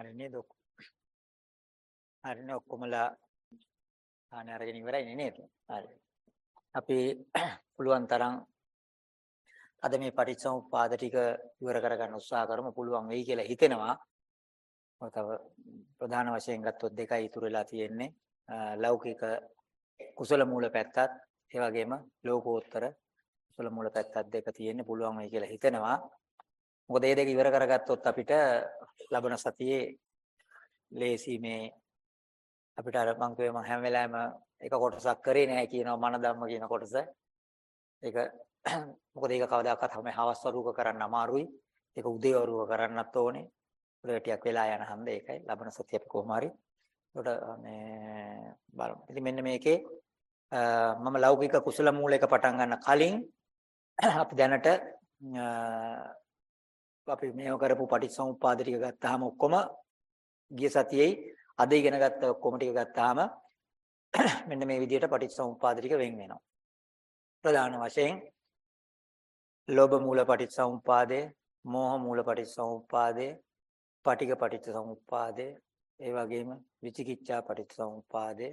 හරි නේද? හරිනේ ඔක්කොමලා ආනේ අරගෙන ඉවරයි නේද? හරි. අපි පුළුවන් තරම් අද මේ පටිච්චසමුප්පාද ටික ඉවර කරගන්න උත්සාහ කරමු පුළුවන් වෙයි කියලා හිතෙනවා. මොකද තව ප්‍රධාන වශයෙන් ගත්තොත් දෙකයි ඉතුරු වෙලා තියෙන්නේ. ලෞකික කුසල මූල පැත්තත් ඒ වගේම ලෝකෝත්තර කුසල මූල පැත්තත් දෙක තියෙන්න පුළුවන් වෙයි කියලා හිතෙනවා. මොකද මේ දෙක ඉවර කරගත්තොත් අපිට ලබන සතියේ ලේසි මේ අපිට අර මං කියව මම හැම වෙලාවෙම එක කොටසක් කරේ නැහැ කියනවා මන ධම්ම කියන කොටස. ඒක මොකද ඒක කවදාකවත් හැම හවස් වරුවක කරන්න අමාරුයි. ඒක උදේ වරුවක කරන්නත් ඕනේ. ඒක ටිකක් වෙලා යන හන්ද ඒකයි ලබන සතිය අපි කොහොම හරි. ඒකට මේ බලමු. ඉතින් මෙන්න මේකේ මම ලෞකික කුසල මූලයක පටන් ගන්න කලින් අපි දැනට අපි මේව කරපු පටිච්චසමුප්පාද ටික ගත්තාම ඔක්කොම ගිය සතියේයි අද ඉගෙන ගත්ත ඔක්කොම ටික ගත්තාම මෙන්න මේ විදිහට පටිච්චසමුප්පාද ටික වෙන් වෙනවා. ප්‍රධාන වශයෙන් ලෝභ මූල පටිච්චසමුප්පාදේ, මෝහ මූල පටිච්චසමුප්පාදේ, පටිඝ පටිච්චසමුප්පාදේ, ඒ වගේම විචිකිච්ඡා පටිච්චසමුප්පාදේ,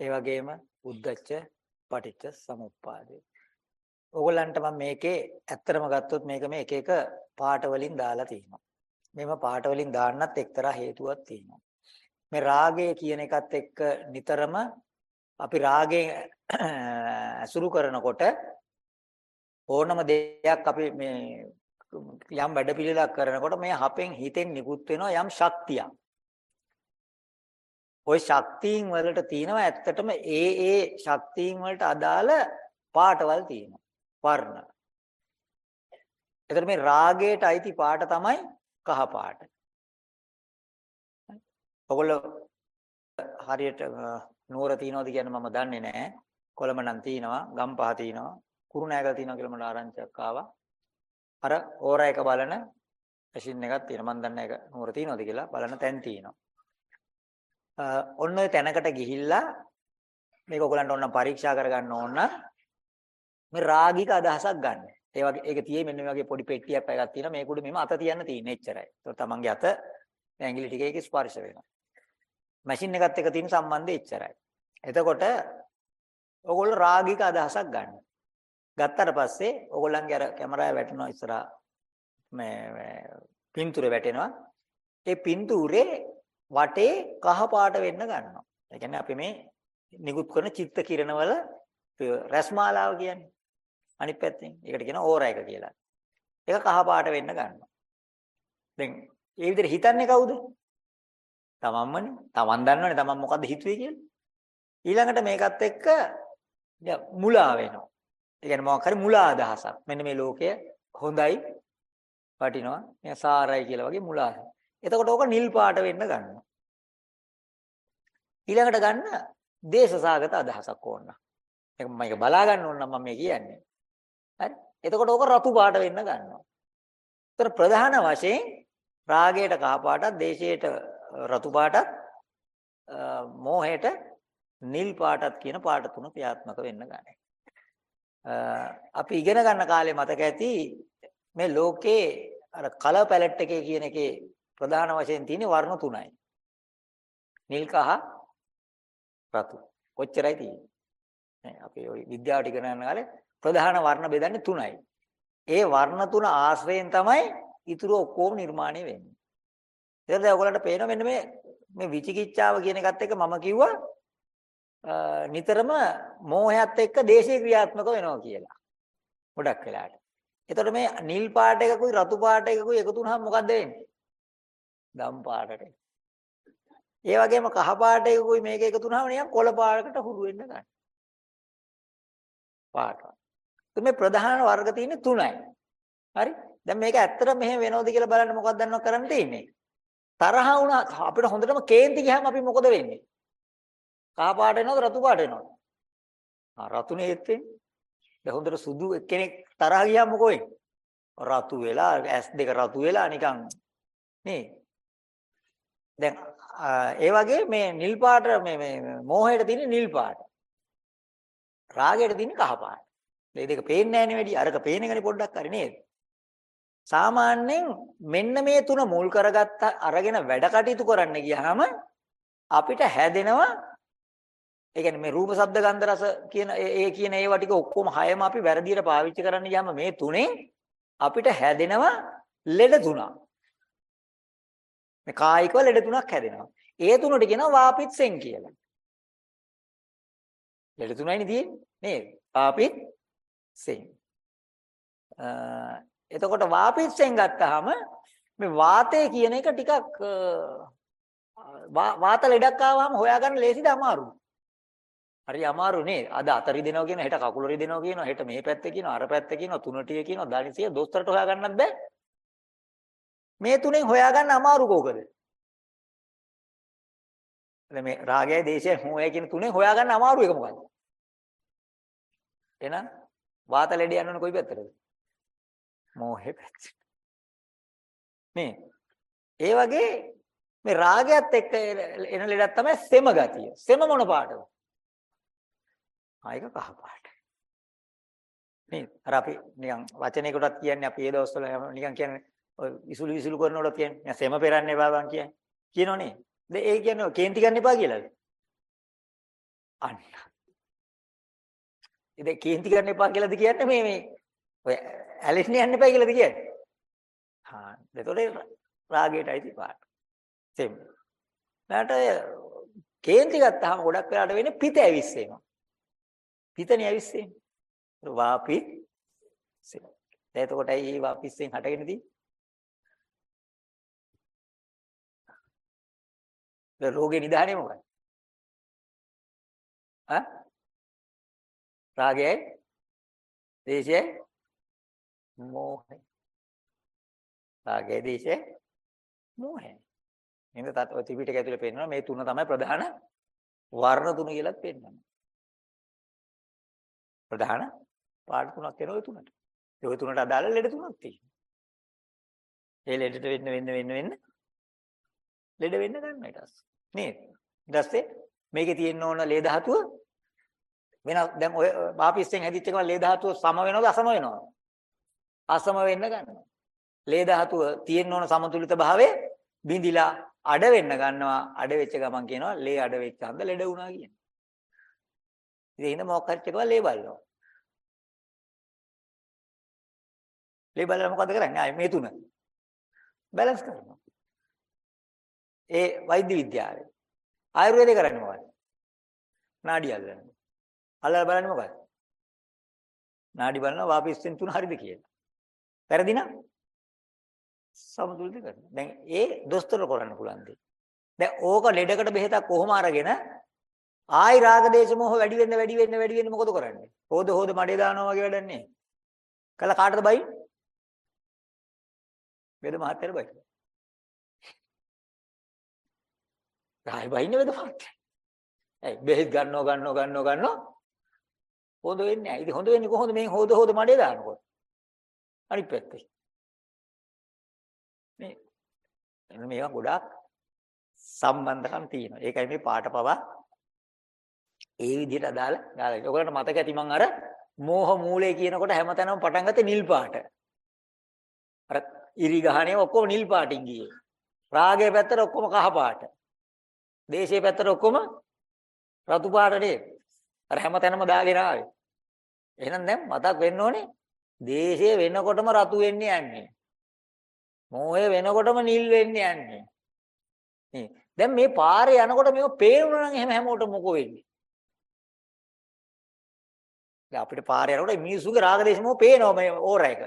ඒ වගේම උද්ධච්ච පටිච්චසමුප්පාදේ. ඕගොල්ලන්ට මම මේකේ ඇත්තටම ගත්තොත් මේක මේ එක එක පාට වලින් දාලා තියෙනවා. මේව පාට වලින් දාන්නත් එක්තරා හේතුවක් තියෙනවා. මේ රාගය කියන එකත් එක්ක නිතරම අපි රාගයෙන් අසුරු කරනකොට ඕනම දෙයක් අපි මේ යම් වැඩපිළිවෙලක් කරනකොට මේ හපෙන් හිතෙන් නිකුත් වෙනවා යම් ශක්තියක්. ওই ශක්තියින් වලට තියෙනවා ඇත්තටම ඒ ඒ ශක්තියින් වලට අදාළ පාටවල් තියෙනවා. වර්ණ. එතකොට මේ රාගයට අයිති පාට තමයි කහ පාට. ඔගොල්ලෝ හරියට නුවර තියනවද කියන්නේ මම දන්නේ නැහැ. කොළඹ නම් තියෙනවා, ගම්පහ තියෙනවා, කුරුණෑගල තියෙනවා කියලා මට ආරංචියක් ආවා. අර ඕරා එක බලන මැෂින් එකක් තියෙනවා. මම දන්නේ ඒක නුවර තියනවද කියලා බලන තැන් තියෙනවා. ඔන්න ඔය තැනකට ගිහිල්ලා මේක ඔයගලන්ට ඕන පරීක්ෂා කරගන්න ඕන මේ රාගික අදහසක් ගන්න. ඒ වගේ ඒක තියෙයි මෙන්න මේ වගේ පොඩි පෙට්ටියක් එකක් තියෙනවා. මේක උඩ මෙහෙම අත තියන්න තියෙන එච්චරයි. ඒතකොට තමන්ගේ අත ඇඟිලි ටික එකේ ස්පර්ශ වෙනවා. මැෂින් එකත් එක්ක තියෙන සම්බන්ධය එච්චරයි. එතකොට ඔයගොල්ලෝ රාගික අදහසක් ගන්න. ගත්තට පස්සේ ඔයගොල්ලන්ගේ අර කැමරාව වැටෙනවා ඉස්සරහා මේ පින්තූරේ වැටෙනවා. ඒ පින්තූරේ වටේ කහ පාට වෙන්න ගන්නවා. ඒ කියන්නේ අපි මේ නිකුත් කරන චිත්ත කිරණවල රැස්මාලාව කියන්නේ. අනිත් පැත්තෙන්. ඒකට කියනවා ඕරා එක කියලා. ඒක කහ පාට වෙන්න ගන්නවා. දැන් ඒ විදිහට හිතන්නේ කවුද? තමන්මනේ. තමන් දන්නවනේ තමන් මොකද්ද හිතුවේ කියලා. ඊළඟට මේකත් එක්ක මුලා වෙනවා. ඒ කියන්නේ මොකක් හරි මුලා අදහසක්. මෙන්න මේ ලෝකය හොඳයි වටිනවා. මේ සාරයි කියලා වගේ මුලා. එතකොට ඕක නිල් පාට වෙන්න ගන්නවා. ඊළඟට ගන්න දේශසාගත අදහසක් ඕන. මේක මම මේක බලා ගන්න ඕන නම් මම මේ කියන්නේ. හරි? එතකොට ඕක රතු පාට වෙන්න ගන්නවා. ඒතර ප්‍රධාන වශයෙන් රාගයට කහ පාටක්, දේශයට රතු පාටක්, මෝහයට නිල් පාටක් කියන පාට තුන ක්‍රියාත්මක වෙන්න ගන්නවා. අපි ඉගෙන ගන්න කාලේ මතක ඇති මේ ලෝකේ අර කලර් පැලට් එකේ කියන එකේ ප්‍රධාන වශයෙන් තියෙන වර්ණ තුනයි. නිල් කහ රතු. කොච්චරයි තියෙන්නේ? නේ අපි ওই විද්‍යාවට ඉගෙන ගන්න කාලේ ප්‍රධාන වර්ණ බෙදන්නේ තුනයි. ඒ වර්ණ තුන ආශ්‍රයෙන් තමයි ඊටු ඔක්කොම නිර්මාණය වෙන්නේ. ඒකද ඔයගොල්ලන්ට පේනවා මෙන්න මේ මේ විචිකිච්ඡාව කියන එකත් එක්ක මම කිව්වා නිතරම මෝහයත් එක්ක දේශේ ක්‍රියාත්මක වෙනවා කියලා. ගොඩක් වෙලාට. එතකොට මේ නිල් පාට එකකුයි රතු පාට එකකුයි එකතු වුනහම මොකද්ද වෙන්නේ? දම් පාටට. ඒ වගේම කහ පාට එකකුයි මේක එකතු වුනහම නිකන් කොළ පාටකට හුරු වෙන්න ගන්න. පාට. මේ ප්‍රධාන වර්ග තියෙන්නේ තුනයි. හරි? දැන් මේක ඇත්තට මෙහෙම වෙනවද කියලා බලන්න මොකක්ද දන්නව කරන්න තියෙන්නේ? තරහ වුණා අපිට හොඳටම කේන්ති ගියාම අපි මොකද වෙන්නේ? කහ පාට වෙනවද රතු පාට වෙනවද? ආ රතුනේ ඒත් වෙන්නේ. දැන් හොඳට සුදු කෙනෙක් තරහ ගියාම මොකෝ වෙන්නේ? රතු වෙලා ඇස් දෙක රතු වෙලා නිකන් නේ. දැන් ඒ වගේ මේ නිල් පාට මේ මේ මෝහයට තියෙන නිල් පාට. රාගයට තියෙන කහ පාට. මේ දෙක පේන්නේ නැහැනේ වැඩි. අරක පේන එකනේ පොඩ්ඩක් හරි නේද? සාමාන්‍යයෙන් මෙන්න මේ තුන මුල් කරගත්ත අරගෙන වැඩ කටයුතු කරන්න ගියාම අපිට හැදෙනවා ඒ කියන්නේ මේ රූප ශබ්ද ගන්ධ රස කියන ඒ කියන ඒවා ටික ඔක්කොම හයම අපි වැරදියට පාවිච්චි කරන්න ගියාම මේ තුනෙන් අපිට හැදෙනවා ලෙඩ තුනක්. මේ කායිකව ලෙඩ තුනක් හැදෙනවා. ඒ තුනට කියනවා වාපිත්සෙන් කියලා. ලෙඩ තුනයිනේ තියෙන්නේ නේද? වාපිත් සෙන්. එතකොට වාපිත්සෙන් ගත්තාම මේ වාතය කියන එක ටිකක් වාත ලෙඩක් ආවම හොයාගන්න ලේසිද අමාරුද? හරි අමාරු නේ. අද අත රිදෙනවා කියන හෙට කකුල රිදෙනවා කියනවා හෙට මේ පැත්තේ කියනවා අර පැත්තේ කියනවා තුනටිය කියනවා දනිසිය දොස්තරට හොයාගන්නත් බෑ. මේ තුනෙන් හොයාගන්න අමාරු කෝකද? මේ රාගයයි දේශයයි මොහයයි කියන තුනෙන් හොයාගන්න අමාරු එක මොකද්ද? එහෙනම් වාත ලෙඩ යන්න ඕන කොයි පැත්තටද? මෝහේ පැත්තට. මේ ඒ වගේ මේ රාගයත් එක්ක එන ලෙඩක් තමයි සෙම ගතිය. සෙම මොන පාටද? ආයක කහ පාට. මේ අර අපි නිකන් වචනයකටත් කියන්නේ අපි ඒ දවස්වල නිකන් කියන්නේ විසුළු විසුළු කරනකොට කියන්නේ සෙම පෙරන්නේ බාබන් කියන්නේ. කියනෝනේ. ද ඒ කියන්නේ කේන්ති ගන්න එපා කියලාද? අන්න. ඉතින් කේන්ති ගන්න එපා කියලාද කියන්නේ මේ මේ ඔය ඇලිස්න යන්න එපා කියලාද කියන්නේ? හා එතකොට රාගයටයි පාට. සෙම්. නැට කේන්ති ගත්තාම ගොඩක් වෙලාට වෙන්නේ පිට ඇවිස්සෙනවා. පිටනේ ඇවිස්සෙන්නේ. වාපි සෙම්. දැන් එතකොට ඇයි වාපිස්සෙන් හටගෙන තියෙන්නේ? රෝගේ නිදානේ මොකක්ද? ඈ? රාගයයි දේශයයි මෝහය. රාගය දේශය මෝහය. එහෙනම් තත් ඔය ත්‍රිපිටකය ඇතුලේ පෙන්නනවා මේ තුන තමයි ප්‍රධාන වර්ණ තුන කියලාත් පෙන්නනවා. ප්‍රධාන පාට තුනක් වෙන ඔය තුනට. ඒ ඔය තුනට අදාළ ලෙඩ තුනක් තියෙනවා. ඒ ලෙඩට වෙන්න වෙන්න වෙන්න වෙන්න ලෙඩ වෙන්න ගන්න ඊට පස්සේ. නේද? ඊට පස්සේ මේකේ තියෙන්න ඕන ලේ ධාතුව වෙන දැන් ඔය පාපිස්සෙන් හැදිච්ච එකම ලේ ධාතුව සම වෙනවද අසම වෙනවද? අසම වෙන්න ගන්නවා. ලේ ධාතුව තියෙන්න ඕන සමතුලිත භාවය බිඳිලා අඩ වෙන්න ගන්නවා. අඩ වෙච්ච ගමන් කියනවා ලේ අඩ වෙච්ච හන්ද ලෙඩ වුණා කියන. ඉතින් ඉන්න මොකක් හරි එකවා ලේ බලනවා. ලේ බලලා මොකද කරන්නේ? ආයේ මේ තුන. බැලන්ස් කරනවා. ඒ වෛද්‍ය විද්‍යාවේ. ආයුර්වේදේ කරන්නේ මොකක්ද? නාඩි අල්ලනවා. අල්ලලා බලන්නේ මොකක්ද? නාඩි බලනවා වාපිස්සෙන් තුන හරිද කියලා. වැරදි නම් සමතුලිත කරනවා. දැන් ඒ දොස්තර කරන්න පුළුවන් දෙයක්. දැන් ඕක ලෙඩකට බෙහෙතක් කොහොම අරගෙන ආයි රාග දේශ මොහ වැඩි වෙන්න වැඩි වෙන්න වැඩි වෙන්න මොකද කරන්නේ? හොද හොද මඩේ දානවා වගේ වැඩක් නේ. කළා කාටද බයි? වේද මහත්තයර බයි. ආයි බයින්නේ වේද මහත්තයා. ඇයි බෙහෙත් ගන්නව ගන්නව ගන්නව ගන්නව හොඳ වෙන්නේ නැහැ. ඉතින් හොඳ වෙන්නේ කොහොමද මේ හොද හොද මඩේ දානකොට? අනිත් පැත්තේ. මේ එන්න මේවා ගොඩාක් සම්බන්ධකම් තියෙනවා. ඒකයි මේ පාට පවා ඒ විදිහට අදාළ දාලා. ඔයගලන්ට මතක ඇති මං අර මෝහ මූලයේ කියනකොට හැමතැනම පටන් ගත්තේ නිල් පාට. අර ඉරි ගහනේ ඔක්කොම නිල් පාටින් ගියේ. රාගයේ පැත්තට ඔක්කොම කහ පාට. දේශයේ පැත්තට ඔක්කොම රතු පාට නේද? අර හැමතැනම දාගෙන ආවේ. එහෙනම් දැන් මතක් වෙන්න ඕනේ දේශය වෙනකොටම රතු වෙන්නේ යන්නේ. මෝහය වෙනකොටම නිල් වෙන්නේ යන්නේ. නේ. දැන් මේ පාරේ යනකොට මේක පේනුණා නම් එහෙම හැමෝටම මොකෝ වෙන්නේ? දැන් අපිට පාරේ යනකොට මිනිස්සුගේ රාග දේශ මොකෝ පේනවා මේ ඕර එක.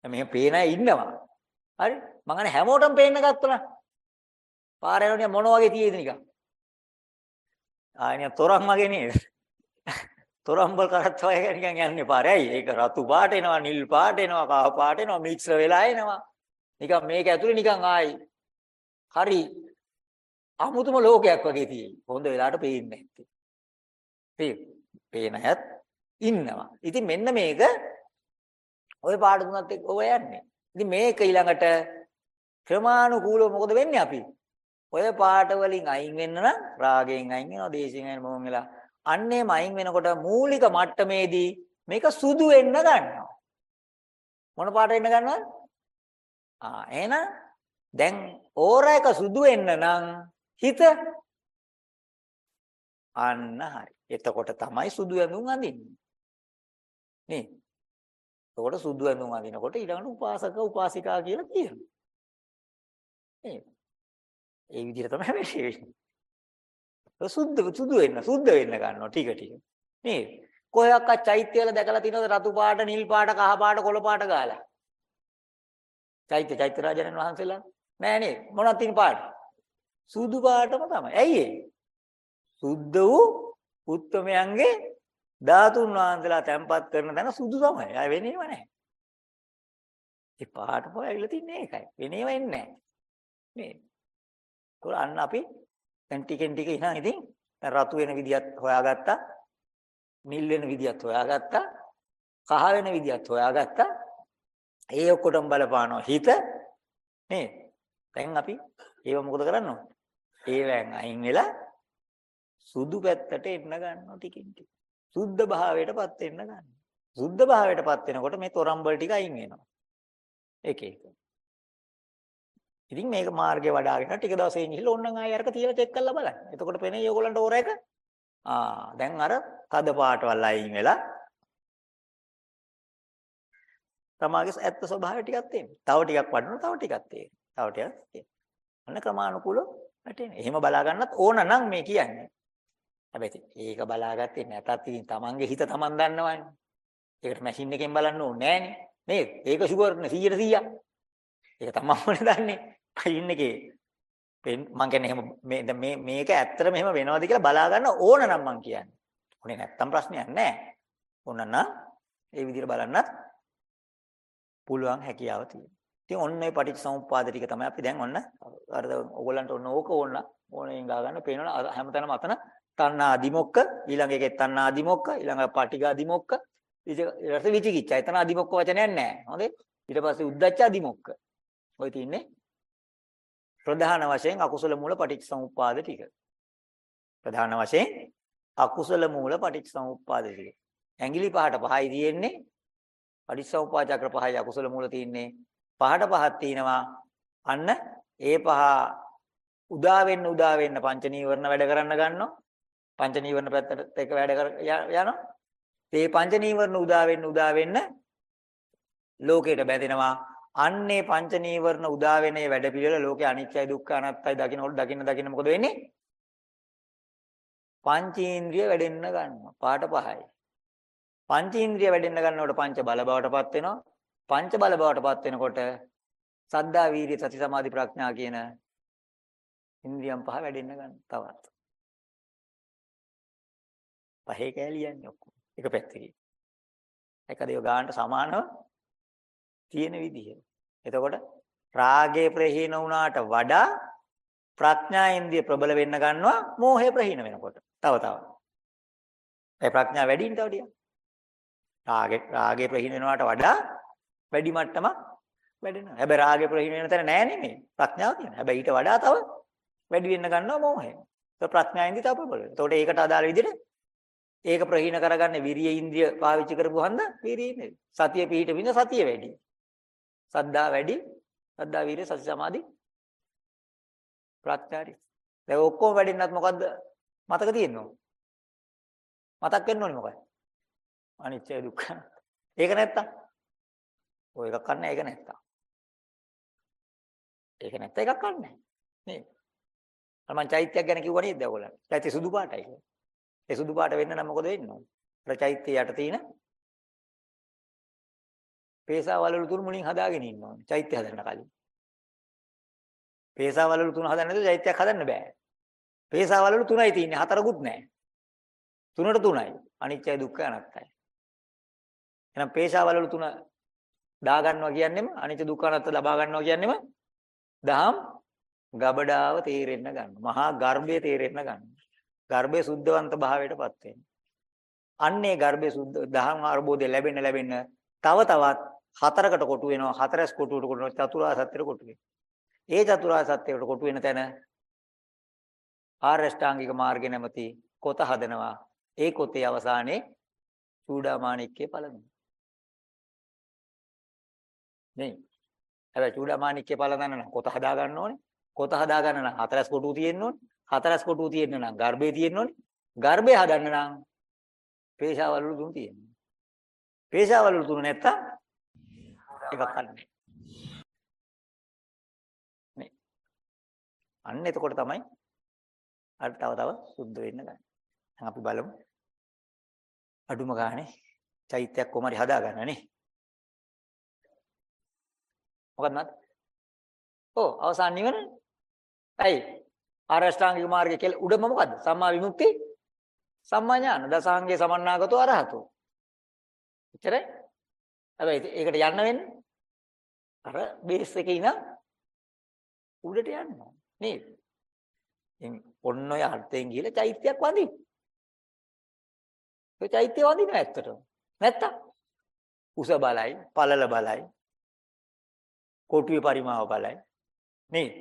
දැන් මෙහෙම පේන අය ඉන්නවා. හරි? මං අනේ හැමෝටම පේන්න ගත්තා පාරේ යනකොට මොන වගේ තියෙද නිකන්? ආයෙත් තොරන් වගේ නේද? තොරම්බල් කරත් වගේ නිකන් යන්නේ පාරේ. ඇයි? ඒක රතු පාට එනවා, නිල් පාට එනවා, කහ පාට එනවා, මික්ස් වෙලා එනවා. නිකන් මේක ඇතුලේ නිකන් ආයි හරි අමුතුම ලෝකයක් වගේ තියෙයි. හොඳ වෙලාවට පේන්නේ නැත්තේ. පේ පේන හැත් ඉන්නවා. ඉතින් මෙන්න මේක ওই පාඩ තුනත් එක්ක ඔය යන්නේ. ඉතින් මේක ඊළඟට ක්‍රමානුකූලව මොකද වෙන්නේ අපි? ඔය පාට වලින් අයින් වෙන්න නම් රාගයෙන් අයින් වෙනවා, දේශයෙන් අයින් මොන් වෙලා. අන්නේම අයින් වෙනකොට මූලික මට්ටමේදී මේක සුදු වෙන්න ගන්නවා. මොන පාට වෙන්න ගන්නවද? ආ එහෙනම් දැන් ඕර එක සුදු වෙන්න නම් හිත අන්න හරි. එතකොට තමයි සුදු ඇඳුම් අඳින්නේ. නේ? එතකොට සුදු ඇඳුම් අඳිනකොට ඊළඟට උපාසක උපාසිකා කියලා කියනවා. නේ? ඒ විදිහට තමයි වෙන්නේ. සුද්ධ සුදු වෙන්න සුද්ධ වෙන්න ගන්නවා ටික ටික. නේද? කොහොක්වත් චෛත්‍ය වල දැකලා තියෙනවද රතු පාට, නිල් පාට, කහ පාට, කොළ පාට ගාලා? චෛත්‍ය චෛත්‍ය රාජයන් වහන්සේලා නෑ නේද? මොනවද තියෙන පාට? සුදු පාටම තමයි. ඇයි ඒ? සුද්ධ වූ උත්තමයන්ගේ ධාතුන් වහන්සේලා තැන්පත් කරන තැන සුදු තමයි. ආය වෙනේව නැහැ. ඒ පාට පොය ඇවිල්ලා තින්නේ ඒකයි. වෙනේව එන්නේ නැහැ. නේද? ඒක අන්න අපි දැන් ටිකෙන් ටික ඉතින් ඉතින් රතු වෙන විදියත් හොයාගත්තා. නිල් වෙන විදියත් හොයාගත්තා. කහ වෙන විදියත් හොයාගත්තා. ඒ ඔක්කොටම බලපානවා හිත නේද? දැන් අපි ඒව මොකද කරන්න ඕනේ? ඒවෙන් අයින් වෙලා සුදු පැත්තට එන්න ගන්නවා ටිකින් ටික. සුද්ධ භාවයටපත් වෙන්න ගන්නවා. සුද්ධ භාවයටපත් වෙනකොට මේ තොරම්බල් ටික අයින් වෙනවා. එක එක. ඉතින් මේක මාර්ගේ වඩාගෙන ටික දවසෙන් ගිහලා ඕනනම් ආයෙ අරක තියලා චෙක් කරලා බලන්න. එතකොට පෙනේ ඔයගොල්ලන්ට ඕර එක ආ දැන් අර තද පාටවල් අයින් වෙලා තමාගේ ඇත්ත ස්වභාවය ටිකක් තේරෙනවා. තව ටිකක් වඩනවා තව ටිකක් තේරෙනවා. තව ටිකක් තේරෙනවා. අන්න ක්‍රමානුකූලව වැටෙන. එහෙම බලා ගන්නත් ඕන නම් මේ කියන්නේ. හැබැයි ඒක බලාගත්තේ නැතත් ඉතින් තමන්ගේ හිත තමන් දන්නවනේ. ඒකට මැෂින් එකෙන් බලන්න ඕනේ නෑනේ. නේද? ඒක ෂුවර් නේ 100 100ක්. ඒක තමන්මනේ දන්නේ. මැෂින් එකේ මම කියන්නේ එහෙම මේ මේ මේක ඇත්තටම එහෙම වෙනවද කියලා බලා ගන්න ඕන නම් මම කියන්නේ. උනේ නැත්තම් ප්‍රශ්නයක් නෑ. ඕන නම් ඒ විදිහට බලන්නත් පුළුවන් හැකියාව තියෙනවා. ඉතින් ඔන්න මේ පටිච්චසමුප්පාද ටික තමයි අපි දැන් ඔන්න අර ඔයගොල්ලන්ට ඔන්න ඕක ඕන ඕනෙන් ගා ගන්න පේනවා හැමතැනම අතන තණ්හා අදිමොක්ක ඊළඟ එකේ තණ්හා අදිමොක්ක ඊළඟ පටිඝ අදිමොක්ක ඊට විචිකිච්ඡා එතන අදිමොක්ක වචනයක් නැහැ හොඳේ ඊට පස්සේ උද්දච්ච අදිමොක්ක ඔය තින්නේ ප්‍රධාන වශයෙන් අකුසල මූල පටිච්චසමුප්පාද ටික. ප්‍රධාන වශයෙන් අකුසල මූල පටිච්චසමුප්පාද ටික. ඇඟිලි පහට පහයි තියෙන්නේ. පටිච්චසමුප්පාද චක්‍ර පහයි අකුසල මූල තියෙන්නේ. පහට පහක් තියෙනවා. අන්න ඒ පහ උදා වෙන්න උදා වෙන්න පංච නීවරණ වැඩ කරන්න ගන්නවා. පංච නීවරණ පැත්තට එක වැඩ කර යනවා. මේ පංච නීවරණ උදා වෙන්න උදා වෙන්න ලෝකයට බැඳෙනවා. අන්නේ පංච නීවරණ උදා වෙන මේ වැඩ පිළිවෙල ලෝකේ අනිත්‍යයි දුක්ඛ අනාත්තයි දකින්නකොට දකින්න දකින්න මොකද වෙන්නේ? පංචේන්ද්‍රිය වැඩෙන්න ගන්නවා. පාට පහයි. පංචේන්ද්‍රිය වැඩෙන්න ගන්නකොට පංච බල බවටපත් වෙනවා. පංච බල බවටපත් වෙනකොට සද්දා වීර්ය සති සමාධි ප්‍රඥා කියන ඉන්ද්‍රියම් පහ වැඩෙන්න ගන්න තවත්. පහේ කෑලියන්නේ ඔක්කොම. එක පැත්තකින්. එක දේව ගන්නට සමානව තියෙන විදිහ. එතකොට රාගය ප්‍රහීන වුණාට වඩා ප්‍රඥා ඉන්ද්‍රිය ප්‍රබල වෙන්න ගන්නවා මෝහය ප්‍රහීන වෙනකොට. තව තව. ඒ ප්‍රඥා වැඩිින් තව ටික. රාගේ රාගේ ප්‍රහීන වෙනවාට වඩා වැඩි මට්ටමක් වැඩෙනවා. හැබැයි රාගේ ප්‍රහීන වෙන තැන නෑ නෙමෙයි. ප්‍රඥාව තියෙනවා. හැබැයි ඊට වඩා තව වැඩි වෙන්න ගන්නවා මෝහය. ඒක ප්‍රඥා ඉන්ද්‍රිය තව ප්‍රබල වෙනවා. එතකොට ඒකට අදාළ විදිහට ඒක ප්‍රහීන කරගන්නේ විරිය ඉන්ද්‍රිය පාවිච්චි කරපුවහන්ද විරිය නෙවෙයි. සතිය පිහිට විඳ සතිය වැඩි. සද්දා වැඩි. සද්දා විරිය සති සමාධි ප්‍රත්‍යාරි. දැන් ඔක්කොම වැඩින්නත් මොකද්ද මතක තියෙන්නේ? මතක් වෙන්න ඕනේ මොකක්ද? අනිත්‍ය දුක්ඛ. ඒක නැත්තම් ඔය එකක් ගන්න ඒක නැත්තම්. ඒක නැත්නම් එකක් ගන්න නැහැ. නේද? අර මං චෛත්‍යයක් ගැන කිව්වා නේද ඔයගොල්ලන්ට? චෛත්‍ය සුදු පාටයි. ඒ සුදු පාට වෙන්න නම් මොකද වෙන්නේ? ප්‍රචෛත්‍ය යට තියෙන පේසා වලලු තුන මුලින් හදාගෙන ඉන්න ඕනේ. චෛත්‍ය හදන්න කලින්. පේසා වලලු තුන හදන්න නැතුව චෛත්‍යයක් හදන්න බෑ. පේසා වලලු තුනයි තියෙන්නේ හතරකුත් නැහැ. තුනට තුනයි. අනිත්‍යයි දුක්ඛයි අනාත්තයි. එහෙනම් පේසා වලලු තුන දා ගන්නවා කියන්නේම අනිත්‍ය දුක්ඛ අනාත්ත ලබා ගන්නවා කියන්නේම දහම් ගබඩාව තේරෙන්න ගන්න. මහා ගර්භය තේරෙන්න ගන්න. ගර්භය සුද්ධවන්ත භාවයටපත් වෙනවා. අන්නේ ගර්භය සුද්ධ දහම් ආරබෝධය ලැබෙන්න ලැබෙන්න තව තවත් හතරකට කොටු වෙනවා. හතරස් කොටුවට කොටු වෙනවා. චතුරාර්ය සත්‍යයට කොටු වෙනවා. ඒ චතුරාර්ය සත්‍යයට කොටු වෙන තැන ආරෂ්ඨාංගික මාර්ගය නැමැති කොත හදනවා. ඒ කොතේ අවසානයේ චූඩාමාණික්කේ පළවෙනි. නේ හැබැයි චූඩාමාණික්කේ පළ ගන්න නම් කොත හදා ගන්න ඕනේ. කොත හදා ගන්න නම් හතරස් කොටුව තියෙන්න ඕනේ. හතරස් කොටුව තියෙන්න නම් ගර්භය තියෙන්න ඕනේ. ගර්භය හදන්න නම් පේශාවල තුන තියෙන්න. පේශාවල තුන නැත්තම් එකක් ගන්න. මේ අන්න එතකොට තමයි අර තව තව සුද්ධ වෙන්න ගන්න. දැන් අපි බලමු. අඩුම ගානේ චෛත්‍යයක් කොහමරි හදා ගන්න නේ. මොකද නැත්? ඔව් අවසාන නිවන. ඇයි? ආරෂ්ඨාංගික මාර්ගය කියලා උඩම මොකද්ද? සම්මා විමුක්ති සම්මා ඥාන දසාංගයේ සමන්නාගතෝ අරහතෝ. එච්චරයි. හැබැයි ඒකට යන්න වෙන්නේ අර බේස් එකේ ඉඳන් උඩට යන්න නේද? ඉතින් ඔන්න ඔය අර්ථයෙන් ගිහලා චෛත්‍යයක් වඳින්න. ඒ චෛත්‍ය වඳින්න ඇත්තටම. නැත්තම් උස බලයි, පළල බලයි, කොටුවේ පරිමාව බලයි. නේද?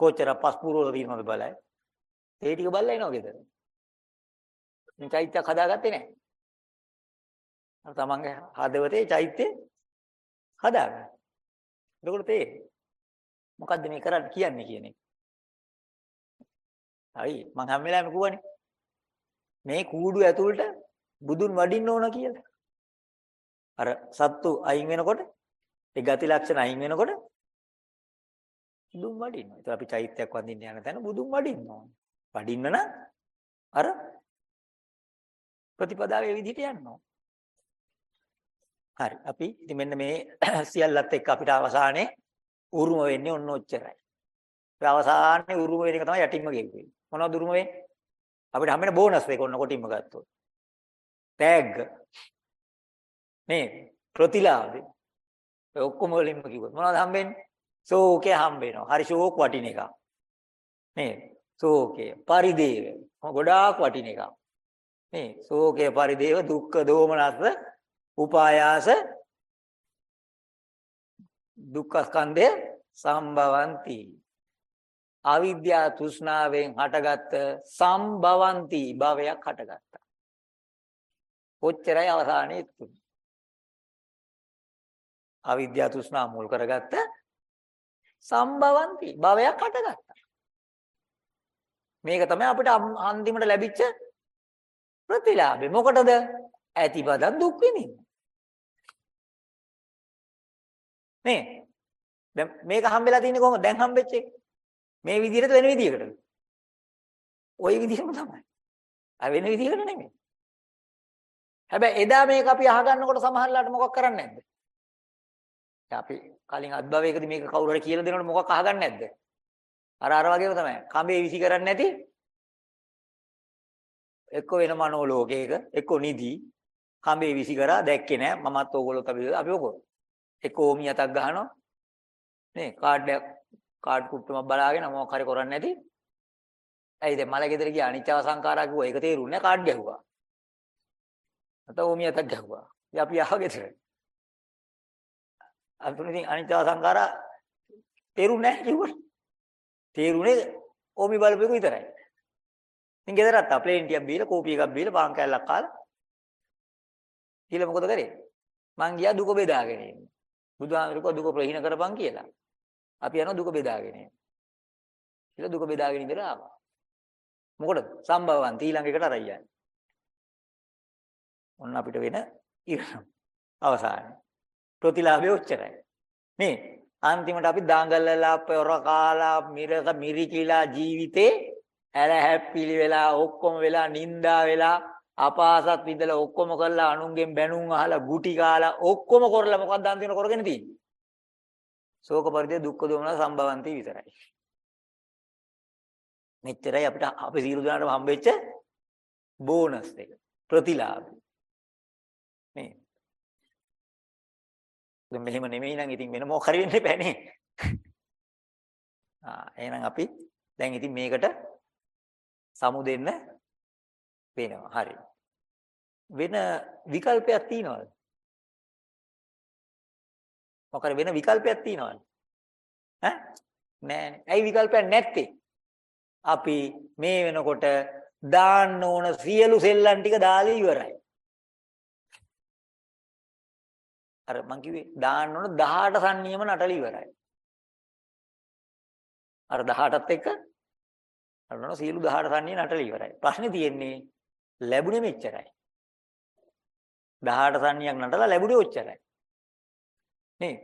කොච්චර පස්පුරවල තියෙනවද බලයි. ඒ ටික බලලා එනවා ගෙදර. මේ චෛත්‍යයක් හදාගත්තේ නැහැ. අර තමන්ගේ හදවතේ චෛත්‍ය හදාගන්න. එතකොට තේ මොකද්ද මේ කරන්න කියන්නේ කියන එක. හරි මං හැම වෙලාවෙම කියවනේ. මේ කූඩු ඇතුළට බුදුන් වඩින්න ඕන කියලා. අර සත්තු අයින් වෙනකොට ඒ ගති ලක්ෂණ අයින් වෙනකොට බුදුන් වඩිනවා. ඒත් අපි චෛත්‍යයක් වඳින්න යන තැන බුදුන් වඩින්න ඕන. වඩින්න නම් අර ප්‍රතිපදාවේ විදිහට යන්න ඕන. හරි. අපි ඉතින් මෙන්න මේ සියල්ලත් එක්ක අපිට අවසානයේ උරුම වෙන්නේ ඔන්න ඔච්චරයි. ඒ අවසානයේ උරුම වෙන එක තමයි යටින්ම ගෙව්වේ. මොනවද උරුම වෙන්නේ? අපිට හම්බෙන බෝනස් එක ඔන්න කොටින්ම ගත්තොත්. ටැග්. මේ ප්‍රතිලාභේ. ඔය ඔක්කොම වලින්ම කිව්වොත් මොනවද හම්බෙන්නේ? ශෝකේ හම්බෙනවා. හරි ශෝක වටින එක. නේද? ශෝකේ පරිදේව. ගොඩාක් වටින එක. මේ ශෝකේ පරිදේව දුක්ඛ දෝමනස්ස උපායාස දුක්ඛ ස්කන්ධය සම්භවಂತಿ අවිද්‍යා තෘෂ්ණාවෙන් හටගත්ත සම්භවಂತಿ භවයක් හටගත්තා. ඔච්චරයි අවසානයේ තුනේ. අවිද්‍යා තෘෂ්ණා මුල් කරගත්ත සම්භවಂತಿ භවයක් හටගත්තා. මේක තමයි අපිට අන්තිමට ලැබිච්ච ප්‍රතිලාභේ. මොකටද? ඇතිපදන් දුක් විඳින්න. නේ? දැන් මේක හම්බෙලා තින්නේ කොහොමද? දැන් හම්බෙච්ච එක. මේ විදිහට වෙන විදිහකටද ওই විදිහම තමයි. ආ වෙන විදිහකට නෙමෙයි. හැබැයි එදා මේක අපි අහගන්නකොට සමහරලාට මොකක් කරන්නේ නැද්ද? අපි කලින් අත්භවයකදී මේක කවුරු හරි කියලා දෙනකොට මොකක් අහගන්නේ නැද්ද? අර අර වගේම තමයි. කඹේ විසි කරන්නේ නැති? එක්ක වෙන මනෝලෝකයක එක්ක නිදි. කඹේ විසි කරා දැක්කේ නෑ. මමත් ඕගොල්ලෝ අපි අපි ඔකෝ එක්ක ඕමියතක් ගහනවා. නේ කාඩ් එක කාඩ් කුට්ටුමක් බලාගෙන මොකක් හරි කරන්නේ නැති. ඇයි දැන් මල ගෙදර ගියා? අනිච්චව සංඛාරා කිව්වා ඒක තේරුන්නේ කාඩ් ගැහුවා. අත ඕමියතක් ගැහුවා. ඉතින් අපි ආව ගෙදර. අපුණ ඉතින් අනිච්චව සංඛාරා තේරුන්නේ නැහැ කිව්වා තේරුනේ ඕමි බලපෙක විතරයි. ඉතින් ගෙදරත් ආ ප්ලේන් ටිකක් බීලා කෝපි එකක් බීලා පාන් කෑල්ලක් කාලා. ඊළ මොකද කරේ? මං ගියා දුක බෙදාගෙන ඉන්න. බුදුහාමරකෝ දුක ප්‍රහීන කරපන් කියලා. අපි යනවා දුක බෙදාගෙන එන්න. කියලා දුක බෙදාගෙන ඉඳලා ආවා. මොකටද? සම්භවන්ත ඊළඟ එකට අරයි යන්නේ. ඔන්න අපිට වෙන ඉරණම්. අවසානයේ. ප්‍රතිලාභය ඔච්චරයි. නේ අන්තිමට අපි දාංගල්ලලා පෙර කාලා මිරක මිරිකිලා ජීවිතේ ඇල හැප්පිලි වෙලා ඔක්කොම වෙලා නින්දා වෙලා අපාසත් විඳලා ඔක්කොම කරලා අනුන්ගෙන් බැනුම් අහලා ගුටි කාලා ඔක්කොම කරලා මොකක්ද අන්තිමට කරගෙන තියෙන්නේ? ශෝක පරිදේ දුක්ඛ දෝමන සම්භවಂತಿ විතරයි. මෙච්චරයි අපිට අපි සියලු දෙනාටම හම්බෙච්ච බෝනස් එක. ප්‍රතිලාභ. මේ. දැන් මෙහෙම නෙමෙයි නම් ඉතින් වෙන මොකක් හරි වෙන්න බෑනේ. ආ එහෙනම් අපි දැන් ඉතින් මේකට සමු දෙන්න වෙනවා. හරි. වෙන විකල්පයක් තියනවද? මොකද වෙන විකල්පයක් තියනවද? ඈ? නෑ. ඇයි විකල්පයක් නැත්තේ? අපි මේ වෙනකොට දාන්න ඕන සියලු සෙල්ලම් ටික දාලා ඉවරයි. අර මං කිව්වේ දාන්න ඕන 18 සංනියම නටල ඉවරයි. අර 18ත් එක්ක අරන සීළු 18 සංනිය නටල ඉවරයි. ප්‍රශ්නේ තියෙන්නේ ලැබුණේ මෙච්චරයි. 18 සංනියක් නටලා ලැබුණේ ඔච්චරයි. නේ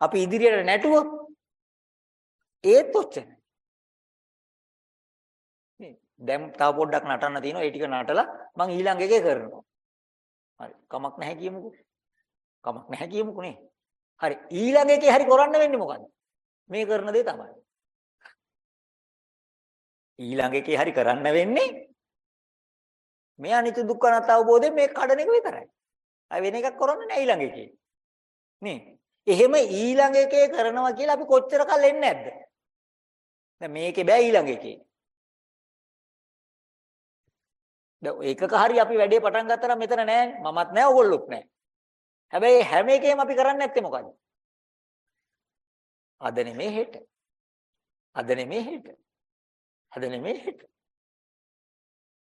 අපි ඉදිරියට නැටුවොත් ඒත් ඔච්චරයි. නේ දැන් තව පොඩ්ඩක් නටන්න තියෙනවා. ඒ ටික නටලා මං ඊළඟ එකේ කරනවා. හරි. කමක් නැහැ කියමුකෝ. කමක් නැහැ කියමුකෝ නේ. හරි. ඊළඟ එකේ හරි කරන්න වෙන්නේ මොකද්ද? මේ කරන දේ තමයි. ඊළඟ එකේ හරි කරන්න වෙන්නේ මේ අනිත්‍ය දුක්ඛ අනාත්ම අවබෝධයෙන් මේ කඩන එක විතරයි. අය වෙන එකක් කරන්නේ නැහැ ඊළඟ එකේ. නේ. එහෙම ඊළඟ එකේ කරනවා කියලා අපි කොච්චර කල් එන්නේ නැද්ද? දැන් මේකේ බෑ ඊළඟ එකේ. දැන් ඒකක හරි අපි වැඩේ පටන් ගත්තා නම් මෙතන නෑ මමත් නෑ ඕගොල්ලොත් නෑ. හැබැයි හැම එකේම අපි කරන්නේ නැත්තේ මොකද්ද? අද නෙමේ හෙට. අද නෙමේ හෙට. අද නෙමේ හෙට.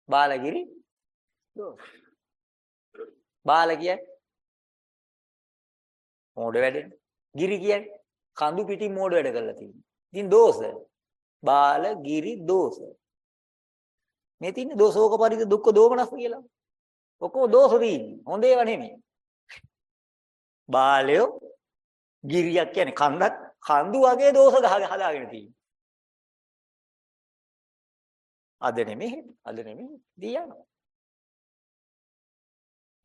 බාලගිරි බාල කියන්නේ මෝඩ වැඩේ. ගිරි කියන්නේ කඳු පිටින් මෝඩ වැඩ කරලා තියෙනවා. ඉතින් දෝෂ. බාල ගිරි දෝෂ. මේ තින්නේ දෝෂෝක පරිද දුක්ඛ දෝමනස් කියලා. ඔක්කොම දෝෂ තියෙන්නේ. හොඳ ඒවා නෙමෙයි. බාලයෝ ගිරියක් කියන්නේ කන්දක් කඳු වගේ දෝෂ ගහ හදාගෙන තියෙන්නේ. අද නෙමෙයි අද නෙමෙයි දී යනවා.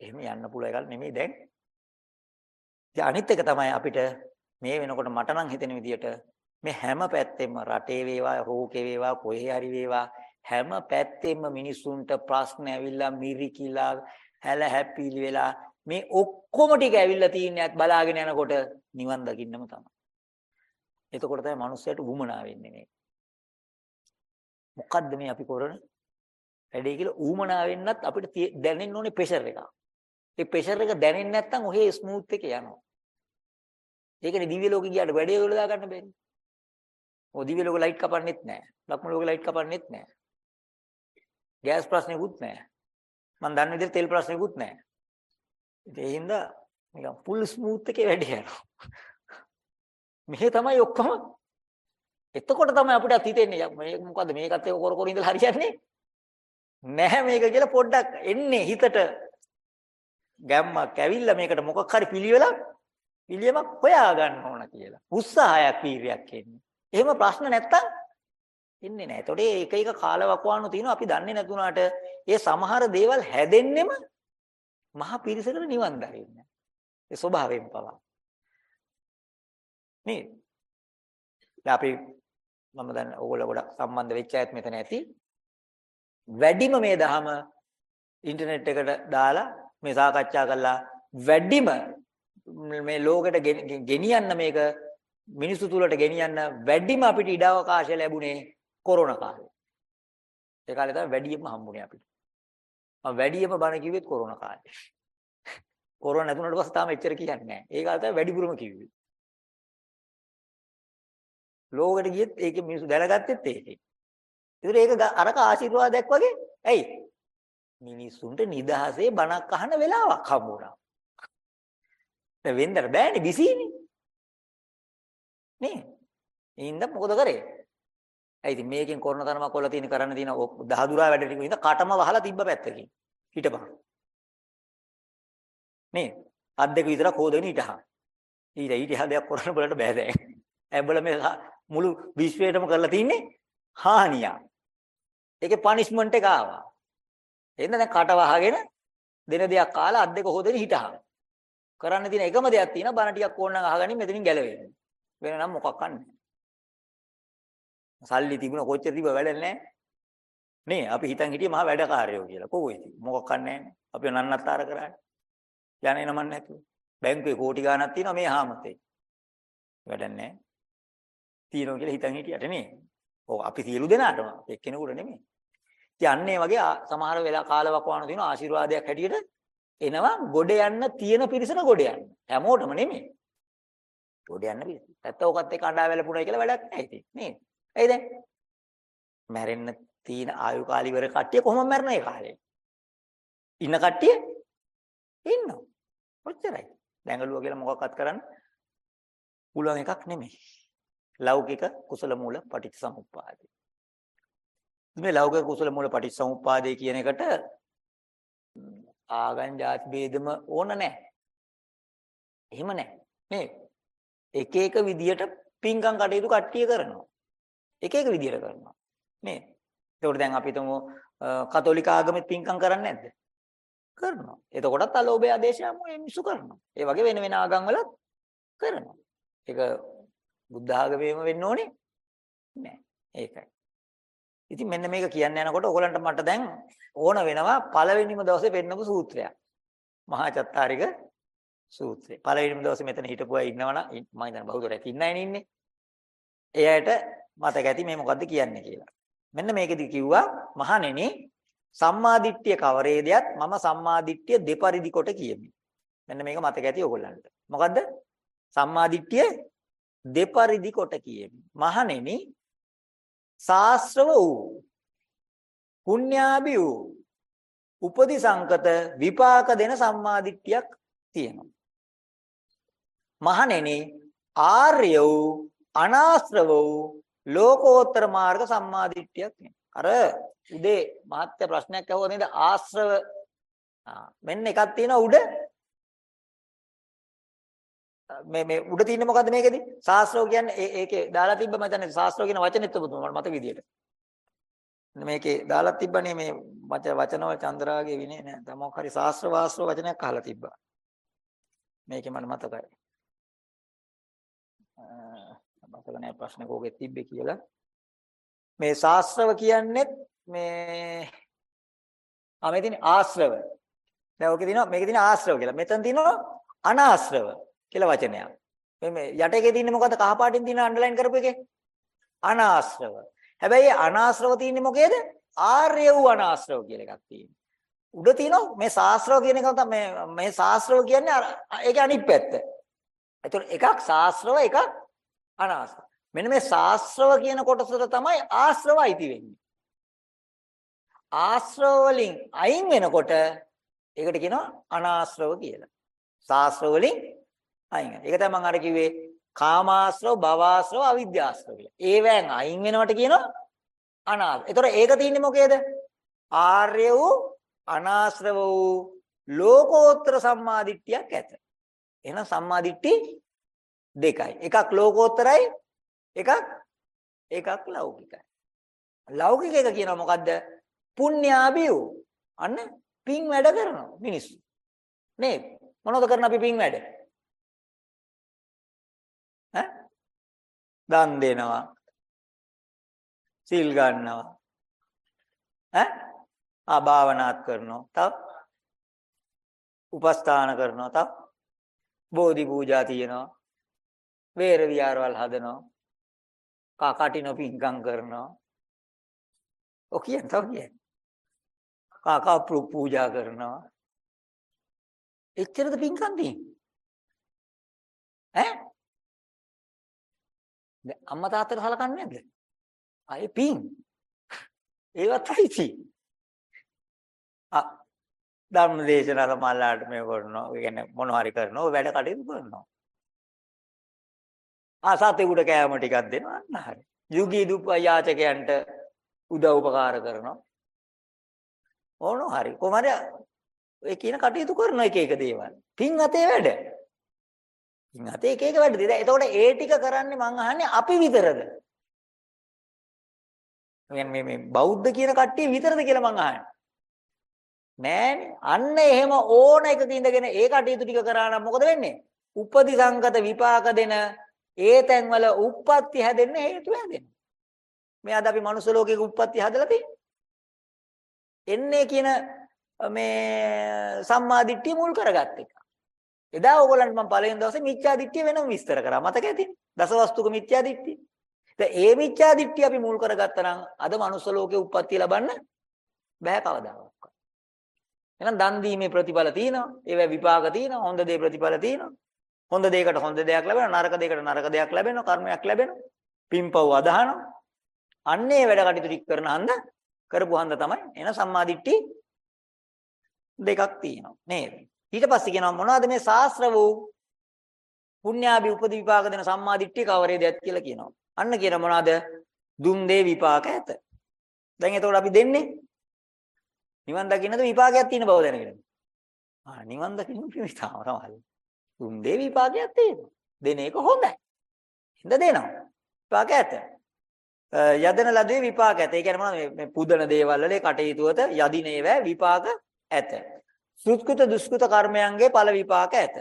එහෙම යන්න පුළුවන් එකක් නෙමෙයි දැන්. ඉතින් අනිත් එක තමයි අපිට මේ වෙනකොට මට නම් හිතෙන විදිහට මේ හැම පැත්තෙම රටේ වේවා රෝකේ වේවා කොහේ හරි වේවා හැම පැත්තෙම මිනිසුන්ට ප්‍රශ්න ඇවිල්ලා මිරිකිලා හැල හැපිලි වෙලා මේ ඔක්කොම ටික ඇවිල්ලා තියන්නේත් බලාගෙන යනකොට නිවන් දකින්නම තමයි. එතකොට තමයි මනුස්සයට උමනා වෙන්නේ මේ. මොකද්ද මේ අපි කරන වැඩේ කියලා ඌමනා වෙන්නත් අපිට දැනෙන්න ඕනේ ප්‍රෙෂර් එකක්. ඒ ප්‍රෙෂර් එක දැනෙන්නේ නැත්නම් ඔහේ ස්මූත් එකේ යනවා. ඒකනේ දිව්‍ය ලෝකෙ ගියාට වැඩේ වල දා ගන්න බැරි. ඔය දිව්‍ය ලෝකෙ ලයිට් කපන්නෙත් නැහැ. ලක්ම ලෝකෙ ලයිට් කපන්නෙත් නැහැ. ගෑස් ප්‍රශ්නෙකුත් නැහැ. මම දන්න විදිහට තෙල් ප්‍රශ්නෙකුත් නැහැ. ඒ හින්දා නිකන් ෆුල් ස්මූත් එකේ වැඩ යනවා. මෙහෙ තමයි ඔක්කොම. එතකොට තමයි අපිට හිතෙන්නේ මේක මොකද්ද මේකත් ඒක කර කර ඉඳලා හරියන්නේ නැහැ මේක කියලා පොඩ්ඩක් එන්නේ හිතට ගැම්මක් ඇවිල්ලා මේකට මොකක් හරි පිළිවෙලක් පිළියමක් හොයා ගන්න ඕන කියලා. උත්සාහයක් වීරියක් එන්නේ. එහෙම ප්‍රශ්න නැත්තම් එන්නේ නැහැ. ඒතකොට ඒක එක කාලවකවානු තියෙනවා අපි දන්නේ නැතුණාට ඒ සමහර දේවල් හැදෙන්නෙම මහ පිරිසකට නිවන් දකින්න. ඒ ස්වභාවයෙන් පවා. නේද? දැන් අපි මම දැන් ඕගොල්ලෝ ගොඩක් සම්බන්ධ වෙච්ච අයත් මෙතන ඇති. වැඩිම මේ දහම ඉන්ටර්නෙට් එකට දාලා මේ සාකච්ඡා කළා වැඩිම මේ ලෝකෙට ගෙනියන්න මේක මිනිසු තුලට ගෙනියන්න වැඩිම අපිට ඉඩ අවකාශය ලැබුණේ කොරෝනා කාලේ. ඒ කාලේ තමයි වැඩියෙන්ම හම්බුනේ අපිට. මම වැඩියෙන්ම බණ කිව්වෙත් කොරෝනා කාලේ. කොරෝනා නැතුණට පස්සේ තාම එච්චර කියන්නේ නැහැ. ඒ කාලේ තමයි වැඩිපුරම කිව්වේ. ලෝකෙට ගියෙත් ඒකේ මිනිස්සු දැනගත්තෙත් ඒකේ. ඒතර ඒක අරක ආශිර්වාදයක් වගේ. ඇයි? මිනිස්සුන්ට නිදහසේ බණක් අහන වෙලාවක් හම්බුණා. දැන් වෙන්දර බෑනේ බිසීනේ. නේ? ඉතින් මොකද කරේ? ඇයි ඉතින් මේකෙන් කරන තරම කොල්ල තියෙන කරන්න තියෙන දහදුරා වැඩ ටික ඉඳ කටම වහලා තිබ්බ පැත්තකින්. හිටපන්. නේ? අත් දෙක විතරක් හොදගෙන හිටහන්. ඊට ඊට එහා දෙයක් කරන්න බලන්න බෑ දැන්. ඇබ්බල මේ මුළු විශ්වයටම කරලා තින්නේ හානියක්. ඒකේ පනිෂ්මන්ට් එක ආවා. එහෙනම් දැන් කට වහගෙන දෙන දෙයක් කාලා අත් දෙක හොදගෙන හිටහන්. කරන්න තියෙන එකම දෙයක් තියෙනවා බණ ටිකක් ඕනනම් අහගනින් මෙතනින් ගැලවෙන්න. වෙන නම් මොකක් නැහැ. සල්ලි තිබුණ කොච්චර තිබ්බ වැඩක් නැහැ. නේ අපි හිතන් හිටියේ මහා වැඩකාරයෝ කියලා. කොහොම ඉතින් මොකක් නැහැ. අපි නන්නත්තර කරන්නේ. යන්නේ නමන් නැතුව. බැංකුවේ කෝටි ගාණක් තියෙනවා මේ හාමතේ. වැඩක් නැහැ. තියෙනවා කියලා හිතන් හිටියට නේ. ඔව් අපි සියලු දෙනාටම එක්කෙනෙකුට නෙමෙයි. ඉතින් අන්නේ වගේ සමහර වෙලා කාලවකවාන තියෙන ආශිර්වාදයක් හැටියට එනවා ගොඩ යන්න තියෙන පිරිසට ගොඩ යන්න. හැමෝටම නෙමෙයි. ගොඩ යන්න පිරිස. නැත්නම් ඔකත් එක්ක අඬා වැළපුණා කියලා වැඩක් නැහැ ඉතින් නේ. ඇයි දැන්? මැරෙන්න තියෙන ආයු කාලය ඉවර කට්ටිය කොහොම මැරෙන ඒ කාලේ? ඉන්න කට්ටිය ඉන්නවා. ඔච්චරයි. දැඟලුවා කියලා මොකක්වත් කරන්න පුළුවන් එකක් නෙමෙයි. ලෞකික කුසල මූල පටිච්චසමුප්පාදේ. මේ ලෞකික කුසල මූල පටිච්චසමුප්පාදේ කියන එකට ආගම් ಜಾති ભેදම ඕන නැහැ. එහෙම නැහැ. නේ එක එක විදියට පින්කම් කටයුතු කට්ටිය කරනවා. එක එක විදියට කරනවා. නේ. ඒකට දැන් අපි හිතමු කතෝලික ආගමෙත් පින්කම් කරන්නේ නැද්ද? කරනවා. එතකොටත් අලෝභය ආදේශය මේ මිසු කරනවා. ඒ වගේ වෙන වෙන ආගම් වලත් කරනවා. ඒක බුද්ධ ආගමේම වෙන්න ඕනේ නෑ. ඒකයි. ඉතින් මෙන්න මේක කියන්න යනකොට ඕගලන්ට මට දැන් ඕන වෙනවා පළවෙනිම දවසේ පෙන්නපු සූත්‍රයක්. මහා චත්තාරික සූත්‍රය. පළවෙනිම දවසේ මෙතන හිටපු අය ඉන්නවනම් මම හිතන්නේ බහුතරයක් ඉන්න අය ඉන්නේ. ඒ අයට මතක ඇති මේ මොකද්ද කියන්නේ කියලා. මෙන්න මේකෙදි කිව්වා මහණෙනි සම්මාදිට්ඨිය කවරේදයත් මම සම්මාදිට්ඨිය දෙපරිදි කොට කියමි. මෙන්න මේක මතක ඇති ඔයගොල්ලන්ට. මොකද්ද? සම්මාදිට්ඨිය දෙපරිදි කොට කියමි. මහණෙනි ශාස්ත්‍රව වූ පුණ්‍යාභි වූ උපදි සංකත විපාක දෙන සම්මාදිට්ඨියක් තියෙනවා. මහණෙනි ආර්ය වූ අනාශ්‍රව වූ ලෝකෝත්තර මාර්ග සම්මාදිට්ඨියක් අර උදේ මහත්ය ප්‍රශ්නයක් අහුවා නේද? ආශ්‍රව මෙන්න එකක් තියෙනවා උඩ. මේ මේ උඩ තියෙන්නේ මොකද්ද මේකෙදි? ශාස්ත්‍රෝ කියන්නේ ඒකේ දාලා තිබ්බ මම හිතන්නේ ශාස්ත්‍රෝ කියන වචනෙත් ඔබතුමා මට මතක විදියට මේකේ දාලා තිබ්බනේ මේ වචනවල චන්ද්‍රාගේ විනේ නෑ. තමක් හරි ශාස්ත්‍ර වාස්ත්‍ර වචනයක් අහලා තිබ්බා. මේකේ මට මතකයි. මතක නෑ ප්‍රශ්න කෝකෙ තිබ්බේ කියලා. මේ ශාස්ත්‍රව කියන්නේ මේ ආ මේ තියෙන ආශ්‍රව. දැන් ඔකේ තියෙනවා මේකේ තියෙන ආශ්‍රව කියලා. මෙතන තියෙනවා අනාශ්‍රව. කියලා වචනයක් මේ මේ යට එකේ තියෙන්නේ මොකද්ද කහ පාටින් තියෙන අන්ඩර්ලයින් කරපු එකේ අනාශ්‍රව හැබැයි අනාශ්‍රව තියෙන්නේ මොකේද ආර්ය වූ අනාශ්‍රව කියලා එකක් තියෙනවා උඩ තියෙනවා මේ ශාස්ත්‍රව කියන එක තමයි මේ මේ ශාස්ත්‍රව කියන්නේ ඒකේ අනිත් පැත්ත. ඒතකොට එකක් ශාස්ත්‍රව එකක් අනාශ්‍රව. මෙන්න මේ ශාස්ත්‍රව කියන කොටසට තමයි ආශ්‍රව අයිති වෙන්නේ. ආශ්‍රව වලින් අයින් වෙනකොට ඒකට කියනවා අනාශ්‍රව කියලා. ශාස්ත්‍රව වලින් අයින් වෙනවා. ඒක තමයි මම අර කිව්වේ කාමාශ්‍රව, භවආශ්‍රව, අවිද්‍යාශ්‍රව කියලා. ඒවෙන් අයින් වෙනවට කියනවා අනාශ්‍රව. ඒතකොට ඒක තියෙන්නේ මොකේද? ආර්ය වූ අනාශ්‍රව වූ ලෝකෝත්තර සම්මාදිට්ඨියක් ඇත. එහෙනම් සම්මාදිට්ඨි දෙකයි. එකක් ලෝකෝත්තරයි එකක් එකක් ලෞකිකයි. ලෞකික එක කියනවා මොකද්ද? පුණ්‍යාභියු. අන්න පින් වැඩ කරනවා මිනිස්සු. නේ මොනවද කරන අපි පින් වැඩ? දන් දෙනවා. සිල් ගන්නවා. ඈ? ආ භාවනාත් කරනවා. තව උපස්ථාන කරනවා. තව බෝධි පූජා තියෙනවා. වේර විහාරවල් හදනවා. කාකාටින පිංකම් කරනවා. ඔය කියන තව කියන්නේ. කාකා පූජා කරනවා. එච්චරද පිංකම් තියෙන්නේ? දැන් අම්මා තාත්තට සලකන්නේ නැද්ද? අය පිං. ඒවත් අයිති. ආ ධර්ම දේශනා සමාලාට මේ කරනවා. ඒ කියන්නේ මොනවා හරි කරනවා. වැඩ කටයුතු කරනවා. ආ සතෙකුට කෑම ටිකක් දෙනවා අන්න හරි. යුගී දුප්ප යාචකයන්ට උදව් උපකාර කරනවා. ඕනෝ හරි. කොහමද ඒ කියන කටයුතු කරන එක එක දේවල්. පින් අතේ වැඩ. පින් අතේ එක එක වැඩ. එතකොට ඒ ටික කරන්නේ මං අහන්නේ අපි විතරද? මේ මේ බෞද්ධ කියන කට්ටිය විතරද කියලා මං අහන්නේ. නෑනේ. අන්න එහෙම ඕන එකක ඉඳගෙන ඒ කටයුතු ටික කරා නම් මොකද වෙන්නේ? උපදි සංගත විපාක දෙන ඒ තැන්වල උප්පත්ති හැදෙන්න හේතු හැදෙනවා. මේ අද අපි මනුස්ස ලෝකයක උප්පත්ති හදලා තියෙන්නේ. එන්නේ කියන මේ සම්මාදිට්ඨිය මුල් කරගත් එක. එදා ඕගොල්ලන්ට මම පළවෙනි දවසේ මිච්ඡාදිට්ඨිය වෙනම විස්තර කරා. මතක ඇතිනේ. දසවස්තුක මිච්ඡාදිට්ඨිය. දැන් ඒ මිච්ඡාදිට්ඨිය අපි මුල් කරගත්තා නම් අද මනුස්ස ලෝකේ උප්පත්තිය ලබන්න බෑ කවදාවත්. එහෙනම් දන් දීමේ ප්‍රතිඵල තියෙනවා. ඒවැ විපාක තියෙනවා. හොඳ දේ ප්‍රතිඵල තියෙනවා. හොඳ දෙයකට හොඳ දෙයක් ලැබෙනවා නරක දෙයකට නරක දෙයක් ලැබෙනවා කර්මයක් ලැබෙනවා පින්පව් අදහනවා අන්නේ වැඩ කටයුතු ටික කරන හන්ද කරපු හන්ද තමයි එන සම්මාදිට්ඨි දෙකක් තියෙනවා නේද ඊට පස්සේ කියනවා මොනවද මේ ශාස්ත්‍ර වූ පුණ්‍යාභි උපදි විපාක දෙන සම්මා දිට්ඨිය කවරේදයක් කියලා කියනවා. අන්න කියන මොනවාද? දුන් දේ විපාක ඇත. දැන් එතකොට අපි දෙන්නේ නිවන් දකින්නද විපාකයක් තියෙන බව දැනගෙන. ආ නිවන් දකින්න පිවිතාව තමයි. දුන් දේ විපාකයක් තියෙනවා. දෙන එක හොඳයි. හින්ද දෙනවා. විපාක ඇත. යදන ලදේ විපාක ඇත. ඒ කියන්නේ මොනවද මේ පුදන දේවල් වල කටයුතුවත යදින ඒවා විපාක ඇත. සුත්කృత දුෂ්කృత කර්මයන්ගේ ඵල විපාක ඇත.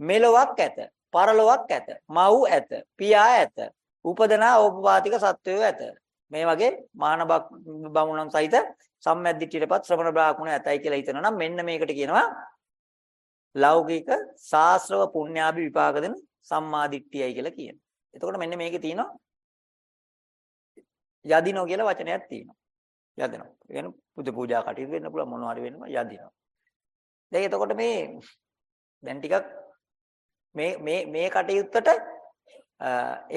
මෙලොවක් ඇත. පරලොවක් ඇත. මව් ඇත. පියා ඇත. උපදනා ඕපපාතික සත්වයෝ ඇත. මේ වගේ මාන බමුණන් සහිත සම්මැද්දිටියටපත් ශ්‍රමණ බ්‍රාහ්මණ ඇතයි කියලා හිතනවා නම් මෙන්න මේකට කියනවා ලෞකික ශාස්ත්‍රව පුණ්‍යාභි විපාක දෙන සම්මාදිට්ඨියයි කියලා කියනවා. එතකොට මෙන්න මේකේ තියෙනවා යදිනෝ කියලා වචනයක් තියෙනවා. යදිනෝ. කියන්නේ පුද පූජා කටයුතු වෙන්න පුළුවන් මොනවා හරි වෙන්න යදිනෝ. දැන් එතකොට මේ දැන් ටිකක් මේ මේ මේ කටයුත්තට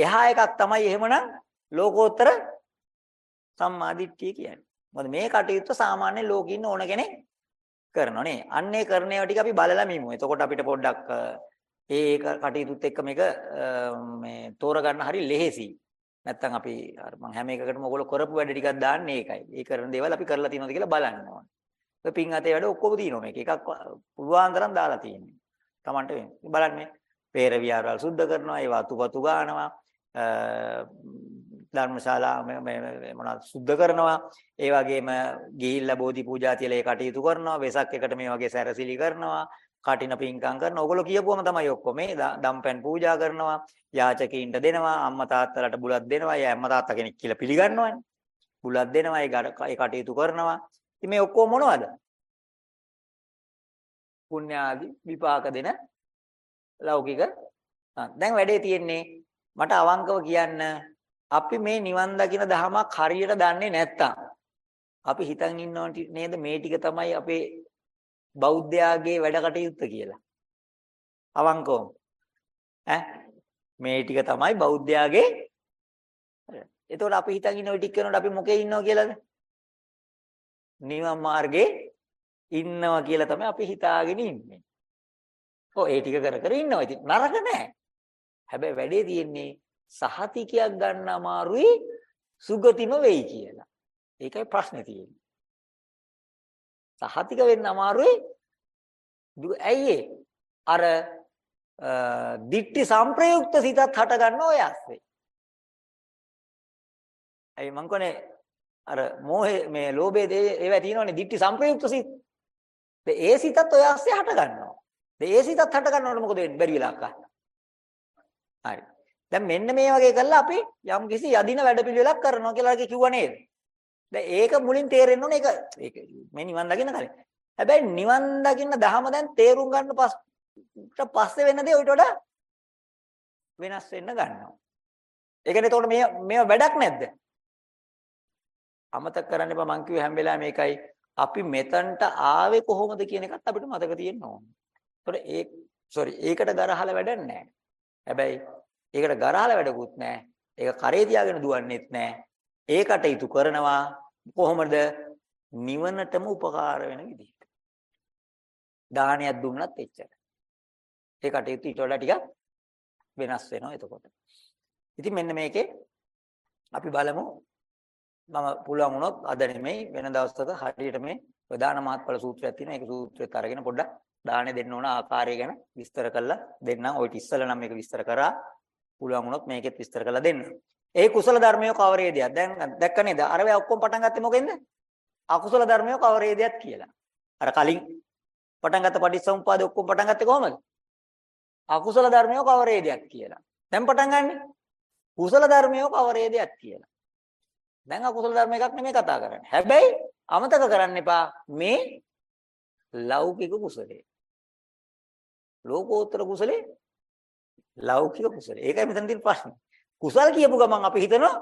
එහා එකක් තමයි එහෙමනම් ලෝකෝත්තර සම්මාදිට්ඨිය කියන්නේ. මොකද මේ කටයුත්ත සාමාන්‍ය ලෝකෙ ඉන්න ඕන කෙනෙක් කරනවා නේ. අන්නේ කරන ඒවා ටික අපි බලලා මිමු. එතකොට අපිට පොඩ්ඩක් ඒ කටයුතුත් එක්ක මේක මේ තෝරගන්න හරි ලෙහෙසි. නැත්තම් අපි මම හැම එකකටම ඔයගොල්ලෝ කරපු වැඩ ටිකක් දාන්නේ ඒකයි. ඒ කරන දේවල් අපි කරලා තියෙනවද කියලා බලන්න ඕනේ. ඔය පින් අතේ වැඩ ඔක්කොම තියෙනවා මේක. එකක් පුළුවන් තරම් දාලා තියෙන්නේ. Tamanට බලන්න මේ පේර විහාරවල සුද්ධ කරනවා, ඒවා අතුපතු ගන්නවා. ධර්මශාලා මේ මොනවද සුද්ධ කරනවා. ඒ වගේම ගිහිල්ලා බෝධි පූජා තියලා ඒ කටයුතු කරනවා. වෙසක් එකට මේ වගේ සැරසිලි කරනවා. කටින පින්කම් කරනවා. ඕගොල්ලෝ කියපුවම තමයි ඔක්කොම මේ දම්පැන් පූජා කරනවා. යාචකීන්ට දෙනවා. අම්මා තාත්තලාට බුලත් දෙනවා. ඒ අම්මා තාත්තා කෙනෙක් කියලා පිළිගන්නවනේ. බුලත් දෙනවා. ඒ කටයුතු කරනවා. ඉතින් මේ ඔක්කොම මොනවද පුණ්‍ය ආදි විපාක දෙන ලෞකික දැන් වැඩේ තියෙන්නේ මට අවංකව කියන්න අපි මේ නිවන් දකින දහමක් හරියට දන්නේ නැත්තම් අපි හිතන් ඉන්නව නේද මේ ටික තමයි අපේ බෞද්ධයාගේ වැඩ කටයුත්ත කියලා. අවංකවම. ඈ මේ ටික තමයි බෞද්ධයාගේ එතකොට අපි හිතන් ඉන්න ওই ටික කරනකොට අපි මොකේ ඉන්නව කියලාද? නිවන් මාර්ගේ ඉන්නවා කියලා තමයි අපි හිතාගෙන ඉන්නේ. ඔව් ඒ ටික කර කර ඉන්නවා. ඉතින් නරක නෑ. හැබැයි වැඩේ තියෙන්නේ සහතිකයක් ගන්න අමාරුයි සුගතිම වෙයි කියලා. ඒකයි ප්‍රශ්නේ තියෙන්නේ. සහතික වෙන්න අමාරුයි. ඇයි අර දිට්ටි සංප්‍රයුක්ත සිතත් හට ගන්න ඔය ඇස්සේ. ඇයි මං කොනේ අර මෝහේ මේ ලෝභයේ ඒවා තියෙනවනේ දිට්ටි සංප්‍රයුක්ත සිත්. ඒ සිතත් ඔය ඇස්සේ හට ගන්නවා. ඒ සිතත් හට ගන්නකොට මොකද වෙන්නේ? බැරි වෙලා අක්කා. හරි. දැන් මෙන්න මේ වගේ කරලා අපි යම් කිසි යදින වැඩපිළිවෙලක් කරනවා කියලා කිව්වා නේද? දැන් ඒක මුලින් තේරෙන්න ඕනේ ඒක ඒක මේ නිවන් දකින්න කලින්. හැබැයි නිවන් දකින්න දහම දැන් තේරුම් ගන්න පස්සේ පස්සේ වෙන දේ ඊට වඩා වෙනස් වෙන්න ගන්නවා. ඒ කියන්නේ එතකොට මේ මේව වැඩක් නැද්ද? අමතක කරන්න එපා මං කිව්වේ හැම වෙලාවෙම මේකයි අපි මෙතනට ආවේ කොහොමද කියන එකත් අපිට මතක තියෙන්න ඕනේ. ඒතකොට ඒ sorry ඒකට ගරහලා වැඩක් නැහැ. හැබැයි ඒකට ගරහලා වැඩකුත් නැහැ. ඒක කරේ තියාගෙන දුවන්නේත් නැහැ. ඒකට ඊතු කරනවා කොහොමද? නිවනටම උපකාර වෙන විදිහට. දානයක් දුන්නත් එච්චර. ඒකට ඊට වඩා ටිකක් වෙනස් වෙනවා එතකොට. ඉතින් මෙන්න මේකේ අපි බලමු මම පුළුවන් වුණොත් අද නෙමෙයි වෙන දවසක හරියට මේ ප්‍රධාන මහත්ඵල සූත්‍රයක් තියෙනවා. ඒක සූත්‍රයත් අරගෙන පොඩ්ඩක් දාණය දෙන්න ඕන ආකාරය ගැන විස්තර කරලා දෙන්නම්. ඔය ඉස්සෙල්ලා නම් මේක විස්තර කරා. පුළුවන් වුණොත් මේකෙත් විස්තර කරලා දෙන්න. ඒ කුසල ධර්මය කවරේදයක්? දැන් දැක්ක නේද? අර වේ ඔක්කොම පටන් ගත්තේ මොකෙන්ද? අකුසල ධර්මය කවරේදයක් කියලා. අර කලින් පටන් ගත්ත පටිච්චසමුපාද ඔක්කොම පටන් ගත්තේ කොහමද? අකුසල ධර්මය කවරේදයක් කියලා. දැන් පටන් ගන්නෙ කුසල ධර්මය කවරේදයක් කියලා. දැන් අකුසල ධර්ම එකක් නෙමෙයි කතා කරන්නේ. හැබැයි අමතක කරන්න එපා මේ ලෞකික කුසලයේ. ලෝකෝත්තර කුසලයේ ලෞකික කුසල. ඒකයි මෙතන තියෙන ප්‍රශ්නේ. කුසල් කියපු ගමන් අපි හිතනවා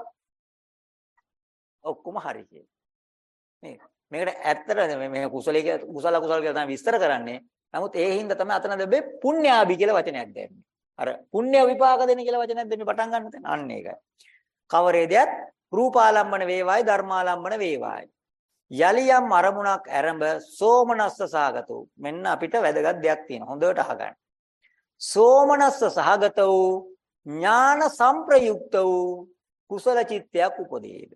ඔක්කොම හරි කියලා. නේද? මේකට ඇත්තට මේ කුසලයේ කියලා කුසල කුසල කියලා තමයි විස්තර කරන්නේ. නමුත් ඒ හින්දා තමයි අතන දෙබේ පුණ්‍යාභි කියලා වචනයක් දැම්මේ. අර පුණ්‍ය විපාක දෙන කියලා වචනයක් දෙන්නේ පටන් ගන්න තැන. අන්න ඒකයි. කවරේදයක් රූපාලම්බන වේවායි ධර්මාලම්බන වේවායි. යලි යම් අරමුණක් ඇරඹ සෝමනස්ස සාගතෝ. මෙන්න අපිට වැදගත් දෙයක් තියෙනවා. හොඳට අහගන්න. සෝමනස්ස සහගත වූ ඥාන සංප්‍රයුක්ත වූ කුසල චිත්තයක් උපදේද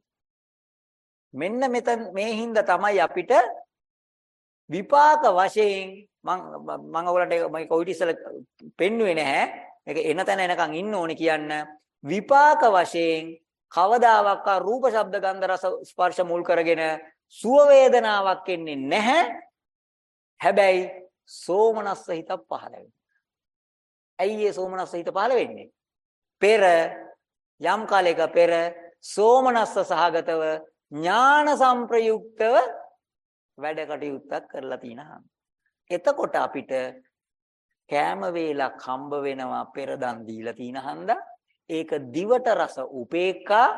මෙන්න මෙතන මේ හින්දා තමයි අපිට විපාක වශයෙන් මම මම ඔයගලන්ට මම කොයිට ඉස්සල පෙන්නුවේ නැහැ මේක එන තැන එනකන් ඉන්න ඕනේ කියන්න විපාක වශයෙන් කවදාවත් රූප ශබ්ද ගන්ධ රස ස්පර්ශ මුල් කරගෙන සුව වේදනාවක් එන්නේ නැහැ. හැබැයි සෝමනස්ස හිත පහළ වෙනවා. ඇයි ඒ සෝමනස්ස හිත පහළ වෙන්නේ? පෙර යම් කාලයක පෙර සෝමනස්ස සහගතව ඥාන සංප්‍රයුක්තව වැඩ කටයුත්තක් කරලා තිනා. එතකොට අපිට කෑම වේලක් හම්බ වෙනවා පෙර දන් දීලා තින හන්දා ඒක දිවට රස උපේක්ඛා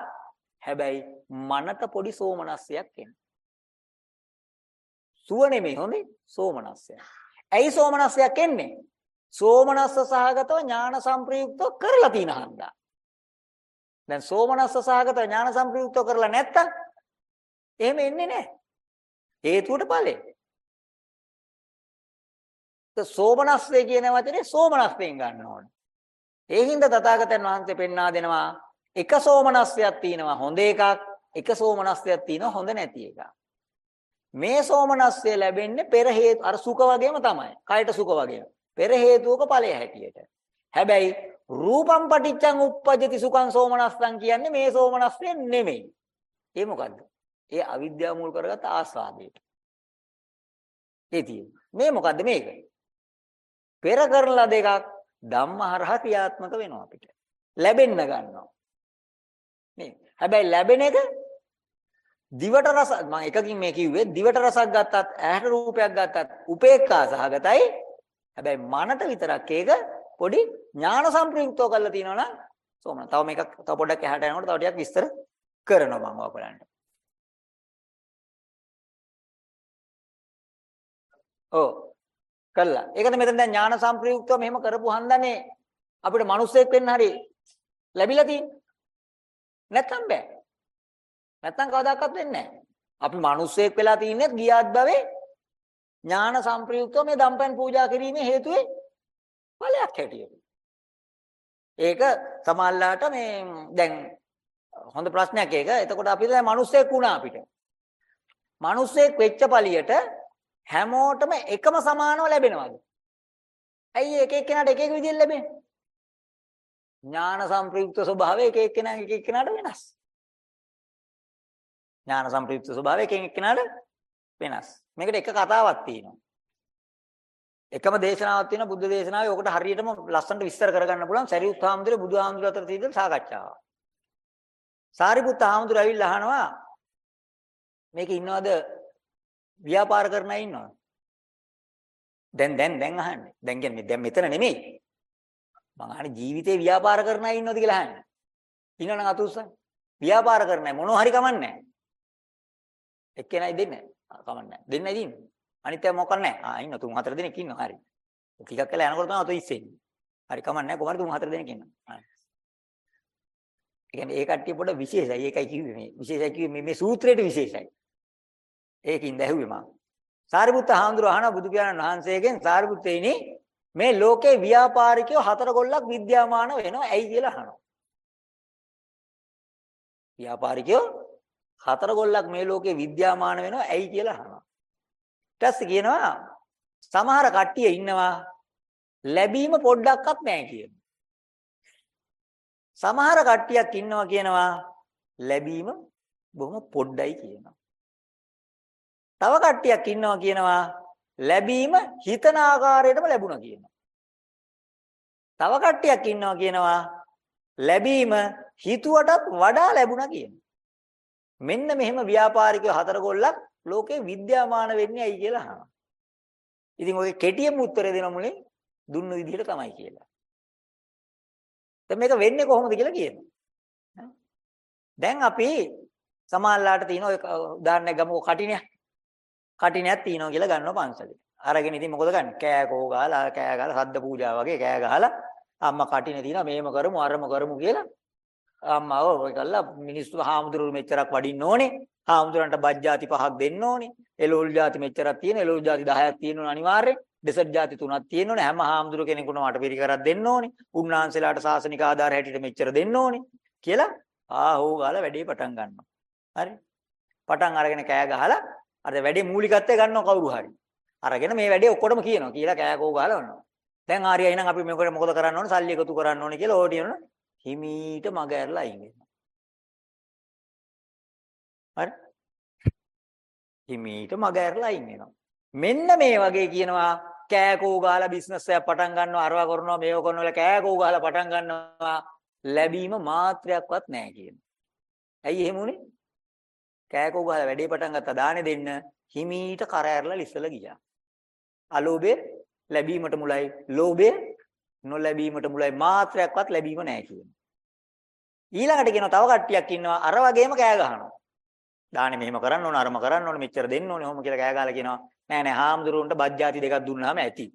හැබැයි මනට පොඩි සෝමනස්සයක් එනවා. සුව නෙමෙයි හොඳේ සෝමනස්සය. ඇයි සෝමනස්සයක් එන්නේ? සෝමනස්ස සහගතව ඥාන සංප්‍රයුක්තව කරලා තින හන්දා. දැන් සෝමනස්ස සහගත ඥාන සංප්‍රයුක්තව කරලා නැත්තම් එහෙම එන්නේ නැහැ. හේතුවට ඵලෙ. તો සෝමනස්සේ කියන වචනේ සෝමනස්යෙන් ගන්න ඕනේ. ඒ හින්දා තථාගතයන් වහන්සේ පෙන්වා දෙනවා එක සෝමනස්යක් තියෙනවා හොඳ එකක්, එක සෝමනස්යක් තියෙනවා හොඳ නැති එකක්. මේ සෝමනස්ය ලැබෙන්නේ පෙර හේතු අර සුඛ වගේම තමයි. කයට සුඛ වගේම. පෙර හේතුවක ඵලය හැටියට. හැබැයි රූපම් පටිච්චං උප්පජ්ජති සුඛං සෝමනස්සං කියන්නේ මේ සෝමනස්යෙන් නෙමෙයි. ඒ මොකද්ද? ඒ අවිද්‍යාව මුල් කරගත් ආස්වාදයට. ඒ තියෙන්නේ. මේ මොකද්ද මේක? පෙර කරලා දෙකක් ධම්මහරහ ක්‍රියාත්මක වෙනවා අපිට. ලැබෙන්න ගන්නවා. නේ. හැබැයි ලැබෙන එක දිවට රස මම එකකින් මේ කිව්වේ දිවට රසක් ගත්තත් ඇහැට රූපයක් ගත්තත් උපේක්ඛා සහගතයි. හැබැයි මනට විතරක් ඒක පොඩි ඥාන සම්ප්‍රයුක්තව කරලා තියෙනවා නම් සෝමන. තව මේකක් තව පොඩ්ඩක් එහාට යනකොට තව ටිකක් විස්තර කරනවා මම ඔයගලන්ට. ඔව්. කළා. ඒකද මෙතන දැන් ඥාන සම්ප්‍රයුක්තව මෙහෙම කරපු හන්දනේ අපිට මිනිස්සෙක් වෙන්න හරි ලැබිලා තියෙන්නේ. නැත්තම් බෑ. නැත්තම් කවදාකවත් වෙන්නේ නැහැ. අපි මිනිස්සෙක් වෙලා තින්නේ ගියාත් භවේ ඥාන සම්ප්‍රයුක්තව මේ දම්පැන් පූජා කිරීමේ හේතුවේ ඵලයක් හැටියට. ඒක සමහරලාට මේ දැන් හොඳ ප්‍රශ්නයක් ඒක. එතකොට අපි දැන් මිනිස්සෙක් වුණා අපිට. මිනිස්සෙක් වෙච්ච පළියට හැමෝටම එකම සමානව ලැබෙනවද? ඇයි එක එක්කෙනාට එක එක විදිහෙන් ලැබෙන්නේ? ඥාන සම්ප්‍රයුක්ත ස්වභාවය එක එක්කෙනාගේ එක එක්කෙනාට වෙනස්. ඥාන සම්ප්‍රයුක්ත ස්වභාවය එක එක්කෙනාට වෙනස්. මේකට එක කතාවක් තියෙනවා. එකම දේශනාවක් තියෙනවා බුද්ධ දේශනාවේ. ඔකට හරියටම ලස්සනට විස්තර කරගන්න පුළුවන්. සරියුත් හාමුදුරුවෝ බුදුහාමුදුරුවෝ අතර තියෙන සාකච්ඡාව. සාරිපුත්ත හාමුදුරුවෝ ඇවිල්ලා අහනවා මේකේ ඉන්නවද ව්‍යාපාර කරන අය ඉන්නවද? දැන් දැන් දැන් අහන්නේ. දැන් කියන්නේ දැන් මෙතන නෙමෙයි. මං අහන්නේ ජීවිතේ ව්‍යාපාර කරන අය ඉන්නවද කියලා අහන්නේ. ඉන්නවනම් අත උස්සන්න. ව්‍යාපාර කරන අය මොනව හරි කමන්නේ නැහැ. එක්කෙනයි දෙන්නේ. කමන්නේ නැහැ. දෙන්නයි දින්නේ. අනිත් අය මොකක් නැහැ. ආ ඉන්න තුන් හතර දෙනෙක් ඉන්නවා. හරි. ටිකක් වෙලා යනකොට තමයි අත ඉස්සෙන්නේ. හරි කමන්නේ නැහැ. කොහොමද තුන් හතර දෙනෙක් ඉන්නවා. ඒ කියන්නේ ඒ කට්ටිය පොඩ විශේෂයි. ඒකයි කිව්වේ මේ. විශේෂයි කිව්වේ මේ සූත්‍රයට විශේෂයි. ඒකින් දැහුවේ මම. සාරිපුත්ත හාමුදුරුව අහන බුදු පියාණන් වහන්සේගෙන් සාරිපුත්තේනි මේ ලෝකේ ව්‍යාපාරිකයෝ හතර ගොල්ලක් විද්‍යාමාන වෙනවා ඇයි කියලා අහනවා. ව්‍යාපාරිකයෝ හතර ගොල්ලක් මේ ලෝකේ විද්‍යාමාන වෙනවා ඇයි කියලා අහනවා. ඊට පස්සේ කියනවා සමහර කට්ටිය ඉන්නවා ලැබීම පොඩ්ඩක්වත් නැහැ කියන. සමහර කට්ටියක් ඉන්නවා කියනවා ලැබීම බොහොම පොඩ්ඩයි කියනවා. තව කට්ටියක් ඉන්නවා කියනවා ලැබීම හිතන ආකාරයටම ලැබුණා කියනවා. තව කට්ටියක් ඉන්නවා කියනවා ලැබීම හිතුවටත් වඩා ලැබුණා කියනවා. මෙන්න මෙහෙම ව්‍යාපාරිකයෝ හතර ගොල්ලක් ලෝකේ විද්‍යාමාන වෙන්නේ ඇයි කියලා අහනවා. ඉතින් ඔය කෙටියෙන්ම උත්තරේ දෙන මුලින් දුන්න විදිහට තමයි කියලා. දැන් මේක වෙන්නේ කොහොමද කියලා කියනවා. දැන් අපි සමාල්ලාට තියෙන ඔය උදාහරණයක් ගමු කටිනයක්. කටිනයක් තියනවා කියලා ගන්නවා පන්සලේ. අරගෙන ඉතින් මොකද ගන්න? කෑ කෝ ගාලා කෑ ගාලා සද්ද පූජා වගේ කෑ ගහලා අම්මා කටින තියනවා මේම කරමු අරම කරමු කියලා අම්මාව ඔය කළා මිනිස්සු හාමුදුරුවෝ මෙච්චරක් වඩින්න ඕනේ. හාමුදුරන්ට බජ්ජාති පහක් දෙන්න ඕනේ. එළෝල් ಜಾති මෙච්චරක් තියෙන. එළෝල් ಜಾති 10ක් තියෙනවනේ අනිවාර්යෙන්. ඩෙසර්ට් ಜಾති තුනක් තියෙනවනේ. හැම හාමුදුරු කෙනෙකුටම අටපිරිකරක් දෙන්න ඕනේ. උන්වහන්සේලාට සාසනික ආධාර හැටියට මෙච්චර දෙන්න ඕනේ කියලා ආහෝ ගාලා වැඩේ පටන් ගන්නවා. හරි. පටන් අරගෙන කෑ ගහලා අර වැඩේ මූලිකත්වය ගන්නව කවුරු හරි. අරගෙන මේ වැඩේ ඔක්කොටම කියනවා. කියලා කෑකෝ ගහලා වුණා. දැන් ආරිය එහෙනම් අපි මේකට මොකද කරන්න ඕනේ? සල්ලි එකතු කරන්න ඕනේ කියලා ඕටියන හිමීට මග ඇරලා අයින් වෙනවා. හරි? හිමීට මග ඇරලා අයින් වෙනවා. මෙන්න මේ වගේ කියනවා කෑකෝ ගාලා බිස්නස් එකක් පටන් ගන්නවා අරවා කරනවා මේව කරනවා කෑකෝ ගාලා පටන් ගන්නවා ලැබීම මාත්‍රයක්වත් නැහැ කියන. ඇයි එහෙම උනේ? කෑකෝ ගහලා වැඩේ පටන් ගත්තා දානේ දෙන්න හිමීට කර ඇරලා ලිස්සලා ගියා. අලෝභය ලැබීමට මුලයි, ලෝභය නොලැබීමට මුලයි මාත්‍රයක්වත් ලැබීම නැහැ කියන. ඊළඟට කියනවා තව කට්ටියක් ඉන්නවා අර වගේම කෑ ගහනවා. දානේ මෙහෙම කරන්න ඕන අරම කරන්න ඕන මෙච්චර දෙන්න ඕනේ ඔහොම කියලා කෑ ගහලා කියනවා නෑ නෑ හාමුදුරුවන්ට බජ්ජාති දෙකක් දුන්නාම ඇති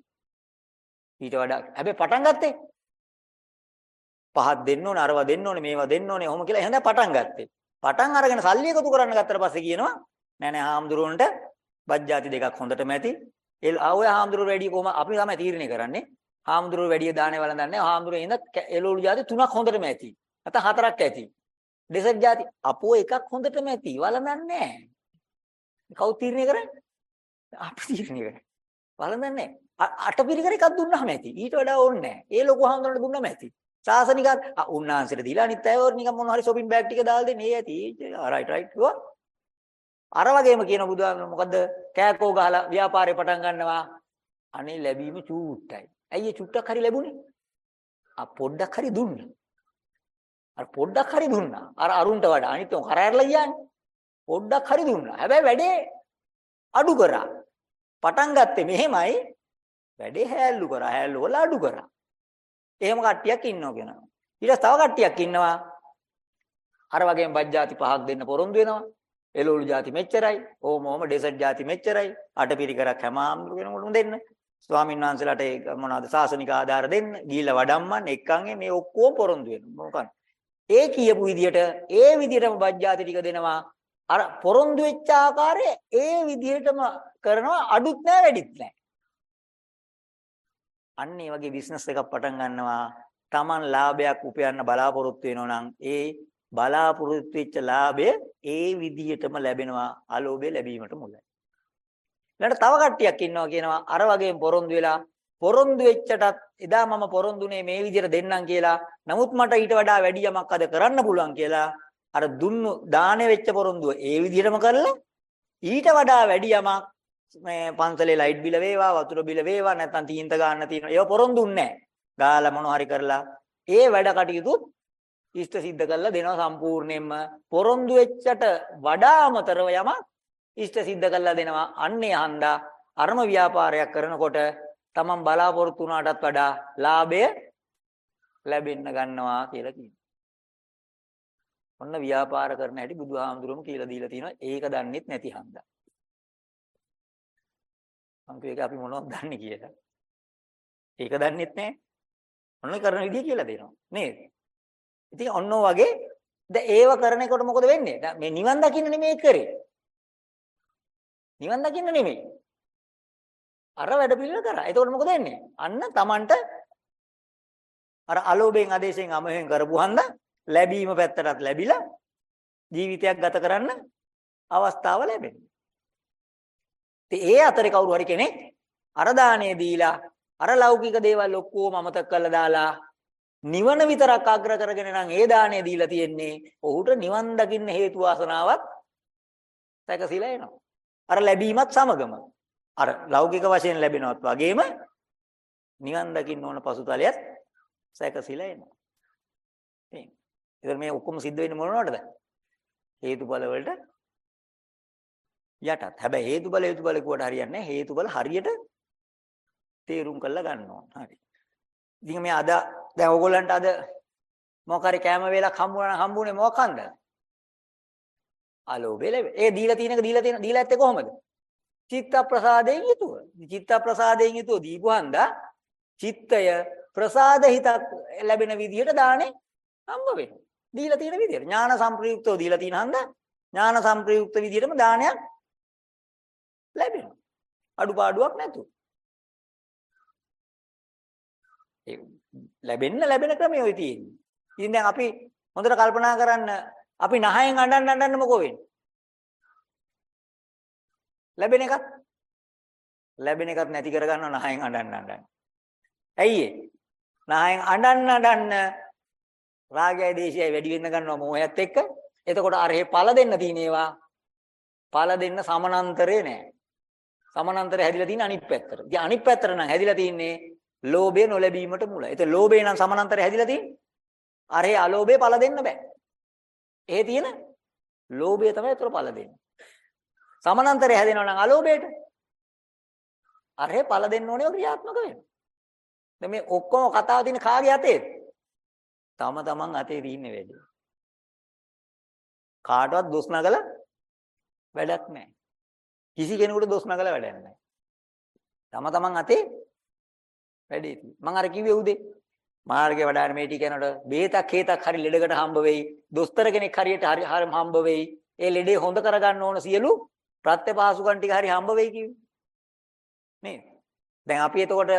ඊට වඩා හැබැයි පටන් ගත්තේ පහක් දෙන්න ඕනේ අරවා දෙන්න ඕනේ මේවා දෙන්න ඕනේ ඔහොම කියලා එහෙනම් පටන් ගත්තේ පටන් අරගෙන සල්ලි එකතු කරන්න ගත්තට පස්සේ කියනවා නෑ නෑ හාමුදුරුවන්ට බජ්ජාති දෙකක් හොඳටම ඇති ඒ ආවය හාමුදුරුවෝ වැඩි කොහම අපි තමයි තීරණය කරන්නේ හාමුදුරුවෝ වැඩි දානේ වළඳන්නේ හාමුදුරුවෝ ඉඳ එළවලු જાති තුනක් හොඳටම ඇති නැත්නම් හතරක් ඇති දෙසක් જાති අපෝ එකක් හොඳටම ඇති වළඳන්නේ නැහැ. කවුද තීරණය කරන්නේ? අපි තීරණය කරන්නේ. වළඳන්නේ අටපිරිකර එකක් දුන්නාම ඇති. ඊට වඩා ඕනේ නැහැ. ඒ ලොකු හාමුදුරන්ට දුන්නාම ඇති. සාසනික උන්නාන්සේට දීලා අනිත් අයව නිකන් මොන හරි shopping bag ටික දාලා දෙන්නේ ඇති. right right කිව්වා. අර වගේම කියන බුදුහාමුදුරුවෝ මොකද්ද? කෑකෝ ගහලා ව්‍යාපාරේ පටන් ගන්නවා. අනේ ලැබීම චූට්ටයි. ඇයි ඒ චුට්ටක් හරි ලැබුණේ? ආ පොඩ්ඩක් හරි දුන්නා. අර පොඩ්ඩක් හරි දුන්නා. අර අරුන්ට වඩා අනිත් උන් කරහැරලා ගියානේ. පොඩ්ඩක් හරි දුන්නා. හැබැයි වැඩේ අඩු කරා. පටන් ගත්තේ මෙහෙමයි. වැඩේ හැල්ලු කරා. හැල්ලු වල අඩු කරා. එහෙම කට්ටියක් ඉන්නවා කියනවා. ඊට තව කට්ටියක් ඉන්නවා. අර වගේම බජ්ජාති පහක් දෙන්න පොරොන්දු වෙනවා. එළවලු ಜಾති මෙච්චරයි. ඕම ඕම ඩෙසර්ට් ಜಾති මෙච්චරයි. අටපිරිකරක් හැම ආම්දුර කෙනෙකුටම දෙන්න. ස්වාමීන් වහන්සේලාට ඒ මොනවාද සාසනික ආධාර දෙන්න. ගිහිල්ලා වඩම්මන් එක්කන්ගේ මේ ඔක්කොම පොරොන්දු වෙනවා. මොකක්ද? ඒ කියපු විදිහට ඒ විදිහටම බජ්ජාති ටික දෙනවා. අර පොරොන්දු වෙච්ච ආකාරයේ ඒ විදිහටම කරනවා අඩුත් නැහැ වැඩිත් නැහැ. අන්න ඒ වගේ බිස්නස් එකක් පටන් ගන්නවා. Taman ලාභයක් උපයන්න බලාපොරොත්තු වෙනවා නම් ඒ බලාපොරොත්තු වෙච්ච ලාභය ඒ විදිහටම ලැබෙනවා අලෝභය ලැබීමට මුලයි. ඊළඟට තව කට්ටියක් ඉන්නවා කියනවා අර වගේම පොරොන්දු වෙලා පොරොන්දු වෙච්චටත් එදා මම පොරොන්දුනේ මේ විදිහට දෙන්නම් කියලා. නමුත් මට ඊට වඩා වැඩි යමක් අද කරන්න පුළුවන් කියලා අර දුන්නු දානේ වෙච්ච පොරොන්දුව ඒ විදිහටම කරලා ඊට වඩා වැඩි යමක් මේ පන්සලේ ලයිට් බිල වේවා වතුර බිල වේවා නැත්නම් තීන්ත ගන්න තියෙනවා. ඒව පොරොන්දුන්නේ නැහැ. ගාලා මොන හරි කරලා ඒ වැඩ කටයුතු ඉෂ්ට සිද්ධ කරලා දෙනවා සම්පූර්ණයෙන්ම පොරොන්දු වෙච්චට වඩා අමතරව යමක් ඉෂ්ට සිද්ධ කරලා දෙනවා. අන්නේ හන්දා අර්ම ව්‍යාපාරයක් කරනකොට තමන් බලාපොරොත්තු වුණාටත් වඩා ලාභය ලැබෙන්න ගන්නවා කියලා කියනවා. ඔන්න ව්‍යාපාර කරන හැටි බුදුහාමුදුරුවෝ කියලා දීලා තිනවා. ඒක දන්නෙත් නැති හන්දා. මං කියේක අපි මොනවද දන්නේ කියලා. ඒක දන්නෙත් නැහැ. ඔන්න කරන විදිය කියලා දෙනවා. නේද? ඉතින් ඔන්න වගේ දැන් ඒව කරනකොට මොකද වෙන්නේ? මේ නිවන් දකින්න නෙමෙයි කරේ. නිවන් දකින්න නෙමෙයි. අර වැඩ පිළිවෙල කරා. එතකොට මොකද වෙන්නේ? අන්න Tamanට අර අලෝභයෙන් ආදේශයෙන් අමහෙන් කරපු හන්ද ලැබීම පැත්තටත් ලැබිලා ජීවිතයක් ගත කරන්න අවස්ථාව ලැබෙනවා. ඉතින් ඒ අතරේ කවුරු හරි කෙනෙක් අර දාණය දීලා අර ලෞකික දේවල් ඔක්කොම අමතක කරලා දාලා නිවන විතරක් අග්‍ර කරගෙන නම් ඒ දාණය දීලා තියෙන්නේ ඔහුට නිවන් දකින්න හේතු වාසනාවක් සැකසීලා එනවා. අර ලැබීමත් සමගම අර ලෞකික වශයෙන් ලැබෙනවත් වගේම නිවන් දකින්න ඕන පසුතලයක් සැකසීලා එනවා. මේ. ඒතර මේ ඔක්කොම සිද්ධ වෙන්නේ මොනවටද? හේතුඵල වලට යටත්. හැබැයි හේතුඵල හේතුඵල කිව්වට හරියන්නේ නැහැ. හේතුඵල හරියට තේරුම් කරලා ගන්න ඕන. හරි. ඉතින් මේ අද දැන් ඕගොල්ලන්ට අද මොකක් හරි කැම වේලක් හම්බුනා නම් හම්බුනේ මොකක්ද? අලෝභය ලැබෙ. ඒ දීලා තියෙනක දීලා තියෙන දීලා ඇත්තේ කොහමද? චිත්ත ප්‍රසාදයෙන් යුතුව. චිත්ත ප්‍රසාදයෙන් යුතුව දීපුහන්දා චිත්තය ප්‍රසාද හිතක් ලැබෙන විදිහට දානේ හම්බ වෙනවා. දීලා තියෙන විදිහට. ඥාන සම්ප්‍රයුක්තව දීලා තියෙන හන්දා ඥාන සම්ප්‍රයුක්ත විදිහටම දානයක් ලැබෙනවා. අඩුපාඩුවක් නැතුව. ලැබෙන්න ලැබෙන ක්‍රමය ඔය තියෙන්නේ. ඉතින් දැන් අපි හොඳට කල්පනා කරන්න අපි නහයෙන් අඬන්න අඬන්න මොකෝ වෙන්නේ? ලැබෙන එකත් ලැබෙන එකත් නැති කරගන්නව නහයෙන් අඬන්න අඬන්න. ඇයි ඒ? නහයෙන් අඬන්න අඬන්න රාගයයි දේශයයි වැඩි වෙන්න ගන්නවා මොහයත් එක්ක. එතකොට අරහේ ඵල දෙන්න තියෙන ඒවා ඵල දෙන්න සමානන්තරේ නෑ. සමානන්තරේ හැදිලා තියෙන අනිත් පැත්තට. ඉතින් අනිත් පැත්තට නම් හැදිලා තියෙන්නේ ලෝභය නොලැබීමට මුල. ඒත ලෝභය නම් සමානන්තරේ හැදිලා තියෙන්නේ. අරහේ අලෝභය ඵල දෙන්න බෑ. එහෙ තියෙන ලෝභය තමයි ඒතර ඵල දෙන්නේ. සමානන්තරේ හැදෙනවා නම් අලෝභයට අරහේ ඵල දෙන්න ඕනේ ක්‍රියාත්මක වෙනවා. දැන් මේ ඔක්කොම කතාව තියෙන කාගේ අතේද? තම තමන් අතේ තියෙන්නේ වැඩි. කාටවත් දොස් නගලා වැඩක් නැහැ. කිසි කෙනෙකුට දොස් නගලා වැඩක් නැහැ. තම තමන් අතේ වැඩේ තියෙන්නේ. මම අර කිව්වේ උදේ මාර්ගේ වඩාන මේ ටික යනකොට බේතක් හේතක් හරි ලෙඩකට හම්බ වෙයි. දොස්තර කෙනෙක් හරියට හරි හම්බ වෙයි. ඒ ලෙඩේ හොඳ කරගන්න ඕන සියලු ප්‍රත්‍යපාසුකම් ටික හරි හම්බ වෙයි කිව්වේ. නේද? දැන් අපි එතකොට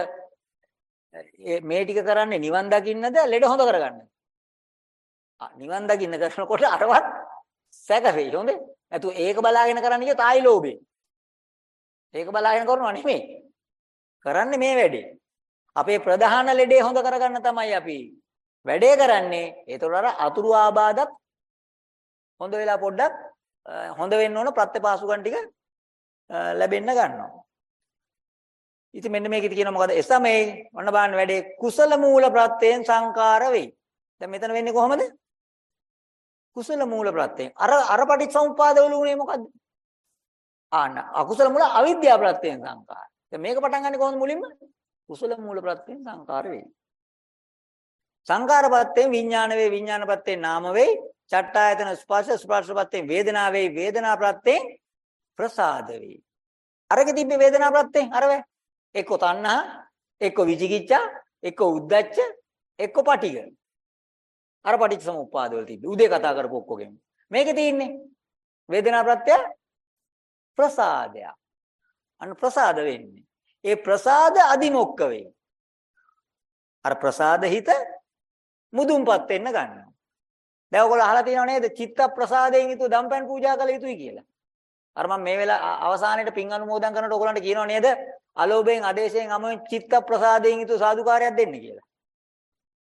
මේ ටික කරන්නේ නිවන් දකින්නද ලෙඩ හොඳ කරගන්නද? ආ නිවන් දකින්න කරනකොට අරවත් සැක වෙයි හොඳේ. නැතු ඒක බලාගෙන කරන්න ගියොත් ආයි ලෝභේ. ඒක බලාගෙන කරනවා නෙමෙයි. කරන්නේ මේ වැඩේ. අපේ ප්‍රධාන ලෙඩේ හොඳ කරගන්න තමයි අපි වැඩේ කරන්නේ. ඒතකොට අර අතුරු ආබාධත් හොඳ වෙලා පොඩ්ඩක් හොඳ වෙන්න ඕන ප්‍රත්‍යපාසුකම් ටික ලැබෙන්න ගන්නවා. ඉතින් මෙන්න මේකෙදි කියන මොකද? එසමේ වන්න බාන්න වැඩේ කුසල මූල ප්‍රත්‍යයෙන් සංකාර වෙයි. දැන් මෙතන වෙන්නේ කොහොමද? කුසල මූල ප්‍රත්‍යයෙන්. අර අර පටිච්චසමුපාද වල උනේ මොකද්ද? ආන්න අකුසල මූල අවිද්‍යාව ප්‍රත්‍යයෙන් සංකාර. දැන් මේක පටන් ගන්නේ කොහොමද මුලින්ම? කුසල මූල ප්‍රත්‍යයෙන් සංකාර වෙයි. සංකාර ප්‍රත්‍යයෙන් විඥාන වේ විඥාන ප්‍රත්‍යයෙන් නාම වේ චට්ඨායතන ස්පර්ශ ස්පර්ශ ප්‍රත්‍යයෙන් වේදනා වේ වේදනා ප්‍රත්‍යයෙන් ප්‍රසාද වේ. අරක තිබ්බේ වේදනා ප්‍රත්‍යයෙන් අර වේ. එක්ක තණ්හා එක්ක විචිකිච්ඡා එක්ක උද්දච්ච එක්ක පටිඝ. අර පටිච්ච සමුප්පාද වල තිබ්බේ. උදේ කතා කරපු ඔක්කොගෙම. මේකේ තියෙන්නේ වේදනා ප්‍රත්‍ය ප්‍රසාදය. අන්න ප්‍රසාද වෙන්නේ. ඒ ප්‍රසාද අදිමොක්ක වෙයි. අර ප්‍රසාද හිත මුදුන්පත් වෙන්න ගන්නවා. දැන් ඔයගොල්ලෝ අහලා තියෙනව නේද? චිත්ත ප්‍රසාදයෙන් යුතුව දම්පැන් පූජා කළ යුතුයි කියලා. අර මම මේ වෙලාව අවසානයේට පින් අනුමෝදන් කරනකොට ඔයගොල්ලන්ට කියනව නේද? අලෝභයෙන්, ආදේශයෙන්, අමෝයෙන් චිත්ත ප්‍රසාදයෙන් යුතුව සාදුකාරයක් දෙන්න කියලා.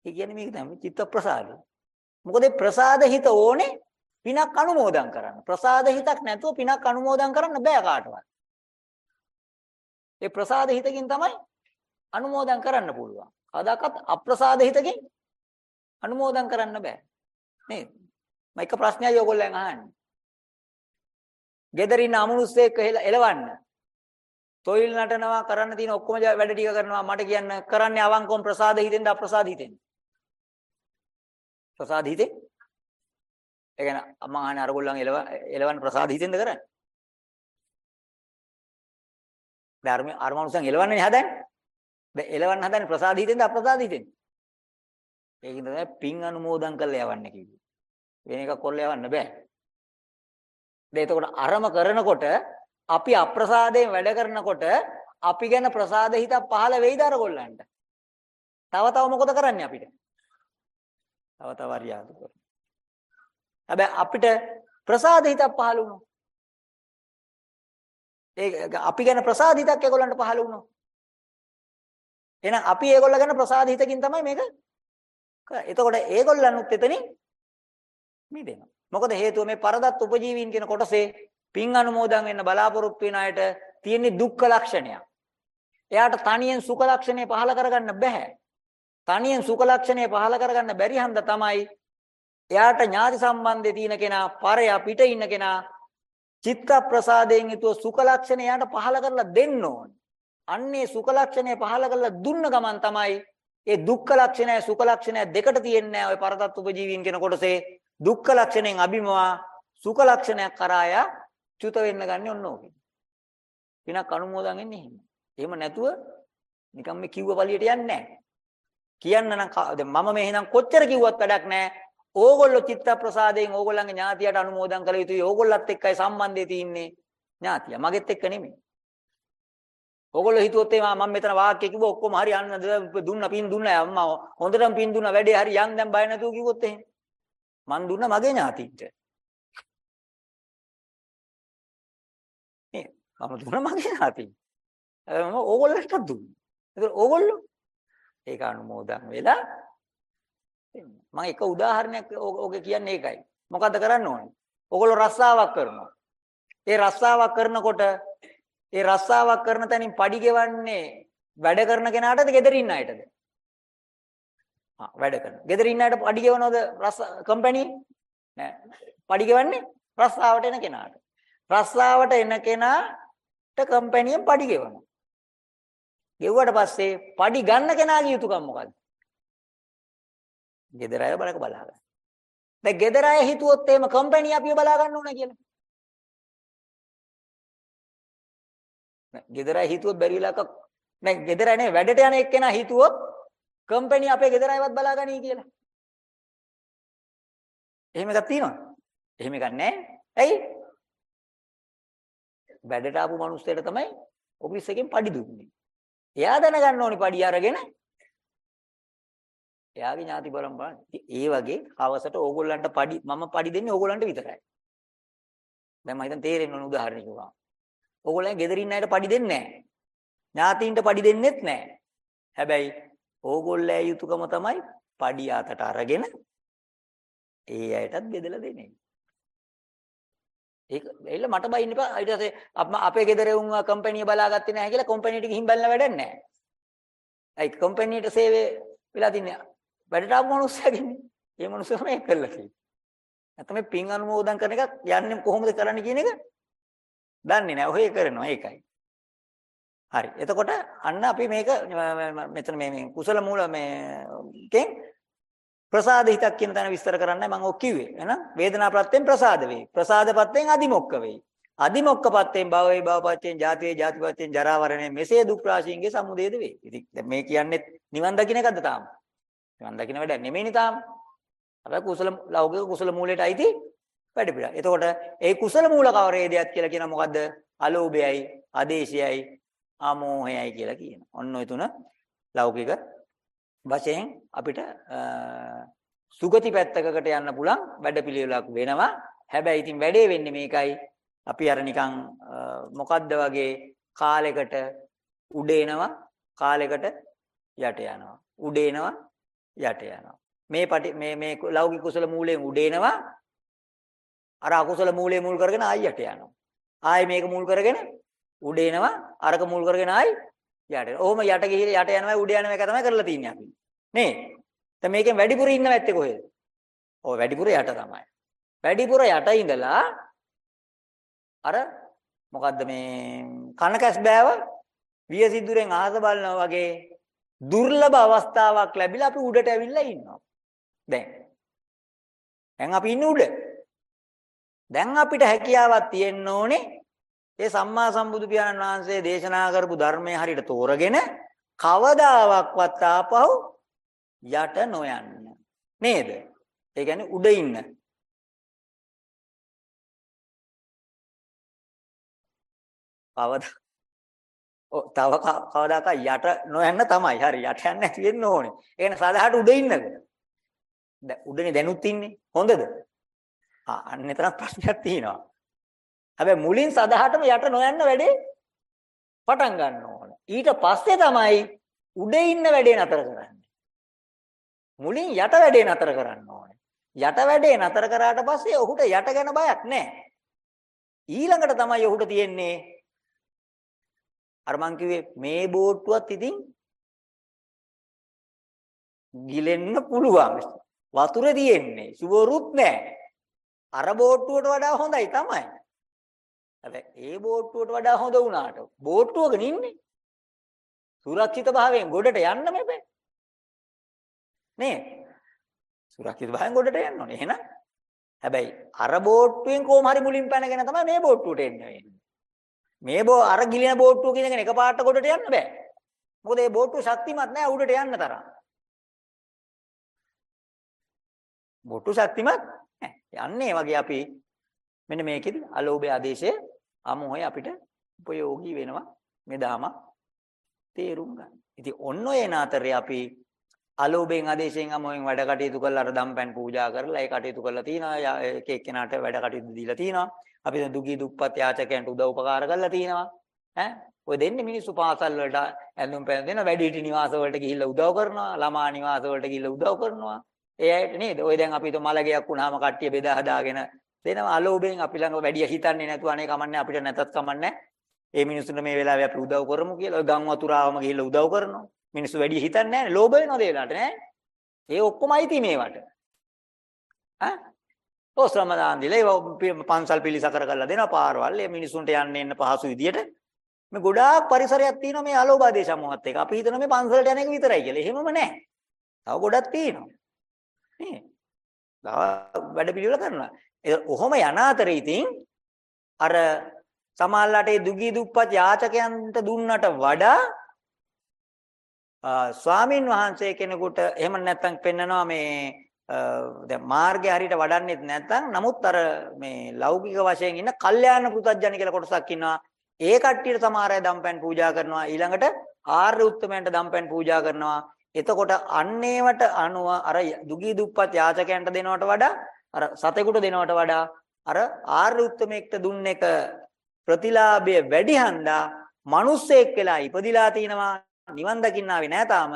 ඒ කියන්නේ මේක තමයි චිත්ත ප්‍රසාදය. මොකද ප්‍රසාද හිත ඕනේ පිනක් අනුමෝදන් කරන්න. ප්‍රසාද හිතක් නැතුව පිනක් අනුමෝදන් කරන්න බෑ කාටවත්. ඒ ප්‍රසාද හිතකින් තමයි අනුමෝදන් කරන්න පුළුවන්. කවදාකවත් අප්‍රසාද හිතකින් අනුමෝදන් කරන්න බෑ. නේද? මම එක ප්‍රශ්නයයි ඔයගොල්ලන් අහන්නේ. ගෙදරින් අමනුස්සයෙක් එලවන්න. තොইল නටනවා කරන්න තියෙන ඔක්කොම වැඩ ටික කරනවා මට කියන්න කරන්නේ අවංකවම ප්‍රසාද හිතෙන්ද අප්‍රසාද හිතෙන්ද? ප්‍රසාද හිතෙන්? ඒ කියන්නේ මම අහන්නේ අරගොල්ලන් එලව එලවන්න ප්‍රසාද හිතෙන්ද කරන්නේ? ධර්ම අර මනුස්සයන් එලවන්නේ හදන්නේ. දැන් එලවන්න හදන්නේ ප්‍රසාද හිතෙන්ද අප්‍රසාද හිතෙන්ද? ඒකින් තමයි පින් අනුමෝදන් කරලා යවන්න කිව්වේ. වෙන එකක් කොල්ල යවන්න බෑ. දැන් එතකොට අරම කරනකොට අපි අප්‍රසාදයෙන් වැඩ කරනකොට අපි ගැන ප්‍රසාද හිතක් පහළ වෙයිද අරගොල්ලන්ට? තව තව මොකද කරන්නේ අපිට? තව තව අරියාදු කරනවා. හැබැයි අපිට ප්‍රසාද හිතක් පහළ වුණා. ඒ අපි ගැන ප්‍රසාද හිතක් ඒගොල්ලන්ට පහළ වුණා. එහෙනම් අපි ඒගොල්ල ගැන ප්‍රසාද හිතකින් තමයි මේක එතකොට ඒගොල්ලන්ුත් එතනින් මිදෙනවා. මොකද හේතුව මේ පරදත් උපජීවීන් කියන කොටසේ පින් අනුමෝදන් වෙන්න බලාපොරොත්තු වෙන අයට තියෙන දුක්ඛ ලක්ෂණයක්. එයාට තනියෙන් සුඛ ලක්ෂණය පහල කරගන්න බෑ. තනියෙන් සුඛ ලක්ෂණය පහල කරගන්න බැරි හන්ද තමයි එයාට ඥාති සම්බන්ධයේ තියෙන කෙනා පරයා පිට ඉන්න කෙනා චිත්ත ප්‍රසාදයෙන් යුතුව සුඛ ලක්ෂණය එයාට පහල කරලා දෙන්න ඕන. අන්නේ සුඛ ලක්ෂණය පහල කරලා දුන්න ගමන් තමයි ඒ දුක්ඛ ලක්ෂණය සුඛ ලක්ෂණය දෙකට තියෙන්නේ ඔය පරතත් උපජීවීන් කියන කොටසේ දුක්ඛ ලක්ෂණයෙන් අභිමවා සුඛ ලක්ෂණයක් කරාය චුත වෙන්න ගන්නේ ඔන්න ඕකේ. පිනක් අනුමෝදන් වෙන්නේ එහෙම. එහෙම නැතුව නිකන් මේ කිව්ව පළියට යන්නේ නැහැ. කියන්න නම් දැන් මම මේ එහෙනම් කොච්චර කිව්වත් වැඩක් නැහැ. ඕගොල්ලෝ චිත්ත ප්‍රසාදයෙන් ඕගොල්ලන්ගේ ඥාතියට අනුමෝදන් කළ යුතුයි. ඕගොල්ලත් එක්කයි සම්බන්ධය තියෙන්නේ ඥාතිය. මගෙත් එක්ක නෙමෙයි. ඕගොල්ලෝ හිතුවොත් එහේ මම මෙතන වාක්‍ය කිව්ව ඔක්කොම හරි යන්න දුන්න පින් දුන්නා අම්මා හොඳටම පින් දුන්නා වැඩේ හරි යන් දැන් බය නැතුව කිව්වොත් එහෙම මන් දුන්න මගේ ඥාතින්ට නේ මම දුන්න මගේ ඥාතින්ට මම ඕගොල්ලන්ට දුන්නා ඒක ඕගොල්ලෝ ඒක අනුමෝදන් වෙලා මම එක උදාහරණයක් ඕකේ කියන්නේ ඒකයි මොකද්ද කරන්න ඕනේ ඕගොල්ලෝ රස්සාවක් කරනවා ඒ රස්සාවක් කරනකොට ඒ රස්සාවක් කරන තැනින් padi ගෙවන්නේ වැඩ කරන කෙනාටද ගෙදර ඉන්න අයටද? ආ වැඩ කරන. ගෙදර ඉන්න අයට padi ගෙවනවද රස්ස කම්පැනි? නෑ. padi ගෙවන්නේ රස්සාවට එන කෙනාට. රස්සාවට එන කෙනාට කම්පැනියෙන් padi ගෙවනවා. ගෙවුවට පස්සේ padi ගන්න කෙනාගේ යුතුයකම මොකද්ද? ගෙදර අය බලක බලා ගන්න. දැන් ගෙදර අය හිතුවොත් එහෙම කම්පැනි අපිව බලා ගන්න ඕන කියලා. ගෙදරයි හිතුවොත් බැරි වෙලාවක නෑ ගෙදර නේ වැඩට යන එක්කෙනා හිතුවොත් කම්පැනි අපේ ගෙදර අයවත් බලාගනී කියලා. එහෙම එකක් තියෙනවද? එහෙම එකක් නෑ. ඇයි? වැඩට ආපු මිනිස්සුන්ට තමයි ඔෆිස් එකෙන් පඩි දුන්නේ. එයා දැනගන්න ඕනි පඩි අරගෙන එයාගේ ඥාති බලම් බලන්න. ඒ වගේ හවසට ඕගොල්ලන්ට පඩි මම පඩි දෙන්නේ ඕගොල්ලන්ට විතරයි. දැන් මම හිතන් තේරෙන්න ඕන උදාහරණයක් කිව්වා. ඕගොල්ලන් ගෙදර ඉන්න අයට පඩි දෙන්නේ නැහැ. ඥාතීන්ට පඩි දෙන්නෙත් නැහැ. හැබැයි ඕගොල්ලේ යුතුයකම තමයි පඩි ආතට අරගෙන ඒ අයටත් බෙදලා දෙන්නේ. ඒක එල්ල මට බයින්න එපා. ඊට පස්සේ අපේ ගෙදර උන් කම්පැනි බලාගත්තේ නැහැ කියලා කම්පැනිට ගිහින් බලන්න වැඩක් නැහැ. ඒ කම්පැනිට සේවය වෙලා තින්නේ වැඩට ආපු මිනිස්සුගෙන්. ඒ මිනිස්සුම ඒක කළා තියෙන්නේ. නැත්නම් මේ පින් අනුමෝදන් කරන එක යන්නේ කොහොමද කරන්න කියන එක දන්නේ නැහැ. ඔහේ කරනවා ඒකයි. හරි. එතකොට අන්න අපි මේක මෙතන මේ මේ කුසල මූල මේකෙන් ප්‍රසාද හිතක් කියන තැන විස්තර කරන්නයි මම ඔක් කිව්වේ. එහෙනම් වේදනා ප්‍රත්‍යයෙන් ප්‍රසාද වෙයි. ප්‍රසාද ප්‍රත්‍යයෙන් අදිමොක්ක වෙයි. අදිමොක්ක ප්‍රත්‍යයෙන් භවයේ භවපත්‍යයෙන් ජාතියේ ජාතිපත්‍යයෙන් ජරාවරණය මෙසේ දුක් රාශීන්ගේ සමුදේද වේ. ඉතින් දැන් මේ කියන්නේ නිවන් දකින්න එකද තාම? නිවන් දකින්න වැඩ නෙමෙයිනේ තාම. අපේ කුසල ලෞකික කුසල මූලයට අයිති වැඩ පිළිවෙල. එතකොට ඒ කුසල මූල කවරේදයක් කියලා කියන මොකද්ද? අලෝභයයි, ආදේශයයි, ආමෝහයයි කියලා කියනවා. ඔන්න ඔය තුන ලෞකික වශයෙන් අපිට සුගති පැත්තකට යන්න පුළුවන් වැඩපිළිවෙලක් වෙනවා. හැබැයි ඉතින් වැඩේ වෙන්නේ මේකයි. අපි අර නිකන් මොකද්ද වගේ කාලයකට උඩ එනවා කාලයකට යට යනවා. උඩ එනවා යට යනවා. මේ මේ මේ ලෞකික කුසල මූලයෙන් උඩ එනවා අර අකුසල මූලයේ මුල් කරගෙන ආයියට යනවා. ආයි මේක මුල් කරගෙන උඩ එනවා. අරක මුල් කරගෙන ආයි යට එනවා. ඔහොම යට ගිහින් යට යනවා උඩ යනවා එක තමයි කරලා තින්නේ අපි. නේ? දැන් මේකෙන් වැඩිපුර ඉන්න වැත්තේ කොහෙද? ඔය වැඩිපුර යට තමයි. වැඩිපුර යට ඉඳලා අර මොකද්ද මේ කනකැස් බෑව විය සිදුරෙන් ආස බලනවා වගේ දුර්ලභ අවස්ථාවක් ලැබිලා අපි උඩට ඇවිල්ලා ඉන්නවා. දැන්. දැන් අපි ඉන්නේ උඩ. දැන් අපිට හැකියාවක් තියෙන්න ඕනේ ඒ සම්මා සම්බුදු පියාණන් වහන්සේ දේශනා කරපු ධර්මයේ හරියට තෝරගෙන කවදාවත් ආපහු යට නොයන්න නේද? ඒ කියන්නේ උඩ ඉන්න. කවදා ඔව් තව කවදාක යට නොයන්න තමයි. හරි යට යන්න නැති වෙන්න ඕනේ. ඒ කියන්නේ සදාහට උඩ ඉන්නද? දැන් උඩනේ දැනුත් ඉන්නේ. හොඳද? ආ අන්න එතන ප්‍රශ්නයක් තියෙනවා. හැබැයි මුලින් සදහටම යට නොයන්න වැඩේ පටන් ගන්න ඕන. ඊට පස්සේ තමයි උඩ ඉන්න වැඩේ නතර කරන්නේ. මුලින් යට වැඩේ නතර කරන්න ඕනේ. යට වැඩේ නතර කරාට පස්සේ ඔහුට යට ගැන බයක් නැහැ. ඊළඟට තමයි ඔහුට තියෙන්නේ අර මං කිව්වේ මේ බෝට්ටුවත් ඉතින් ගිලෙන්න පුළුවන්. වතුරේ තියෙන්නේ. සුවරුත් නැහැ. අර බෝට්ටුවට වඩා හොඳයි තමයි. හැබැයි ඒ බෝට්ටුවට වඩා හොඳ වුණාට බෝට්ටුවක ඉන්නේ. සුරක්ෂිත භාවයෙන් ගොඩට යන්න මෙපේ. නේ? සුරක්ෂිත භාවයෙන් ගොඩට යන්න ඕනේ. එහෙනම් හැබැයි අර බෝට්ටුවෙන් කොහොම හරි මුලින් පැනගෙන තමයි මේ බෝට්ටුවට එන්න වෙන්නේ. මේ බෝ අර ගිලින බෝට්ටුව කියනගෙන එකපාරට ගොඩට යන්න බෑ. මොකද මේ බෝට්ටුව ශක්තිමත් නෑ උඩට යන්න තරම්. බෝට්ටුව ශක්තිමත් යන්නේ වගේ අපි මෙන්න මේකෙදි අලෝභය ආදේශය අමෝහය අපිට උපයෝගී වෙනවා මෙදාම තේරුම් ගන්න. ඉතින් ඔන්න ඔය නාතරේ අපි අලෝභයෙන් ආදේශයෙන් අමෝයෙන් වැඩ කටයුතු කරලා අර දම්පැන් පූජා කරලා ඒ කටයුතු කරලා තිනවා එක එක්කෙනාට වැඩ කටයුතු දීලා තිනවා අපි දැන් දුගී දුප්පත් යාචකයන්ට උදව් උපකාර කරලා තිනවා. ඈ? ඔය දෙන්නේ මිනිස්සු පාසල් වලට ඇඳුම් පැළඳ දෙනවා වැඩිහිටි නිවාස වලට ගිහිල්ලා උදව් කරනවා ළමා නිවාස වලට ගිහිල්ලා උදව් කරනවා. ඒ අයට නේද? ඔය දැන් අපි તો මලගයක් වුණාම කට්ටිය බෙදා හදාගෙන දෙනවා. අලෝභයෙන් අපි ළඟ වැඩි හිතන්නේ නැතුව අනේ කමන්නේ අපිට නැතත් කමන්නේ ඒ මිනිස්සුන්ට මේ වෙලාවේ අපි උදව් කරමු කියලා ඔය ගම් වතුරාවම ගිහිල්ලා උදව් කරනවා. මිනිස්සු වැඩි හිතන්නේ නැහැ ලෝභ වෙනවද ඒ වෙලාවට නෑ ඒ ඔක්කොම අයිති මේවට. ඈ? ඔය ශ්‍රමදාන් දීලා ඒ පන්සල් පිළිසකර කරලා දෙනවා. පාරවල් ඒ මිනිස්සුන්ට යන්න එන්න පහසු විදියට. මේ ගොඩාක් පරිසරයක් තියෙනවා මේ අලෝභාදී සමූහත් එක්ක අපි හිතන මේ පන්සලට යන එක විතරයි කියලා. එහෙමම නෑ. තව ගොඩක් තියෙනවා. නේ. තව වැඩ පිළිවෙල කරනවා. ඒ ඔහොම යන අතරේ ඉතින් අර සමාල්ලාට ඒ දුගී දුප්පත් යාචකයන්ට දුන්නට වඩා ස්වාමින් වහන්සේ කෙනෙකුට එහෙම නැත්නම් පෙන්නනවා මේ දැන් මාර්ගය හරියට වඩන්නෙත් නැත්නම් නමුත් අර මේ ලෞකික වශයෙන් ඉන්න කල්යාණ පුතඥ කියලා කොටසක් ඉන්නවා. ඒ කට්ටියට සමහර අය දම්පැන් පූජා කරනවා. ඊළඟට ආර්ය උත්තමයන්ට දම්පැන් පූජා කරනවා. එතකොට අන්නේවට අනුව අර දුගී දුප්පත් යාචකයන්ට දෙනවට වඩා අර සතෙකුට දෙනවට වඩා අර ආර්ය උත්තමයෙක්ට දුන්න එක ප්‍රතිලාභය වැඩි හන්දා මිනිස්සෙක් වෙලා ඉපදිලා තිනවා. නිවන් දකින්න ආවේ නෑ තාම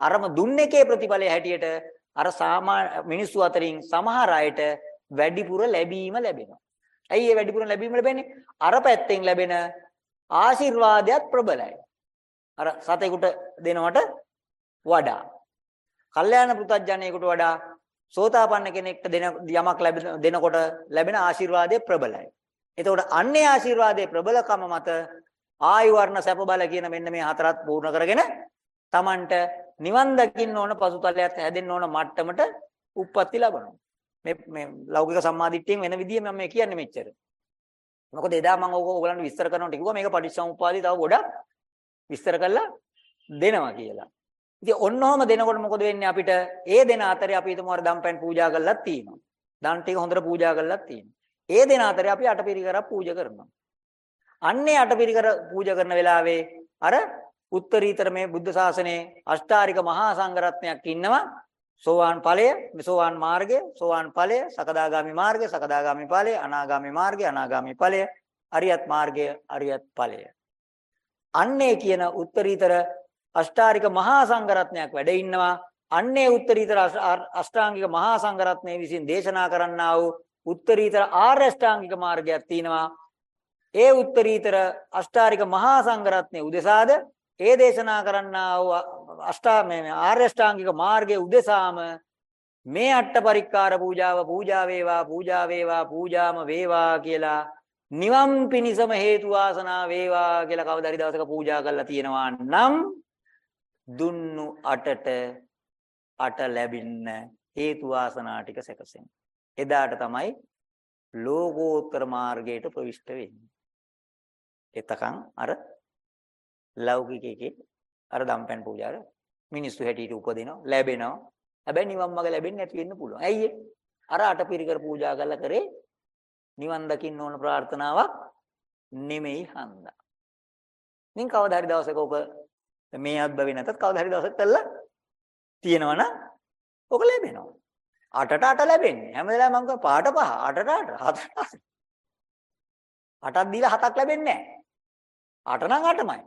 අරම දුන්න එකේ ප්‍රතිඵලය හැටියට අර සාමා මිනිස්සු අතරින් සමහර අයට වැඩිපුර ලැබීම ලැබෙනවා. ඇයි ඒ වැඩිපුර ලැබීම ලැබෙන්නේ? අර පැත්තෙන් ලැබෙන ආශිර්වාදයක් ප්‍රබලයි. අර සතෙකුට දෙනවට වඩා. කල්යාණ පෘතජ්ජනේකට වඩා සෝතාපන්න කෙනෙක්ට දෙන යමක් ලැබෙන දෙනකොට ලැබෙන ආශිර්වාදය ප්‍රබලයි. එතකොට අන්නේ ආශිර්වාදයේ ප්‍රබලකම මත ආයු වර්ණ සැප බල කියන මෙන්න මේ හතරත් පූර්ණ කරගෙන Tamanට නිවන් දකින්න ඕන පසුතලයක් හැදෙන්න ඕන මට්ටමට උප්පත්ති ලබනවා. මේ මේ ලෞකික සම්මාදිට්ඨියෙන් වෙන විදිය මම මේ කියන්නේ මෙච්චර. මොකද එදා මම ඕක ඕගලන්ට විස්තර කරනකොට කිව්වා මේක පටිච්චසමුප්පාදේ තව ගොඩක් විස්තර කරලා දෙනවා කියලා. ඉතින් ඔන්නෝම දෙනකොට මොකද වෙන්නේ අපිට? ඒ දෙන අතරේ අපි හිතමු අර දම්පැන් පූජා කරලත් තියෙනවා. දන් ටික හොඳට පූජා කරලත් තියෙනවා. ඒ දෙන අතරේ අපි අටපිරිකරක් පූජා කරනවා. අන්නේ අටපිරිකර පූජා කරන වෙලාවේ අර උත්තරීතර මේ බුද්ධ ශාසනයේ අෂ්ටාරික මහා සංඝරත්නයක් ඉන්නවා. සෝවාන් ඵලය සෝවාන් මාර්ගය සෝවාන් ඵලය සකදාගාමි මාර්ගය සකදාගාමි ඵලය අනාගාමි මාර්ගය අනාගාමි ඵලය අරියත් මාර්ගය අරියත් ඵලය. අන්නේ කියන උත්තරීතර අෂ්ටාරික මහා සංඝරත්නයක් වැඩ ඉන්නවා. අන්නේ උත්තරීතර අෂ්ටාංගික මහා සංඝරත්නය විසින් දේශනා කරන්නා වූ උත්තරීතර ආර්ය අෂ්ටාංගික මාර්ගයක් තියෙනවා. ඒ උත්තරීතර අෂ්ටාරික මහා සංඝරත්නයේ උදෙසාද ඒ දේශනා කරන්නා වූ අෂ්ටා මේ ආර්ය අෂ්ටාංගික මාර්ගයේ උදෙසාම මේ අට්ඨ පරික්කාර පූජාව පූජා වේවා පූජා වේවා පූජාම වේවා කියලා නිවන් පිණිසම හේතු වාසනා වේවා කියලා කවදාරි දවසක පූජා කරලා තියෙනවා නම් දුන්නු අටට අට ලැබින්න හේතු වාසනා ටික සැකසෙන. එදාට තමයි ලෝකෝත්තර මාර්ගයට ප්‍රවිෂ්ඨ වෙන්නේ. එතකන් අර ලෞකිකයේ අර දම්පැන් පූජාර මිනිස්සු හැටියට උපදිනවා ලැබෙනවා. හැබැයි නිවන් මඟ ලැබෙන්නේ නැති වෙන්න පුළුවන්. ඇයි අර අටපිරිකර පූජා කළා කරේ නිවන් දකින්න ඕන ප්‍රාර්ථනාවක් නෙමෙයි හන්දා. මින් කවදා හරි දවසක ඔබ මේ අත්බවේ නැතත් කවදා හරි දවසක කළා තියෙනවනම් ඔක ලැබෙනවා. අටට අට ලැබෙන්නේ. හැම වෙලාවෙම මම පාට පහ අටට අට හතට අටක් දීලා හතක් ලැබෙන්නේ නැහැ. අට නම් අටමයි.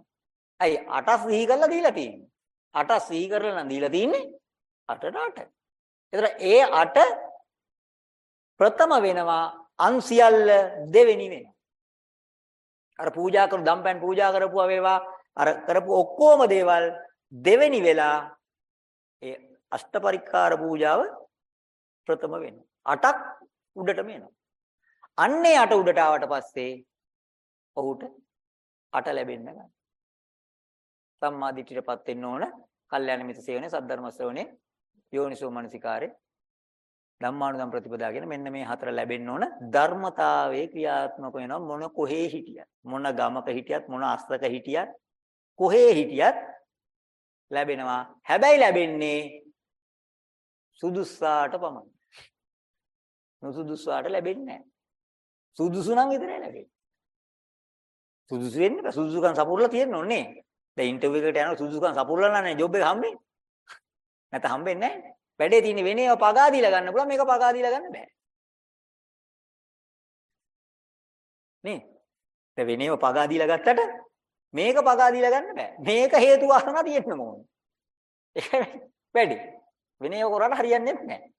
අයි අට සිහි කරලා දීලා තියෙන්නේ. අට සිහි කරලා නම් දීලා තියෙන්නේ අටට අට. ඒතර ඒ අට ප්‍රථම වෙනවා අන් සියල්ල දෙවෙනි වෙනවා. අර පූජා කරු දම්පැන් පූජා කරපුවා වේවා අර කරපු ඔක්කොම දේවල් දෙවෙනි වෙලා ඒ අෂ්ටපරික්කාර පූජාව ප්‍රථම වෙනවා. අටක් උඩටම එනවා. අන්නේ අට උඩට ආවට පස්සේ ඔහුට අට ලැබෙන්න ගන්න. සම්මා දිට්ඨියටපත් වෙන්න ඕන. කල්යාණ මිත්‍ර සේවනේ සද්ධර්ම ශ්‍රවණේ යෝනිසෝ මනසිකාරේ ධම්මානුධම් ප්‍රතිපදාගෙන මෙන්න මේ හතර ලැබෙන්න ඕන ධර්මතාවයේ ක්‍රියාත්මක වෙනවා මොන කොහේ හිටියත් මොන ගමක හිටියත් මොන අස්තක හිටියත් කොහේ හිටියත් ලැබෙනවා හැබැයි ලැබෙන්නේ සුදුස්සාට පමණයි නුසුදුස්සාට ලැබෙන්නේ නැහැ සුදුසු නම් විතරයි ලැබෙන්නේ සුදුසු වෙන්න බෑ. සුදුසුකම් සපුරලා තියෙන්න ඕනේ. දැන් ඉන්ටර්විව් එකට යනවා සුදුසුකම් සපුරලානේ ජොබ් එක හම්බෙන්නේ. නැත්නම් හම්බෙන්නේ නැහැ. වැඩේ තියෙන්නේ වෙන ඒවා පගා දීලා ගන්න පුළුවන් මේක පගා දීලා ගන්න බෑ. නේ? දැන් වෙන ඒවා පගා දීලා ගත්තට මේක පගා දීලා ගන්න බෑ. මේක හේතු වාසනා තියෙන්න ඕනේ. ඒක වැඩි. වෙන ඒවා කරාට හරියන්නේ නැහැ.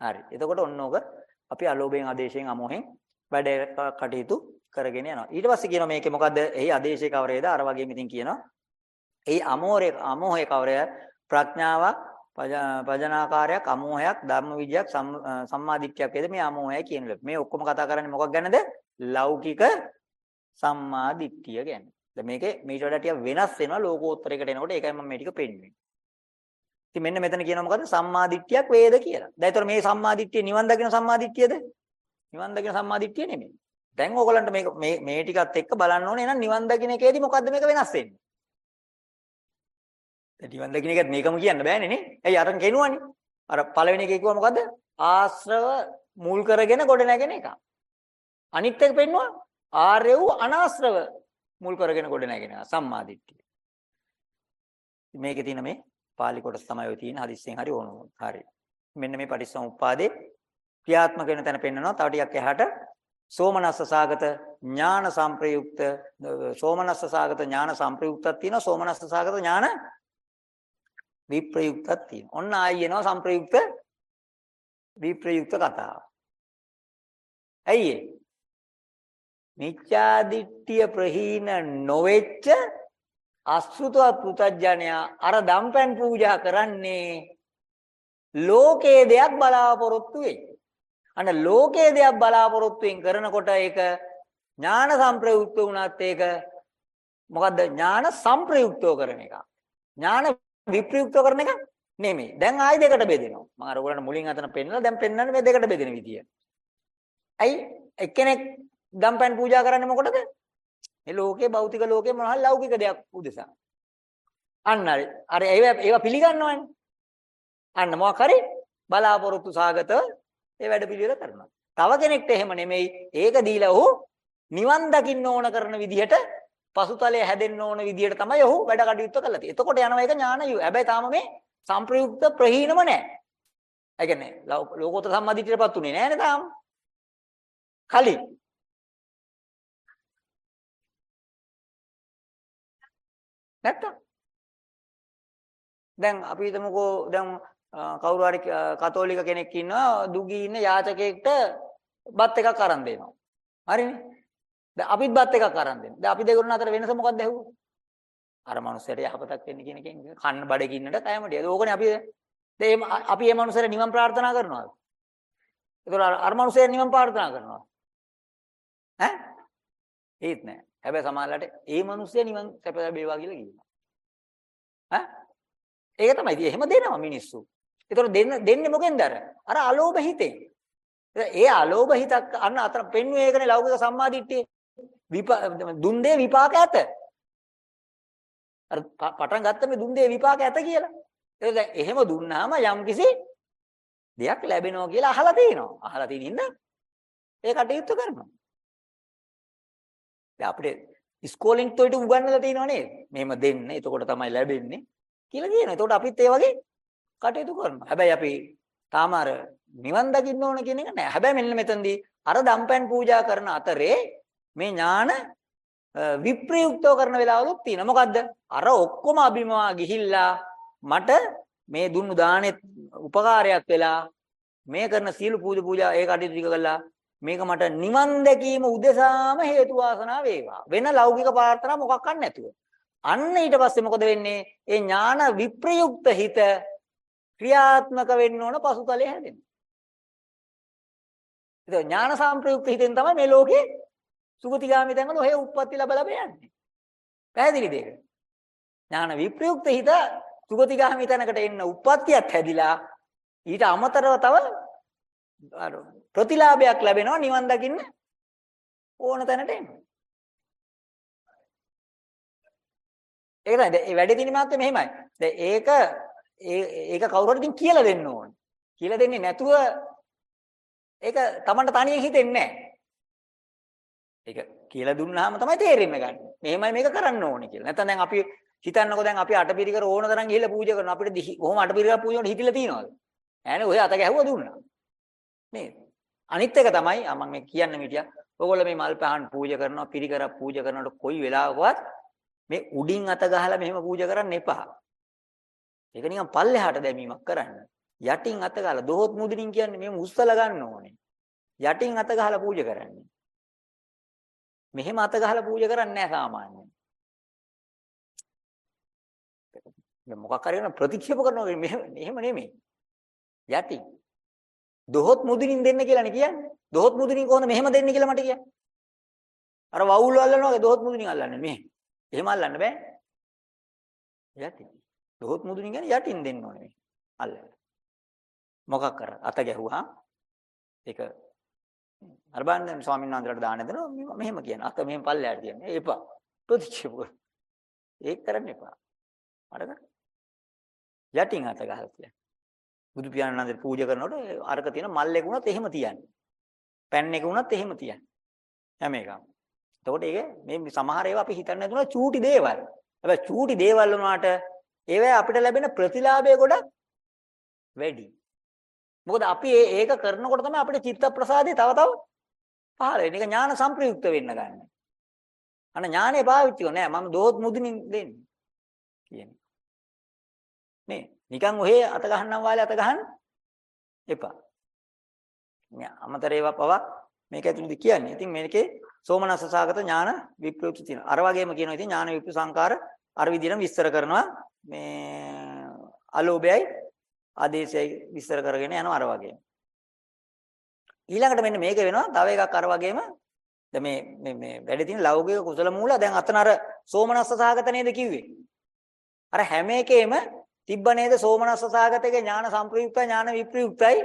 හරි. එතකොට ඔන්න ඕක අපි අලෝභයෙන් ආදේශයෙන් අමෝහෙන් වැඩ කටයුතු කරගෙන යනවා. ඊට පස්සේ කියනවා මේකේ මොකද්ද? එහි ආදේශේ කවරේද? අර වගේම ඉතින් කියනවා. එහි අමෝරේ අමෝහේ කවරය? ප්‍රඥාවක්, පජනාකාරයක්, අමෝහයක්, ධම්මවිජයක්, සම්මාදිට්ඨියක් වේද මේ අමෝහය කියන ලෙඩ. මේ ඔක්කොම කතා කරන්නේ මොකක් ගැනද? ලෞකික සම්මාදිට්ඨිය ගැන. දැන් මේකේ මීට වඩා ටිකක් වෙනස් වෙනවා ලෝකෝත්තරයකට එනකොට ඒකයි මම මේ ටික පෙන්වන්නේ. ඉතින් මෙන්න මෙතන කියනවා මොකද්ද? සම්මාදිට්ඨියක් වේද කියලා. දැන් ඒතර මේ සම්මාදිට්ඨිය නිවන් දකින සම්මාදිට්ඨියද? නිවන් දකින සම්මාදිට්ඨිය නෙමෙයි. දැන් ඕගලන්ට මේක මේ මේ ටිකත් එක්ක බලන්න ඕනේ එහෙනම් නිවන් දකින එකේදී මොකද්ද මේක වෙනස් වෙන්නේ? දැන් නිවන් දකින එකත් මේකම කියන්න බෑනේ නේ. ඇයි අරන් කෙනුවනේ. අර පළවෙනි එකේ කිව්වා මොකද්ද? ආශ්‍රව මුල් කරගෙන ගොඩ නැගෙන එක. අනිත් එක පෙන්නවා ආර්ය වූ අනාශ්‍රව මුල් කරගෙන ගොඩ නැගෙන සම්මාදිට්ඨිය. මේකේ තියෙන මේ පාලි කොටස තමයි ඔය තියෙන හදිස්සියෙන් හරි ඕනොත්. හරි. මෙන්න මේ පටිච්චසමුප්පාදේ ක්‍රියාත්මක වෙන තැන පෙන්නනවා. තව ටිකක් එහාට සෝමනස්ස සාගත ඥාන සංප්‍රයුක්ත සෝමනස්ස සාගත ඥාන සංප්‍රයුක්තක් තියෙනවා. සෝමනස්ස සාගත ඥාන විප්‍රයුක්තක් තියෙනවා. ඔන්න ආයි එනවා සංප්‍රයුක්ත විප්‍රයුක්ත කතාව. ඇයි ඒ? මිච්ඡාදිට්ඨිය ප්‍රහීන නොවෙච්ච අසෘතව පෘතජ්ජනයා අර දම්පැන් පූජා කරන්නේ ලෝකයේ දෙයක් බලාපොරොත්තු වෙයි. අන්න ලෝකයේ දෙයක් බලාපොරොත්තුෙන් කරනකොට ඒක ඥාන සංප්‍රයුක්ත වුණත් ඒක මොකද්ද ඥාන සංප්‍රයුක්තව කරන එක. ඥාන විප්‍රයුක්ත කරන එක නෙමෙයි. දැන් ආයි දෙකට බෙදෙනවා. මම අර ඔයගොල්ලන්ට මුලින් අතන පෙන්නලා දැන් පෙන්නන්නේ මේ දෙකට බෙදෙන විදිය. ඇයි එක්කෙනෙක් දම්පැන් පූජා කරන්නේ මොකටද? මේ ලෝකේ භෞතික ලෝකේ මොනවා ලෞකික දෙයක් උදෙසා. අන්න හරි. අර ඒව ඒව පිළිගන්නවනේ. අන්න මොකක් හරි බලාපොරොත්තු සාගතව ඒ වැඩ පිළිවෙල කරනවා. තව කෙනෙක්ට එහෙම නෙමෙයි. ඒක දීලා ඔහු නිවන් දකින්න ඕන කරන විදිහට පසුතලයේ හැදෙන්න ඕන විදිහට තමයි ඔහු වැඩ කටයුත්ත කරලා තියෙන්නේ. එතකොට යනවා ඒක ඥානයු. හැබැයි තාම මේ සංප්‍රයුක්ත ප්‍රහීනම නැහැ. ඒ කියන්නේ ලෝකෝත්තර සම්මාදිටියටපත් උනේ නැහැ නේ තාම. කලින් නැත්තම් දැන් අපි හිතමුකෝ දැන් කවුරු හරි කතෝලික කෙනෙක් ඉන්නවා දුගී ඉන්න යාචකයෙක්ට බත් එකක් අරන් දෙනවා. හරිනේ? දැන් අපිත් බත් එකක් අරන් දෙනවා. දැන් අපි දෙගොල්ලෝ අතර වෙනස මොකක්ද ඇහුවෝ? අර මනුස්සයට යහපතක් වෙන්න කියන එකෙන් කන්න බඩගින්නට කැමතියි. ඕකනේ අපි දැන් අපි මේ මනුස්සයට නිවන් ප්‍රාර්ථනා කරනවාද? ඒතකොට අර මනුස්සයට නිවන් ප්‍රාර්ථනා කරනවාද? ඈ? ඒත් නෑ. හැබැයි සමහරලාට ඒ මිනිස්සයා නිවන් සැප ලැබේවා කියලා කියනවා. ඈ? ඒක තමයි. ඉතින් එහෙම දෙනවා මිනිස්සු. ඒතර දෙන්න දෙන්නේ මොකෙන්ද අර? අර අලෝභ හිතෙන්. ඒ අලෝභ හිතක් අන්න අතර පෙන්වුවේ ඒකනේ ලෞකික සම්මාදිට්ඨිය. දුන් දේ විපාක ඇත. අර පටන් ගත්ත මේ දුන් දේ විපාක ඇත කියලා. ඒක දැන් එහෙම දුන්නාම යම්කිසි දෙයක් ලැබෙනවා කියලා අහලා තිනවා. අහලා තියෙන ඉන්න ඒ කටයුතු කරනවා. දැන් අපිට ඉස්කෝලෙන් තොයිට උගන්වලා තියෙනව නේද? මෙහෙම දෙන්න. එතකොට තමයි ලැබෙන්නේ කියලා කියනවා. එතකොට අපිත් ඒ වගේ කටයුතු කරනවා. හැබැයි අපි තාම අර නිවන් දකින්න ඕන කියන එක නෑ. හැබැයි මෙන්න මෙතනදී අර දම්පැන් පූජා කරන අතරේ මේ ඥාන විප්‍රයුක්තව කරන වෙලාවලුත් තියෙනවා. මොකද්ද? අර ඔක්කොම අභිමවා ගිහිල්ලා මට මේ දුන්නු දානෙත් උපකාරයක් වෙලා මේ කරන සීල පූජා පූජා ඒ කටයුතු ටික කළා මේක මට නිවන් දැකීම උදෙසාම හේතු වාසනා වේවා. වෙන ලෞකික ප්‍රාර්ථනා මොකක්වත් නැතුව. අන්න ඊට පස්සේ මොකද වෙන්නේ? ඒ ඥාන විප්‍රයුක්ත හිත ක්‍රියාත්මක වෙන්න ඕන පසුතලයේ හැදෙන්නේ. ඒක ඥාන සම්ප්‍රයුක්ත හිතෙන් තමයි මේ ලෝකේ සුගතිගාමී තැන්වල ඔහෙ උප්පත්ති ලැබ ලැබ යන්නේ. පැහැදිලිද ඒක? ඥාන විප්‍රයුක්ත හිත සුගතිගාමී තැනකට එන්න උප්පත්තියක් හැදිලා ඊට අමතරව තව අර ප්‍රතිලාභයක් ලැබෙනවා නිවන් දකින්න ඕන තැනට එන්න. ඒක නේද? ඒ වැඩි දින මාත්‍රේ මෙහෙමයි. දැන් ඒක ඒක කවුරු හරි ඉතින් කියලා දෙන්න ඕනේ. කියලා දෙන්නේ නැතුව ඒක Tamanට තනියෙන් හිතෙන්නේ නැහැ. ඒක කියලා දුන්නාම තමයි තේරෙන්න ගන්න. මෙහෙමයි මේක කරන්න ඕනේ කියලා. නැත්නම් දැන් අපි හිතන්නකෝ දැන් අපි අටපිරිකර ඕන තරම් ගිහිල්ලා පූජා කරනවා. අපිට කොහොම අටපිරිකර පූජා කරනකොට හිතිලා තියනවද? ඈනේ ඔය අත ගැහුවා දුන්නා. නේද? අනිත් එක තමයි මම මේ කියන්න මිටියා. ඔයගොල්ලෝ මේ මල් පහන් පූජා කරනවා, පිරිකර පූජා කරනකොට කොයි වෙලාවකවත් මේ උඩින් අත ගහලා මෙහෙම පූජා කරන්න එපා. ඒක නිකන් පල්ලෙහාට දැමීමක් කරන්න. යටින් අත ගහලා දොහොත් මුදිනින් කියන්නේ මෙහෙම උස්සලා ගන්න ඕනේ. යටින් අත ගහලා පූජා කරන්නේ. මෙහෙම අත ගහලා පූජා කරන්නේ නැහැ සාමාන්‍යයෙන්. දැන් මොකක් හරි කරන ප්‍රතික්ෂේප කරනවා මෙහෙම එහෙම නෙමෙයි. යටින්. දොහොත් මුදිනින් දෙන්න කියලානේ කියන්නේ. දොහොත් මුදිනින් කොහොමද මෙහෙම දෙන්න කියලා මට කියන්නේ. අර වවුල් අල්ලනවා වගේ දොහොත් මුදිනින් අල්ලන්නේ මෙහෙ. එහෙම අල්ලන්න බෑ. යටින්. දොහොත් මුදිනින් කියන්නේ යටින් දෙන්න ඕනේ. අල්ලන්න. මොකක් කර අත ගැහුවා. ඒක අර බලන්න ස්වාමීන් වහන්සේලාට දාන දෙනවා. මෙහෙම කියන අත මෙහෙම පල්ලයට තියන්නේ එපා. ප්‍රතික්ෂේප කර ඒක කරන්න එපා. අරක යටින් අත ගහලා තියන්න බුදු පියාණන් වහන්සේ පූජා කරනකොට අරක තියෙන මල් එක උනත් එහෙම තියන්නේ. පැන් එක උනත් එහෙම තියන්නේ. හැම එකම එතකොට ඒක මේ සමහර ඒවා අපි හිතන්නේ නැතුණා චූටි දේවල්. හැබැයි චූටි දේවල් වුණාට ඒවා අපිට ලැබෙන ප්‍රතිලාභය ගොඩක් වැඩි. මොකද අපි ඒක කරනකොට තමයි අපිට චිත්ත ප්‍රසාදේ තව තව පහළ වෙන එක ඥාන සංප්‍රයුක්ත වෙන්න ගන්න. අන්න ඥානේ පාවිච්චි කරන්නේ නෑ මම දෝත් මුදිනින් දෙන්නේ කියන්නේ. නේ නිකන් ඔහේ අත ගහන්නම් වාලේ අත ගහන්න එපා. ඥා අමතර ඒවා පවා මේක ඇතුළේදී කියන්නේ. ඉතින් මේකේ සෝමනස්ස සාගත ඥාන විප්‍රයුක්ත තියෙනවා. අර වගේම කියනවා ඉතින් ඥාන විප්‍ර සංකාර අර විදිහටම විස්තර කරනවා මේ අලෝභයයි ආදේශයයි විස්තර කරගෙන යනවා අර වගේ. ඊළඟට මෙන්න මේක වෙනවා තව එකක් අර වගේම දැන් මේ මේ මේ වැඩි තියෙන ලෞකික කුසල මූල දැන් අතන අර සෝමනස්ස සහගත නේද කිව්වේ. අර හැම එකේම තිබ්බ නේද සෝමනස්ස සහගතයේ ඥාන සංප්‍රයුක්තයි ඥාන විප්‍රයුක්තයි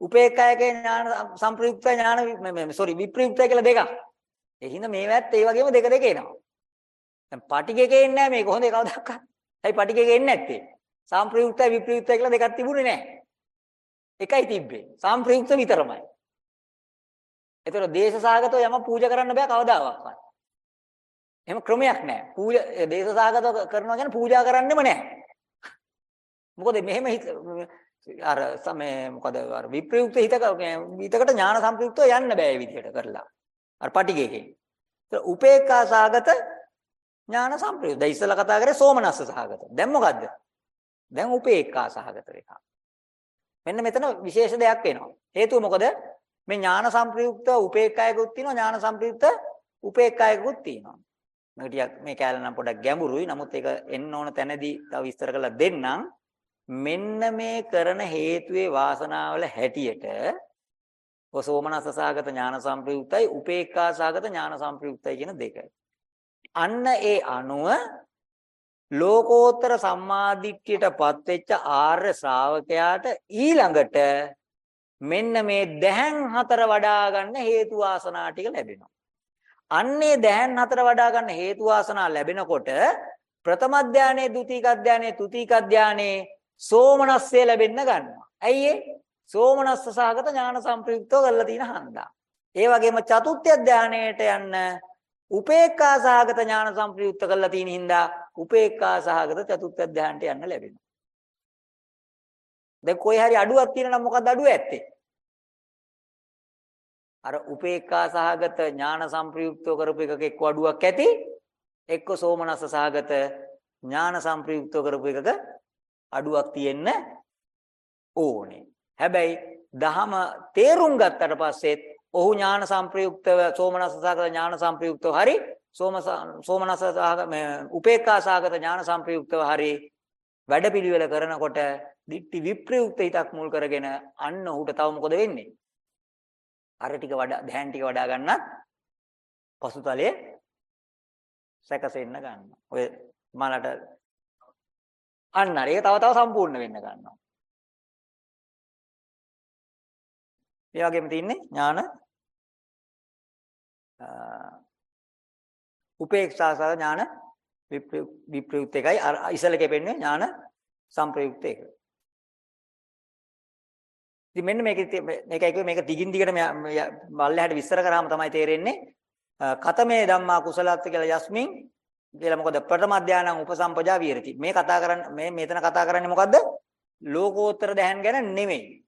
උපේක්ඛයකේ ඥාන සංප්‍රයුක්තයි ඥාන මේ සෝරි විප්‍රයුක්තයි කියලා දෙකක්. ඒ හින්දා මේවත් ඒ වගේම දෙක දෙක එනවා. දැන් පටිඝකේ එන්නේ නැහැ මේක හොඳේ කවදාවත්. ඇයි පටිඝකේ එන්නේ නැත්තේ? සම්ප්‍රයුක්තයි විප්‍රයුක්තයි කියලා දෙකක් තිබුණේ නැහැ. එකයි තිබ්බේ. සම්ප්‍රයුක්ත විතරමයි. ඒතර දේශසාගතව යම පූජා කරන්න බෑ කවදාවත්. එහෙම ක්‍රමයක් නැහැ. පූජා දේශසාගතව කරනවා කියන්නේ පූජා කරන්නෙම නැහැ. මොකද මෙහෙම අර සමේ මොකද අර විප්‍රයුක්ත හිතක හිතකට ඥාන සම්ප්‍රයුක්තව යන්න බෑ මේ විදිහට කරලා. අර පටිගේකේ. ඒතර උපේක්ඛා සාගත ඥාන සම්ප්‍රයුක්ත. දැන් ඉස්සලා කතා කරේ සෝමනස්ස සහගත. දැන් මොකද්ද? දැන් උපේක්ඛා සහගත වෙනවා. මෙන්න මෙතන විශේෂ දෙයක් වෙනවා. හේතුව මොකද? මේ ඥාන සංප්‍රයුක්ත උපේක්ඛායකුත් තියෙනවා ඥාන සංප්‍රයුක්ත උපේක්ඛායකුත් තියෙනවා. මේක ටිකක් මේ කැලේ නම් පොඩක් ගැඹුරුයි. නමුත් ඒක එන්න ඕන තැනදී තව විස්තර කරලා දෙන්නම්. මෙන්න මේ කරන හේතුවේ වාසනාවල හැටියට ඔසෝමනස සාගත ඥාන සංප්‍රයුක්තයි උපේක්ඛා සාගත ඥාන සංප්‍රයුක්තයි කියන දෙක. අන්න ඒ අනුව ලෝකෝත්තර සම්මාදිට්ඨියටපත් වෙච්ච ආර්ය ශ්‍රාවකයාට ඊළඟට මෙන්න මේ දැහන් හතර වඩා ගන්න හේතු වාසනා ටික ලැබෙනවා. අන්නේ දැහන් හතර වඩා ගන්න හේතු වාසනා ලැබෙනකොට ප්‍රථම අධ්‍යානයේ, ද්විතීක අධ්‍යානයේ, තෘතීක අධ්‍යානයේ සෝමනස්සය ලැබෙන්න ගන්නවා. ඇයි ඒ? සෝමනස්ස සහගත ඥාන සංප්‍රයුක්තව කරලා තියෙන හන්දා. ඒ වගේම චතුත්ථ අධ්‍යානයට යන්න උපේක්ඛා සහගත ඥාන සංප්‍රයුක්ත කරලා තියෙන හින්දා උපේක්ඛා සහගත චතුත්ථ ධානයට යන්න ලැබෙනවා. දැන් කොයි හරි අඩුවක් තියෙනවා නම් මොකක්ද අඩුව ඇත්තේ? අර උපේක්ඛා සහගත ඥාන සංප්‍රයුක්තව කරපු එකක එක්ක අඩුවක් ඇති එක්ක සෝමනස්ස සහගත ඥාන සංප්‍රයුක්තව කරපු එකක අඩුවක් තියෙන්න ඕනේ. හැබැයි දහම තේරුම් ගත්තට පස්සෙත් ඔහු ඥාන සංප්‍රයුක්තව සෝමනස්ස සහගත ඥාන සංප්‍රයුක්තව හරි සෝම සෝමනස උපේක්ඛා සාගත ඥාන සංප්‍රයුක්තව හරි වැඩපිළිවෙල කරනකොට දිට්ටි විප්‍රයුක්ත හිතක් මුල් කරගෙන අන්න ඔහුට තව මොකද වෙන්නේ? අර ටික වඩා ධ්‍යාන ටික වඩා ගන්නත් පසුතලයේ සැකසෙන්න ගන්නවා. ඔය මලට අන්න හරි ඒක තව තව සම්පූර්ණ වෙන්න ගන්නවා. ඒ වගේම තින්නේ ඥාන උපේක්ෂා සහ ඥාන විප්‍රයුක්ත එකයි ඉසලකේ පෙන්නේ ඥාන සංප්‍රයුක්ත එක. ඉතින් මෙන්න මේක මේකයි මේක දිගින් දිගට මල්ලහැට විස්තර කරාම තමයි තේරෙන්නේ කතමේ ධම්මා කුසලත්ත කියලා යස්මින් කියලා මොකද ප්‍රථම ධානං උපසම්පජා විහෙරති. මේ කතා කරන්නේ මේ මෙතන කතා කරන්නේ මොකද්ද? ලෝකෝත්තර දැහන් ගැන නෙමෙයි.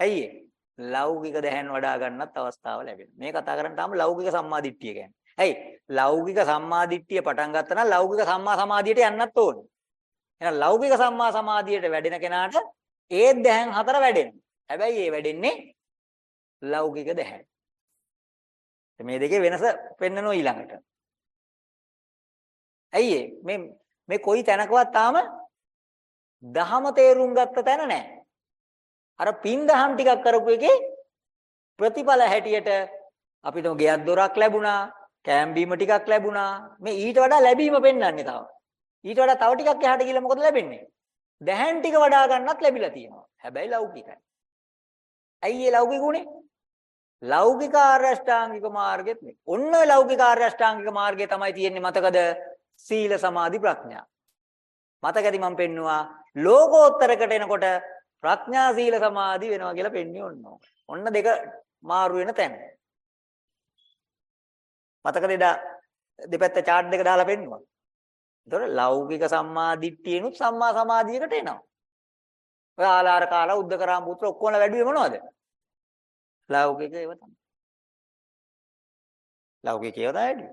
ඇයි ඒ? ලෞකික දැහන් වඩා ගන්නත් අවස්ථාව ලැබෙනවා. මේ කතා කරන්නේ තාම ලෞකික සම්මාදිට්ඨිය ගැන. ඇයි? ලෞකික සම්මාදිට්ඨිය පටන් ගත්තා නම් ලෞකික සම්මා සමාධියට යන්නත් ඕනේ. එහෙනම් ලෞකික සම්මා සමාධියට වැඩෙන කෙනාට ඒ දැහන් හතර වැඩෙනවා. හැබැයි ඒ වැඩෙන්නේ ලෞකික දැහන්. මේ දෙකේ වෙනස පෙන්වනවා ඊළඟට. ඇයි මේ මේ කොයි තැනකවත් තාම දහම තේරුම් ගත්ත තැන නැහැ. අර පින් දහම් ටිකක් කරපු එකේ ප්‍රතිඵල හැටියට අපිට ගෙයක් දොරක් ලැබුණා, කෑම් බීම ටිකක් ලැබුණා. මේ ඊට වඩා ලැබීම පෙන්වන්නේ තව. ඊට වඩා තව ටිකක් එහාට ගිහලා මොකද ලැබෙන්නේ? දැහන් ටික වඩා ගන්නත් ලැබිලා තියෙනවා. හැබැයි ලෞකිකයි. ඇයි ඒ ලෞකික උනේ? ලෞකික ආර්යෂ්ටාංගික මාර්ගෙත් නේ. ඔන්න ඔය ලෞකික ආර්යෂ්ටාංගික මාර්ගය තමයි තියෙන්නේ මතකද? සීල සමාධි ප්‍රඥා. මතකද මම පෙන්නවා ලෝකෝත්තරකට එනකොට ප්‍රඥා සීල සමාධි වෙනවා කියලා පෙන්වන්නේ ඔන්න. ඔන්න දෙක මාරු වෙන තැන. මතකද එදා දෙපැත්ත chart දෙක දාලා පෙන්නුවා. ඒතකොට ලෞකික සම්මා දිට්ඨියනුත් සම්මා සමාධියකට එනවා. ඔය ආලාර කාලා උද්දකරාම පුත්‍ර ඔක්කොම වැඩිවේ මොනවද? ලෞකික ඒව තමයි. ලෞකික ඒව තමයි.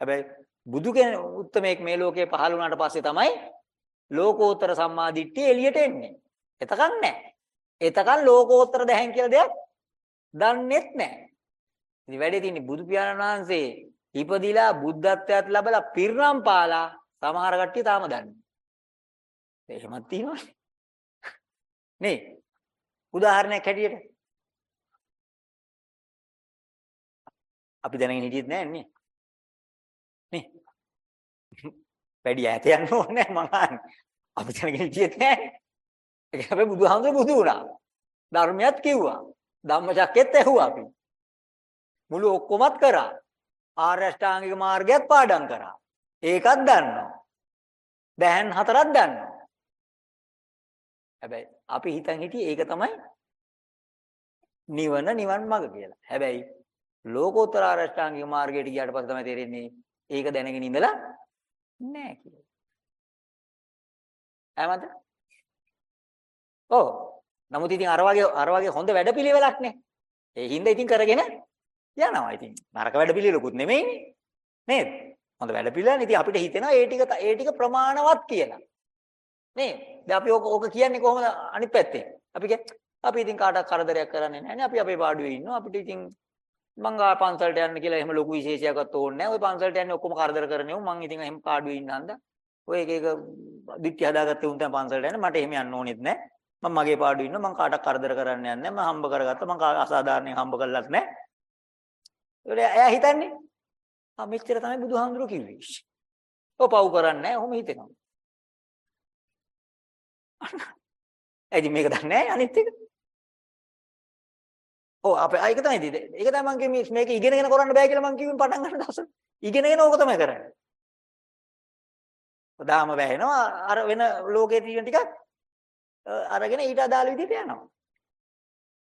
හැබැයි බුදු කෙනෙක් උත්තමයෙක් මේ ලෝකේ පහළ වුණාට පස්සේ තමයි ලෝකෝත්තර සම්මා දිට්ඨිය එළියට එන්නේ. එතකන් නැහැ. එතකන් ලෝකෝත්තර දැහැන් කියලා දෙයක් දන්නේත් නැහැ. ඉතින් වැඩේ තියෙන්නේ බුදු පියාණන් වහන්සේ ඉපදිලා බුද්ධත්වයට ලැබලා පිරිනම් පාලා සමහර කට්ටිය තාම දන්නේ. එහෙමත් තියෙනවනේ. නේ. උදාහරණයක් හැටියට අපි දැනගෙන හිටියෙත් නෑ නේ. නේ. වැඩි ඈත යන්න ඕනේ මං අහන්නේ. අපි දැනගෙන හිටියෙත් නෑ. ඒක අපි බුදුහාමුදුරුවෝ බුදු වුණා. ධර්මයක් කිව්වා. ධම්මචක්කෙත් ඇහුවා අපි. මුළු ඔක්කොමත් කරා. ආර්ය අෂ්ටාංගික මාර්ගයත් පාඩම් කරා. ඒකත් දන්නවා. දැන් හතරක් දන්නවා. හැබැයි අපි හිතන් හිටියේ ඒක තමයි නිවන නිවන් මඟ කියලා. හැබැයි ලෝකෝත්තර ආරෂ්ඨාංගික මාර්ගයට ගියාට පස්සේ තමයි තේරෙන්නේ ඒක දැනගෙන ඉඳලා නැහැ කියලා. එහෙමද? ඔව්. නමුත් ඉතින් අර වගේ අර වගේ හොඳ වැඩපිළිවෙලක් නේ. ඒ හින්දා ඉතින් කරගෙන යනවා. ඉතින් නරක වැඩපිළිවෙලකුත් නෙමෙයිනේ. නේද? හොඳ වැඩපිළිවෙල. ඉතින් අපිට හිතෙනවා ඒ ටික ඒ ටික ප්‍රමාණවත් කියලා. නේද? දැන් අපි ඕක ඕක කියන්නේ කොහොමද අනිත් පැත්තේ? අපි අපි ඉතින් කාටවත් කරදරයක් කරන්නේ නැහැ නේ. අපි අපේ පාඩුවේ ඉන්නවා. අපිට ඉතින් මං ආ පන්සලට යන්න කියලා එහෙම ලොකු විශේෂයක්වත් ඕනේ නැහැ. ওই පන්සලට යන්නේ ඔක්කොම කරදර කරන්නේ මං ඉතින් එහෙම පාඩුවේ ඉන්නන්ද. ඔය එක එක දික්ටි හදාගත්තේ උන් තමයි පන්සලට යන්නේ. මට එහෙම යන්න ඕනෙත් නැහැ. මම මගේ පාඩුවේ ඉන්නවා. මං කාටවත් කරදර කරන්න යන්නේ නැහැ. මම හම්බ කරගත්තා. මං අසාධාරණයෙන් හම්බ කළත් නැහැ. ඒකට එයා හිතන්නේ ආ මෙච්චර තමයි බුදුහාමුදුරුවෝ කිව්වේ. ඔය පව් කරන්නේ නැහැ. ඔහොම හිතෙනවා. එදි මේක දන්නේ නැහැ අනිත් එක. ඔව් අපේ ඒක තමයි ඉතින්. ඒක තමයි මම කිව්වේ මේක ඉගෙනගෙන කරන්න බෑ කියලා මම කිව්වේ පටන් ගන්න දවසේ. ඉගෙනගෙන ඕක තමයි කරන්නේ. දාම වැහෙනවා අර වෙන ලෝකයේ තියෙන ටිකක් අරගෙන ඊට අදාළ විදිහට යනවා.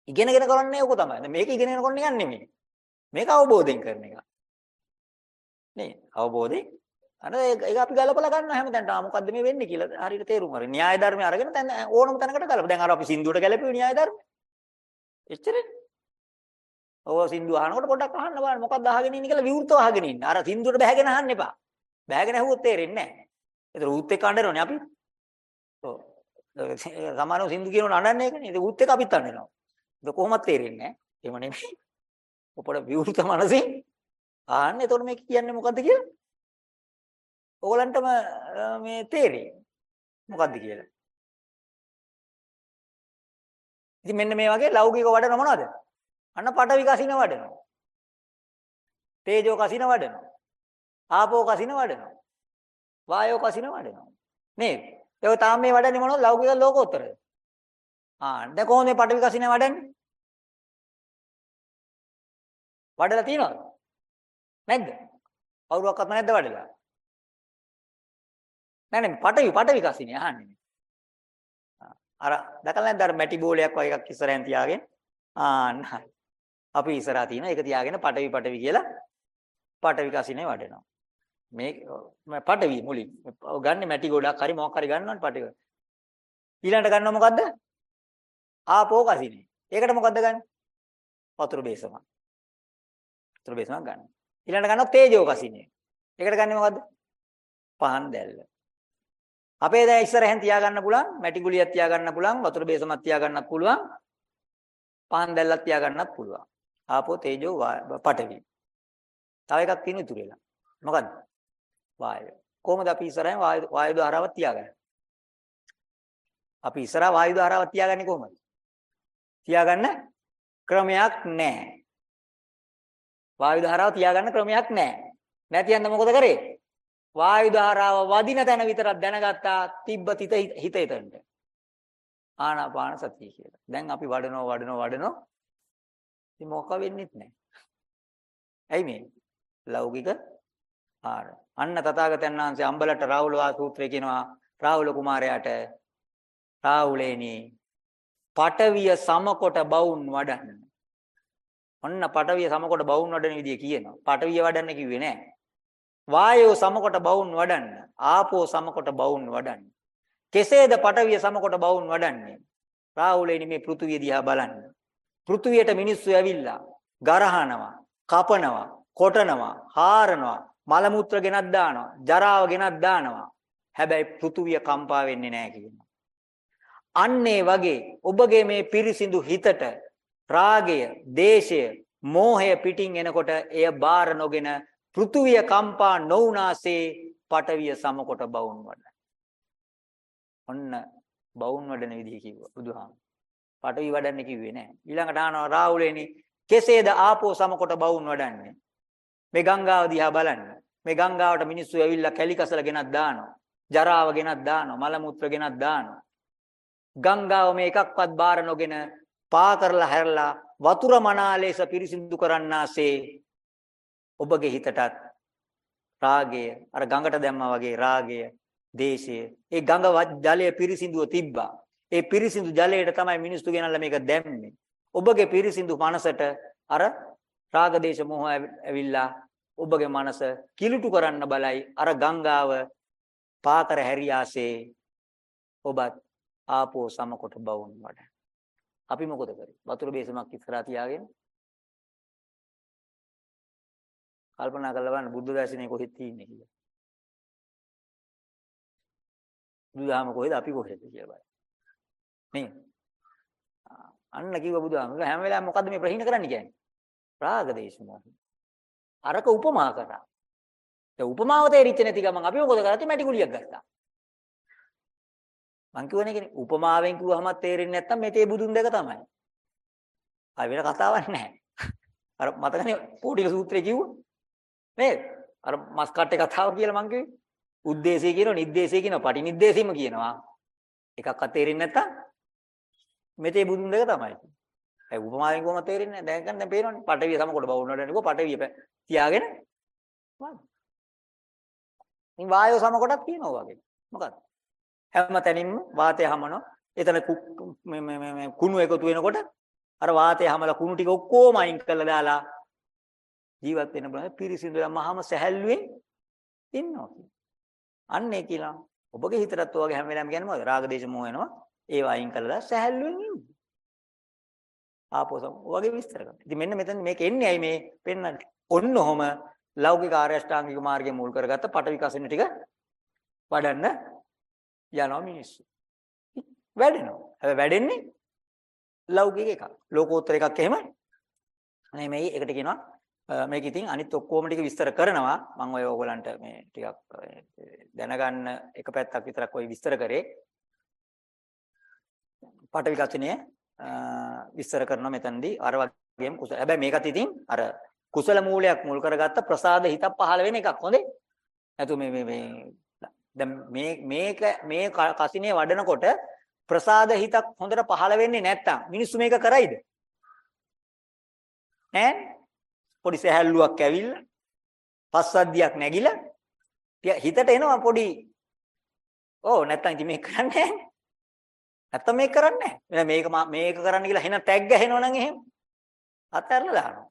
ඉගෙනගෙන කරන්නේ ඕක තමයි. මේක ඉගෙනගෙන කරන්න යන්නේ නෙමෙයි. මේක අවබෝධයෙන් කරන එක. නේ අවබෝධයෙන් අර ඒක අපි ගලපලා ගන්නවා හැමතැනට ආ මොකද්ද මේ වෙන්නේ කියලා හරියට තේරුම් ගන්න. න්‍යාය ධර්මය අරගෙන දැන් ඕනම තැනකට ගලප. දැන් අර අපි සින්දුවට ගැලපෙන්නේ න්‍යාය ධර්ම. එච්චරනේ. ඔය සින්දු අහනකොට පොඩ්ඩක් අහන්න බලන්න මොකක්ද අහගෙන ඉන්නේ කියලා විවෘතව අහගෙන ඉන්න. අර සින්දුවට බැහැගෙන අහන්න එපා. බැහැගෙන ඇහුවොත් තේරෙන්නේ නැහැ. ඒතර ඌත් එක්ක අඬනවනේ අපි. ඔව්. සමානව සින්දු කියනකොට අඬන්නේ ඒකනේ. ඒක ඌත් එක්ක අපිත් අඬනවා. ඒක කොහොමද තේරෙන්නේ නැහැ. එහෙම නෙමෙයි. ඔපඩ විවෘත මනසින් ආන්න එතකොට මේක කියන්නේ මොකද්ද කියලා? ඕගලන්ටම මේ තේරෙයි. මොකද්ද කියලා. ඉතින් මෙන්න මේ වගේ ලෞකික වඩන මොනවද? අන්න පටවි කසින වඩනවා. තේජෝ කසින වඩනවා. ආපෝ කසින වඩනවා. වායෝ කසින වඩනවා. නේද? ඒක තාම මේ වඩන්නේ මොනවද? ලෞකික ලෝකෝත්තරද? ආ දැන් කොහොමද මේ පටවි කසින වඩන්නේ? වඩලා තියනවද? නැද්ද? කවුරුවක්වත් නැද්ද වඩලා? නෑ නෑ පටවි පටවි කසිනේ අහන්නේ. අර දැකලා නැද්ද අර මැටි බෝලයක් වගේ එකක් ඉස්සරහෙන් තියාගෙන ආන්න අපි ඉස්සරහා තියෙන ඒක තියාගෙන පටවි පටවි කියලා පටවි කසිනේ වඩනවා. මේ පටවි මුලින්. ගන්න මැටි ගොඩක් හරි මොකක් හරි ගන්නවනේ පටවි. ඊළඟට ගන්නව මොකද්ද? ආපෝ කසිනේ. ඒකට මොකද්ද ගන්න? වතුර බේසමක්. වතුර බේසමක් ගන්න. ඊළඟට ගන්නවා තේජෝ කසිනේ. ඒකට ගන්නේ මොකද්ද? පහන් දැල්ල. අපේ දැන් ඉස්සරහෙන් තියාගන්න පුළුවන් මැටි ගුලියක් තියාගන්න පුළුවන් වතුර බේසමක් තියාගන්නත් පුළුවන් පහන් දැල්ලක් තියාගන්නත් පුළුවන්. ආපෝ තේජෝ පඨවි. තව එකක් තියෙන ඉතුරු වෙලා. මොකද්ද? වායය. කොහොමද අපි ඉස්සරහෙන් වායු වායු ධාරාවක් තියාගන්නේ? අපි ඉස්සරහා වායු ධාරාවක් තියාගන්නේ කොහොමද? තියාගන්න ක්‍රමයක් නැහැ. වායු ධාරාව තියාගන්න ක්‍රමයක් නැහැ. නැතිනම් මොකද කරේ? වායු ධාරාව වදින තැන විතරක් දැනගත්තා තිබ්බ තිත හිත එතනට. ආනාපාන සතිය කියලා. දැන් අපි වඩනෝ වඩනෝ වඩනෝ ඉතින් මොක වෙන්නෙත් නැහැ. ඇයි මේ? ලෞකික ආර. අන්න තථාගතයන් වහන්සේ අම්බලට රාහුල වා සූත්‍රය කියනවා රාහුල කුමාරයාට රාහුලේනි පටවිය සමකොට බවුන් වඩන්න. ඔන්න පටවිය සමකොට බවුන් වඩන විදිය කියනවා. පටවිය වඩන්න කිව්වේ නෑ. වායෝ සමකොට බවුන් වඩන්න. ආපෝ සමකොට බවුන් වඩන්න. කෙසේද පටවිය සමකොට බවුන් වඩන්නේ? රාහුලේනි මේ පෘථුවිය දිහා බලන්න. පෘථුවියට මිනිස්සු ඇවිල්ලා ගරහනවා, කපනවා, කොටනවා, හාරනවා, මල මුත්‍ර ගෙනත් දානවා, ජරාව ගෙනත් දානවා. හැබැයි පෘථුවිය කම්පා වෙන්නේ නැහැ කියනවා. අන්නේ වගේ ඔබගේ මේ පිරිසිදු හිතට රාගය, දේශය, මෝහය පිටින් එනකොට එය බාර නොගෙන පෘථුවිය කම්පා නොඋනාසේ පටවිය සමකොට බවුන් වඩන. ඔන්න බවුන් වඩන විදිහ කිව්වා බුදුහාම. පටවි වඩන්න කිව්වේ නෑ. ඊළඟට ආනවා රාහුලේනි කෙසේද ආපෝ සමකොට බවුන් වඩන්නේ? මේ ගංගාව දිහා බලන්න. මේ ගංගාවට මිනිස්සු ඇවිල්ලා කැලි කසල ගෙනත් දානවා. ජරාව ගෙනත් දානවා. මල මුත්‍ර ගෙනත් දානවා. ගංගාව මේ එකක්වත් බාර නොගෙන පා කරලා හැරලා වතුර මනාලේස පිරිසිදු කරන්නාසේ ඔබගේ හිතටත් රාගය අර ගඟට දැම්මා වගේ රාගය දේශය ඒ ගඟ ජලය පිරිසිදුව තිබ්බා. ඒ පිරිසිදු ජලයට තමයි මිනිස්සු ගෙනල්ලා මේක දැම්මේ. ඔබගේ පිරිසිදු මනසට අර රාග දේශ මොහ ඇවිල්ලා ඔබගේ මනස කිලුටු කරන්න බලයි. අර ගංගාව පාකර හැරියාසේ ඔබත් ආපෝ සමකොට බවුන් වඩ. අපි මොකද කරේ? වතුර බේසමක් ඉස්සරහා තියාගෙන කල්පනා කරලා බලන්න බුද්ධ දර්ශනේ කොහෙද තියෙන්නේ කියලා. බුදුහාම කොහෙද අපි කොහෙද කියලා බලන්න. නේ? අන්න කිව්ව බුදුහාම හැම වෙලාවෙම මොකද්ද මේ ප්‍රහීන කරන්න කියන්නේ? රාග දේශ මොහ. අරක උපමා කරා. ඒ උපමාව තේරිච්ච නැති ගමන් අපි මොකද කරන්නේ? මැටි ගුලියක් ගත්තා. මං කියවනේ කියන්නේ උපමාවෙන් කිව්වහම තේරෙන්නේ නැත්තම් මෙතේ බුදුන් දෙක තමයි. ආ වෙන කතාවක් නැහැ. අර මතකනේ පොඩි සූත්‍රය කිව්වා. නේද? අර මස් කට්ටේ කතාව කියලා මං කිව්වේ. උද්දේශය කියනවා, නිද්දේශය කියනවා, පටිනිද්දේශෙම කියනවා. එකක්වත් තේරෙන්නේ නැත්තම් මෙතේ බුදුන් දෙක තමයි. ඒ උපමාවෙන් කොහොමද තේරෙන්නේ? දැන් ගන්න දැන් පේනවනේ. පටවිය සමකොට බවුන්නට නේකෝ පටවිය තියාගෙන වාද. ඉතින් වායෝ සමකොටක් තියෙනවා වගේ. මොකක්ද? හැම තැනින්ම වාතය හමනවා. එතන මේ මේ මේ කුණු එකතු වෙනකොට අර වාතය හමලා කුණු ටික ඔක්කොම අයින් කරලා දාලා ජීවත් වෙන බල පිරිසිදුලා මහම සැහැල්ලුවෙන් ඉන්නවා අන්නේ කියලා ඔබගේ හිතටත් ඔයගේ හැම වෙලාවෙම කියන්නේ මොකද? රාග දේශ මොහ වෙනවා. ඒව අයින් කළා සැහැල්ලුවෙන් ඉන්න. ආපෝසම ඔයගේ විස්තර කරනවා. ඉතින් මෙන්න මෙතන මේක එන්නේ ඇයි මේ පෙන්වන්නේ? ඔන්න ඔහම ලෞකික ආර්ය අෂ්ටාංගික මාර්ගයේ මුල් කරගත්ත පටවිකසන ටික වඩන්න යනවා මිනිස්සු. වැඩෙනවා. හැබැයි වැඩෙන්නේ ලෞකික එකක්. ලෝකෝත්තර එකක් එහෙමයි. නෙමෙයි ඒකට කියනවා මේක ඉතින් අනිත් ඔක්කොම ටික විස්තර කරනවා. මම ඔය ඕගලන්ට මේ ටිකක් දැනගන්න එක පැත්තක් විතරක් ඔය විස්තර කරේ. පටවි කතිනේ විස්තර කරනවා මෙතනදී අර වගේම කුසල. හැබැයි මේකත් ඉතින් අර කුසල මූලයක් මුල් කරගත්ත ප්‍රසාද හිතක් පහළ වෙන එකක් හොඳේ. නැතු මේ මේ මේ දැන් මේ මේක මේ කසිනේ වඩනකොට ප්‍රසාද හිතක් හොඳට පහළ වෙන්නේ නැත්තම් මිනිස්සු මේක කරයිද? ඈ පොඩි සහැල්ලුවක් ඇවිල්ලා පස්සද්ධියක් නැగిලා හිතට එනවා පොඩි ඕ නැත්තම් ඉතින් මේක කරන්නේ නැහැ. නැත්තම් මේක කරන්නේ නැහැ. මේක මේක කරන්න කියලා එහෙනම් ටැග් ගහනවා නම් එහෙම අත්හැරලා දානවා.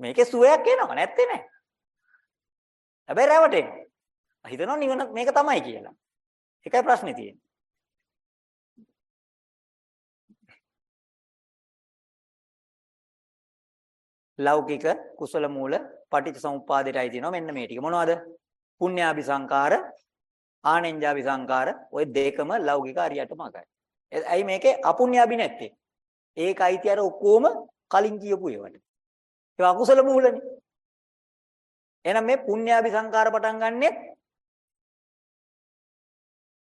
මේකේ සුවයක් එනවා නැත්තේ නෑ. හැබැයි රැවටෙන්නේ. හිතනවා නිවන මේක තමයි කියලා. ඒකයි ප්‍රශ්නේ තියෙන්නේ. ලෞකික කුසල මූල පටිච්චසමුප්පාදයටයි තියෙනවා මෙන්න මේ ටික. මොනවද? පුඤ්ඤාභි සංකාර ආනෙන්ජාභි සංකාර ওই දෙකම ලෞකික අරියටම අගයි. ඇයි මේකේ අපුඤ්ඤාභි නැත්තේ? ඒක අයිති අර ඔක්කොම කලින් කියපු ඒවට. ඒක අකුසල මූලනේ. එහෙනම් මේ පුඤ්ඤාභි සංකාර පටන් ගන්නෙත්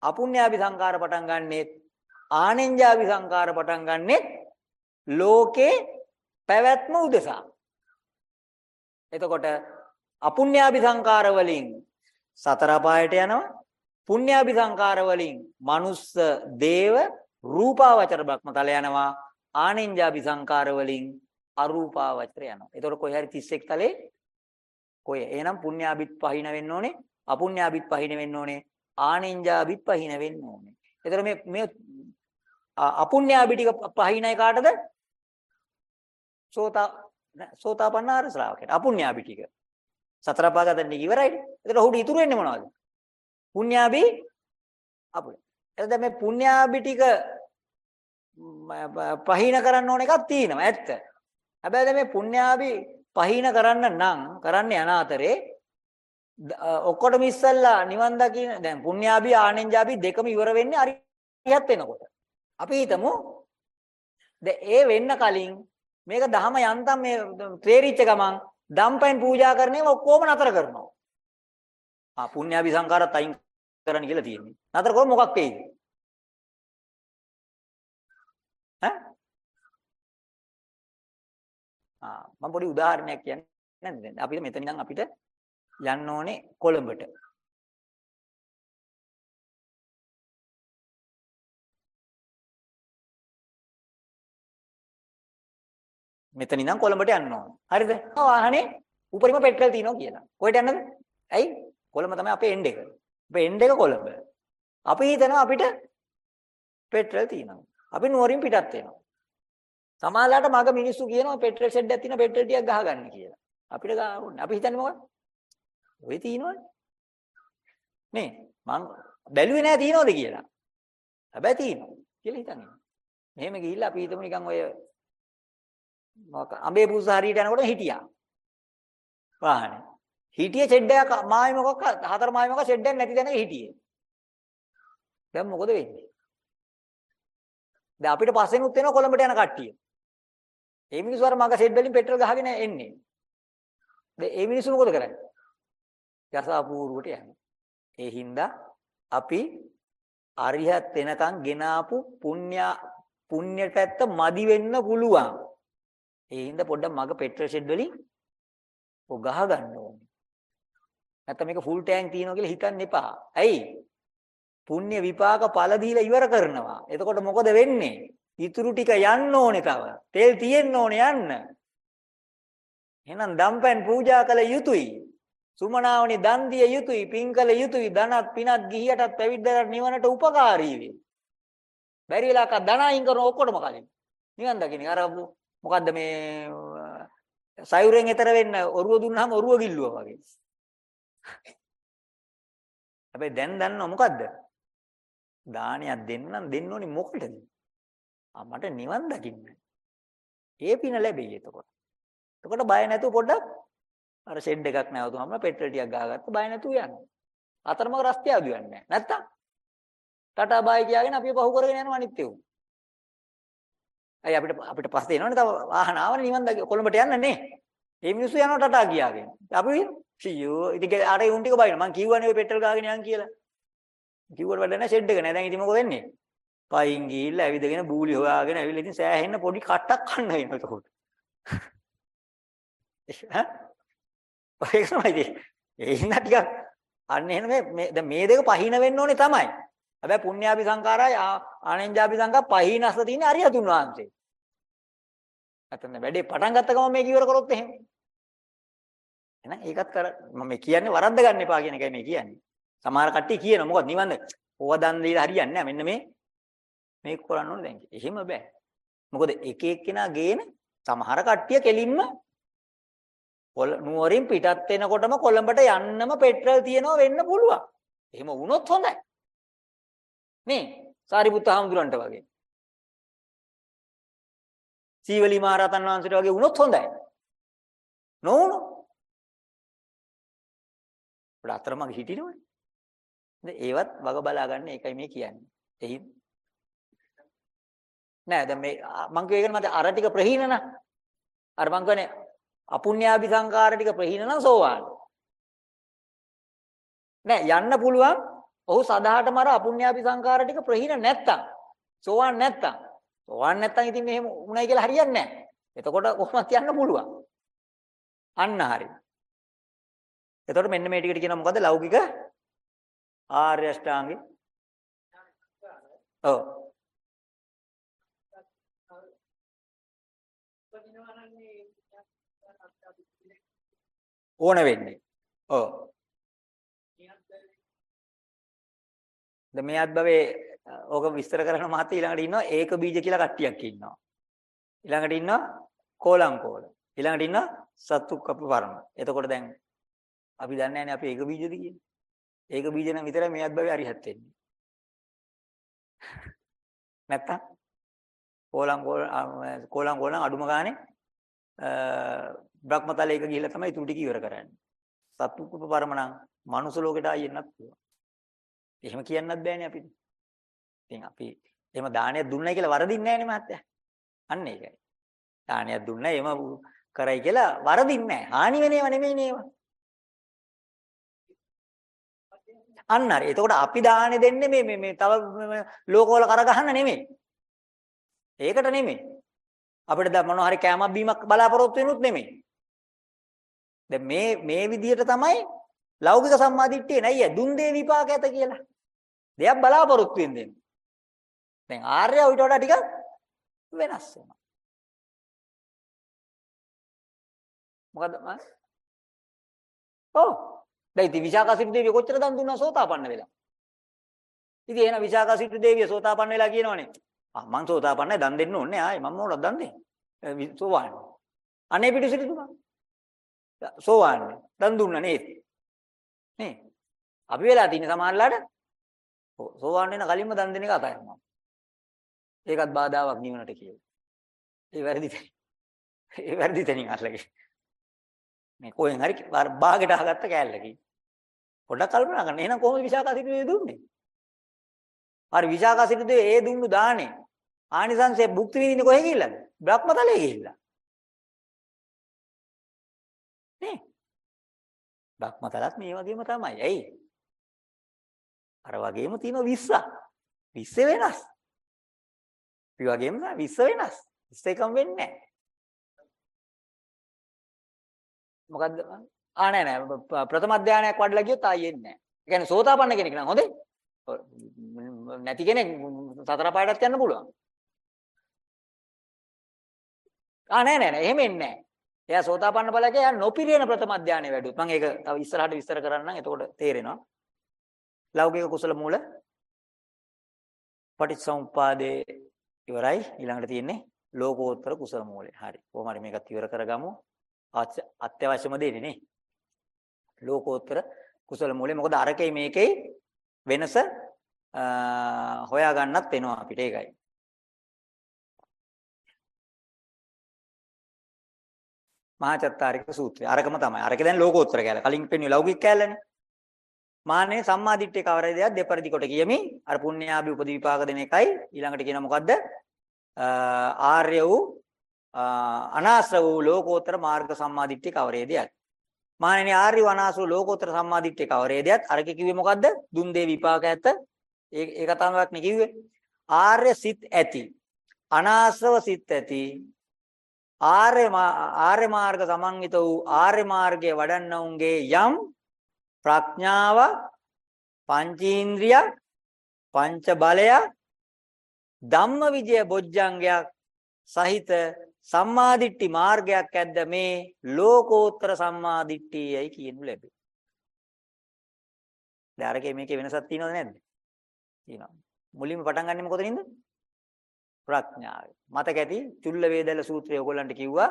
අපුඤ්ඤාභි සංකාර පටන් ගන්නෙත් ආනෙන්ජාභි සංකාර පටන් ගන්නෙත් ලෝකේ පැවැත්ම උදෙසා එතකොට අපුඤ්ඤාභි සංකාර වලින් සතර පායට යනවා. පුඤ්ඤාභි සංකාර වලින් මනුස්ස, දේව, රූපාවචර බ්‍රහ්මතල යනවා. ආනින්ජාභි සංකාර වලින් අරූපාවචර යනවා. එතකොට කොහේ හරි 31 තලේ කොය. එහෙනම් පුඤ්ඤාභිත් පහින වෙන්න ඕනේ. අපුඤ්ඤාභිත් පහින වෙන්න ඕනේ. ආනින්ජාභිත් පහින වෙන්න ඕනේ. එතකොට මේ මේ අපුඤ්ඤාභි ටික පහිනයි කාටද? සෝතා සෝතාපන්නාර ශ්‍රාවකයට අපුඤ්ඤාභි ටික. සතර පාගතන් ටික ඉවරයිනේ. එතකොට ඔහුට ඉතුරු වෙන්නේ මොනවද? පුඤ්ඤාභි අපුඤ්ඤ. එතකොට මේ පුඤ්ඤාභි ටික පහින කරන්න ඕන එකක් තියෙනවා ඇත්ත. හැබැයි දැන් මේ පුඤ්ඤාභි පහින කරන්න නම් කරන්න යන අතරේ ඔක්කොටම ඉස්සල්ලා නිවන් දකින්න දැන් පුඤ්ඤාභි ආනෙන්ජාභි දෙකම ඉවර වෙන්නේ අරියත් වෙනකොට. අපි හිතමු දැන් ඒ වෙන්න කලින් මේක දහම යන්තම් මේ තේරිච්ච ගමන් දම්පෙන් පූජා කරන්නේ ඔක්කොම නතර කරනවා. ආ පුණ්‍යාභි සංකාරත් අයින් කරන්න කියලා තියෙන්නේ. නතර කරොත් මොකක් වෙයිද? ඈ? ආ මම පොඩි උදාහරණයක් කියන්නේ නැද්ද? අපිට මෙතන ඉඳන් අපිට යන්න ඕනේ කොළඹට. මෙතන ඉඳන් කොළඹට යන්න ඕන. හරිද? වාහනේ උපරිම පෙට්‍රල් තියෙනවා කියලා. කොහෙට යන්නද? ඇයි? කොළඹ තමයි අපේ එන්ඩ් එක. අපේ එන්ඩ් එක කොළඹ. අපි හිතනවා අපිට පෙට්‍රල් තියෙනවා. අපි නුවරින් පිටත් වෙනවා. සමහරලාට මග මිනිස්සු කියනවා පෙට්‍රල් ෂෙඩ් එකක් තියෙන පෙට්‍රල් ටිකක් ගහගන්න කියලා. අපිට ගහන්නේ. අපි හිතන්නේ මොකක්ද? ඔය තියෙනවනේ. නේ මං බැලුවේ නෑ තියෙනවද කියලා. හැබැයි තියෙනවා කියලා හිතන්නේ. මෙහෙම ගිහිල්ලා අපි හිතමු නිකන් ඔය අඹේ පුස්ස හරියට යනකොට හිටියා. වාහනේ. හිටියේ ෂෙඩ් එකක් මායි මොකක් හතර මායි මොකක් ෂෙඩ් එකක් නැති තැනක හිටියේ. දැන් මොකද වෙන්නේ? දැන් අපිට පස්සෙනුත් එනවා කොළඹට යන කට්ටිය. ඒ මිනිස්සු අර මග ෂෙඩ් වලින් පෙට්‍රල් ගහගෙන එන්නේ. දැන් ඒ මිනිස්සු මොකද කරන්නේ? යසාපූර්වට යන්නේ. ඒ හින්දා අපි අරිහත් වෙනකන් ගෙනාපු පුණ්‍ය පුණ්‍ය පැත්ත මදි වෙන්න පුළුවන්. ඒ හින්දා පොඩ්ඩක් මග පෙට්‍රල් ෂෙඩ් වලින් ඔය ගහ ගන්න ඕනේ. නැත්නම් මේක ෆුල් ටැංක් තියනවා කියලා හිතන්න එපා. ඇයි? පුණ්‍ය විපාක ඵල දීලා ඉවර කරනවා. එතකොට මොකද වෙන්නේ? ඉතුරු ටික යන්න ඕනේ තව. තෙල් තියෙන්න ඕනේ යන්න. එහෙනම් දම්පැන් පූජා කළ යුතුයි. සුමනාවනි දන් දිය යුතුයි. පින් කළ යුතුයි. ධනත් පිනත් ගිහියටත් පැවිද්දට නිවනට උපකාරී වේ. බැරි වෙලාවක ධන අයින් කරන ඔක්කොටම කලින්. නිවන් දකින්න අර මොකද්ද මේ සයුරෙන් එතර වෙන්න ඔරුව දුන්නාම ඔරුව ගිල්ලුවා වගේ. හැබැයි දැන් දන්නව මොකද්ද? දානයක් දෙන්නම් දෙන්න ඕනේ මොකටද? ආ මට නිවන් දකින්න. ඒ පින ලැබෙයි එතකොට. එතකොට බය නැතුව පොඩ්ඩක් අර ෂෙඩ් එකක් නැවතුනම පෙට්‍රල් ටිකක් ගහගත්ත බය නැතුව යන්න. අතරමඟ රස්තිය ආදු යන්නේ නැහැ. නැත්තම් ටටා බයි කියාගෙන අපි පහු කරගෙන යනවා අනිත් ඒවා. අය අපිට අපිට පස්සේ එනවනේ තව වාහන ආවනේ නිවන් දකිය කොළඹට යන්න නේ. මේ මිනිස්සු යනවා ටටා කියාගෙන. අපි සීයෝ ඉතින් අර උන් ටික බයින මං කිව්වනේ ඔය පෙට්‍රල් ගාගෙන යන් කියලා. කිව්වට වැඩ නැහැ ෂෙඩ් එක නෑ. දැන් ඉතින් මොකද වෙන්නේ? පයින් ගිහිල්ලා ඇවිදගෙන බූලි හොයාගෙන ඇවිල්ලා ඉතින් සෑහෙන්න පොඩි කට්ටක් කන්න වෙනවා එතකොට. ඈ? ඔය තමයි ඒ හින්දා ටිකක් අන්න එහෙනම් මේ දැන් මේ දෙක පහින වෙන්න ඕනේ තමයි. හැබැයි පුණ්‍යාභි සංකාරයි ආනෙන්ජාභි සංකා පහිනස්ස තියෙන අරියතුන් වහන්සේ. නැත්නම් වැඩේ පටන් ගත්ත ගමන් මේක ඉවර කරොත් එහෙම. එහෙනම් ඒකත් කර මම කියන්නේ වරද්ද ගන්න එපා කියන එකයි මේ කියන්නේ. සමහර කට්ටිය කියනවා මොකද නිවන්ද? ඕවා දන් දීලා හරියන්නේ නැහැ. මෙන්න මේ මේක කරන්න ඕනේ දැන්. එහෙම බෑ. මොකද එක එක්කෙනා ගේන සමහර කට්ටිය කෙලින්ම නුවරින් පිටත් වෙනකොටම කොළඹට යන්නම පෙට්‍රල් තියනවා වෙන්න පුළුවන්. එහෙම වුණොත් හොඳයි. නේ සාරිපුත්ත හාමුදුරන්ට වගේ. සීවලි මහරහතන් වහන්සේට වගේ වුණොත් හොඳයි. නොවුණොත් අපිට අතරමඟ හිටිනවනේ. ඒවත් වග බලා ගන්න ඒකයි මේ කියන්නේ. එහි නෑ දැන් මේ මං කියව එකනේ මට අර ටික ප්‍රහීන න ะ. අර මං කියන්නේ අපුඤ්ඤාභි සංකාර ටික ප්‍රහීන නම් සෝවාන්. නෑ යන්න පුළුවන් ඔහු සදාහටම අර අපුඤ්ඤාභි සංකාර ටික ප්‍රහීන නැත්තම් සෝවාන් නැත්තම් සෝවාන් නැත්තම් ඉතින් මෙහෙම උණයි කියලා හරියන්නේ නෑ. එතකොට කොහොමද යන්න පුළුවන්. අන්න හරි. එතකොට මෙන්න මේ ටිකට කියනවා මොකද්ද ලෞකික ආර්ය අෂ්ටාංගි. ඔව්. ඕන වෙන්නේ. ඔව්. දැන් මේ අත්භවයේ ඕක විස්තර කරන මහත් ඊළඟට ඉන්නවා ඒක බීජ කියලා කට්ටියක් ඉන්නවා. ඊළඟට ඉන්නවා කෝලං කෝල. ඊළඟට ඉන්නවා සත්තුක් අප පරම. එතකොට දැන් අපි දන්නේ නැහැනේ අපි ඒක බීජද කියන්නේ. ඒක බීජ නම් විතරයි මේ අත්භවයේ අරිහත් වෙන්නේ. නැත්තම් කෝලං කෝල කෝලං කෝලං අඩුම ගානේ බ්‍රහ්මතලයක ගිහිල්ලා තමයි තුටි කිවර කරන්නේ. සත්තුක පරමණං මනුස්ස ලෝකෙට ආයෙන්නත් පුළුවන්. එහෙම කියන්නත් බෑනේ අපිට. ඉතින් අපි එහෙම දානයක් දුන්නයි කියලා වරදින්නේ නෑනේ මහත්තයා. අන්න ඒකයි. දානයක් දුන්නා එහෙම කරයි කියලා වරදින්නේ නෑ. හානි වෙනේව නෙමෙයි නේව. අන්න හරි. එතකොට අපි දානේ දෙන්නේ මේ මේ තව ලෝකවල කරගහන්න නෙමෙයි. ඒකට නෙමෙයි. අපිට දැන් මොනවා හරි කෑමක් බීමක් බලාපොරොත්තු වෙනුත් නෙමෙයි. දැන් මේ මේ විදිහට තමයි ලෞකික සම්මාදිට්ඨිය නෑ දුන් දේ විපාක ඇත කියලා. දෙයක් බලාපොරොත්තු වෙන්නේ. දැන් ආර්ය ඊට වඩා ටිකක් වෙනස් වෙනවා. මොකද මස්? ඔව්. දැන් ඉතින් විශාකාසිරි දේවිය කොච්චර දන් දුන්නා සෝතාපන්න වෙලා. ඉතින් එහෙනම් විශාකාසිරි දේවිය සෝතාපන්න වෙලා කියනවනේ. ආ මං සෝතාපන්නයි දන් දෙන්න ඕනේ ආයේ මම මොකටද දන් දෙන්නේ? සෝවාන්. අනේ පිටිසිරිතුමා. සෝවාන්. දන් දුන්නා නේද? නේ. අපි වෙලා තියෙන සමහරලාට සෝවාන් වෙන කලින්ම දන් දෙන එක අතහැරනවා. ඒකත් බාධාවක් නිවනට කියලා. ඒ වැරදි ඒ වැරදි තැනින් අල්ලගේ. මේ කොහෙන් හරි බාගෙට අහගත්ත කෑල්ලකින්. පොඩ්ඩක් කල්පනා කරන්න. එහෙනම් කොහොමද විශාකාසිරිය දුන්නේ? හරි විශාකාසිරිය ඒ දුන්නු දානේ. ආනිසංසය භුක්ති විඳින්නේ කොහෙ ගිහිල්ලාද? බ්‍රහ්මතලයේ ගිහිල්ලා. නේ? බ්‍රහ්මතලත් මේ වගේම තමයි. ඇයි? අර වගේම තියෙන 20. 20 වෙනස්. අපි වගේම 20 වෙනස්. 20 එකම වෙන්නේ නැහැ. මොකද්ද? ආ නෑ නෑ ප්‍රථම අධ්‍යානයක් වඩලා ගියොත් ආයෙ එන්නේ නෑ. ඒ කියන්නේ සෝතාපන්න කෙනෙක් නම් හොඳේ. නැති කෙනෙක් සතර පායටත් යන්න පුළුවන්. ආ නෑ නෑ නෑ එහෙම එන්නේ නෑ. එයා සෝතාපන්න ඵලකේ එයා නොපිරියන ප්‍රථම අධ්‍යානෙ වැඩුවොත්. මම ඒක තව ඉස්සරහට විස්තර කරන්නම්. එතකොට තේරෙනවා. ලෞකික කුසල මූල පටිච්චසමුප්පාදේ ඉවරයි. ඊළඟට තියෙන්නේ ලෝකෝත්තර කුසල මූලය. හරි. කොහොම හරි මේකත් ඉවර කරගමු. අත්‍යවශ්‍යම දෙන්නේ නේ. ලෝකෝත්තර කුසල මූලය. මොකද අරකේ මේකේ වෙනස හොයා ගන්නත් වෙනවා අපිට ඒකයි. මහාචත්තාරික සූත්‍රය. අරකම තමයි. අරකේ දැන් ලෝකෝත්තර කැල. කලින් පෙන්වුවේ ලෞකික කැලනේ. මාන්නේ සම්මාදිට්ඨිය කවරයි දෙයක් දෙපරිදි කොට කියමි. අර පුණ්‍යාභි උපදී විපාක දෙන එකයි ඊළඟට කියන මොකද්ද? ආර්ය වූ අනාශ්‍ර වූ ලෝකෝත්තර මාර්ග සම්මාදිට්ඨිය කවරේදයක්. මාන්නේ ආර්ය අනාශ්‍ර වූ ලෝකෝත්තර සම්මාදිට්ඨිය කවරේදයක්. අරක කිව්වේ මොකද්ද? දුන් දේ විපාක ඇත. ඒ ඒ කතාවක් නේ කිව්වේ. ආර්ය සිත් ඇති. අනාශ්‍රව සිත් ඇති. ආර්ය ආර්ය මාර්ග සමන්විත වූ ආර්ය මාර්ගයේ වඩන්නවුන්ගේ යම් ප්‍රඥාව පංචීන්ද්‍රිය පංච බලය ධම්ම විජය බොජ්ජංගයක් සහිත සම්මාදිට්ඨි මාර්ගයක් ඇද්ද මේ ලෝකෝත්තර සම්මාදිට්ඨියයි කියනු ලැබේ. දැන් අරකේ මේකේ වෙනසක් තියෙනවද නැද්ද? තියෙනවා. මුලින්ම පටන් ගන්නෙ මොකතනින්ද? ප්‍රඥාව. මතක ඇති චුල්ල වේදල සූත්‍රය ඔයගොල්ලන්ට කිව්වා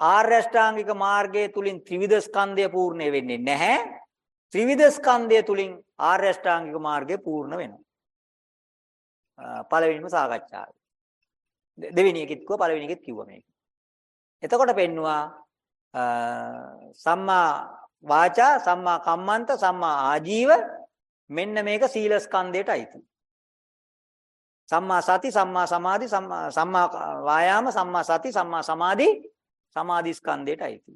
ආර්ය අෂ්ටාංගික මාර්ගයේ තුලින් ත්‍රිවිධ ස්කන්ධය පූර්ණ වෙන්නේ නැහැ. ත්‍රිවිධ ස්කන්ධය තුලින් ආර්ය අෂ්ටාංගික මාර්ගය පූර්ණ වෙනවා. පළවෙනිම සාකච්ඡාව. දෙවෙනි එකෙත් කිව්වා පළවෙනි එකෙත් කිව්වා මේක. එතකොට පෙන්නවා සම්මා වාචා සම්මා කම්මන්ත සම්මා ආජීව මෙන්න මේක සීල ස්කන්ධයට අයිති. සම්මා සති සම්මා සමාධි සම්මා වායාම සම්මා සති සම්මා සමාධි සමාධි ස්කන්ධයට අයිති.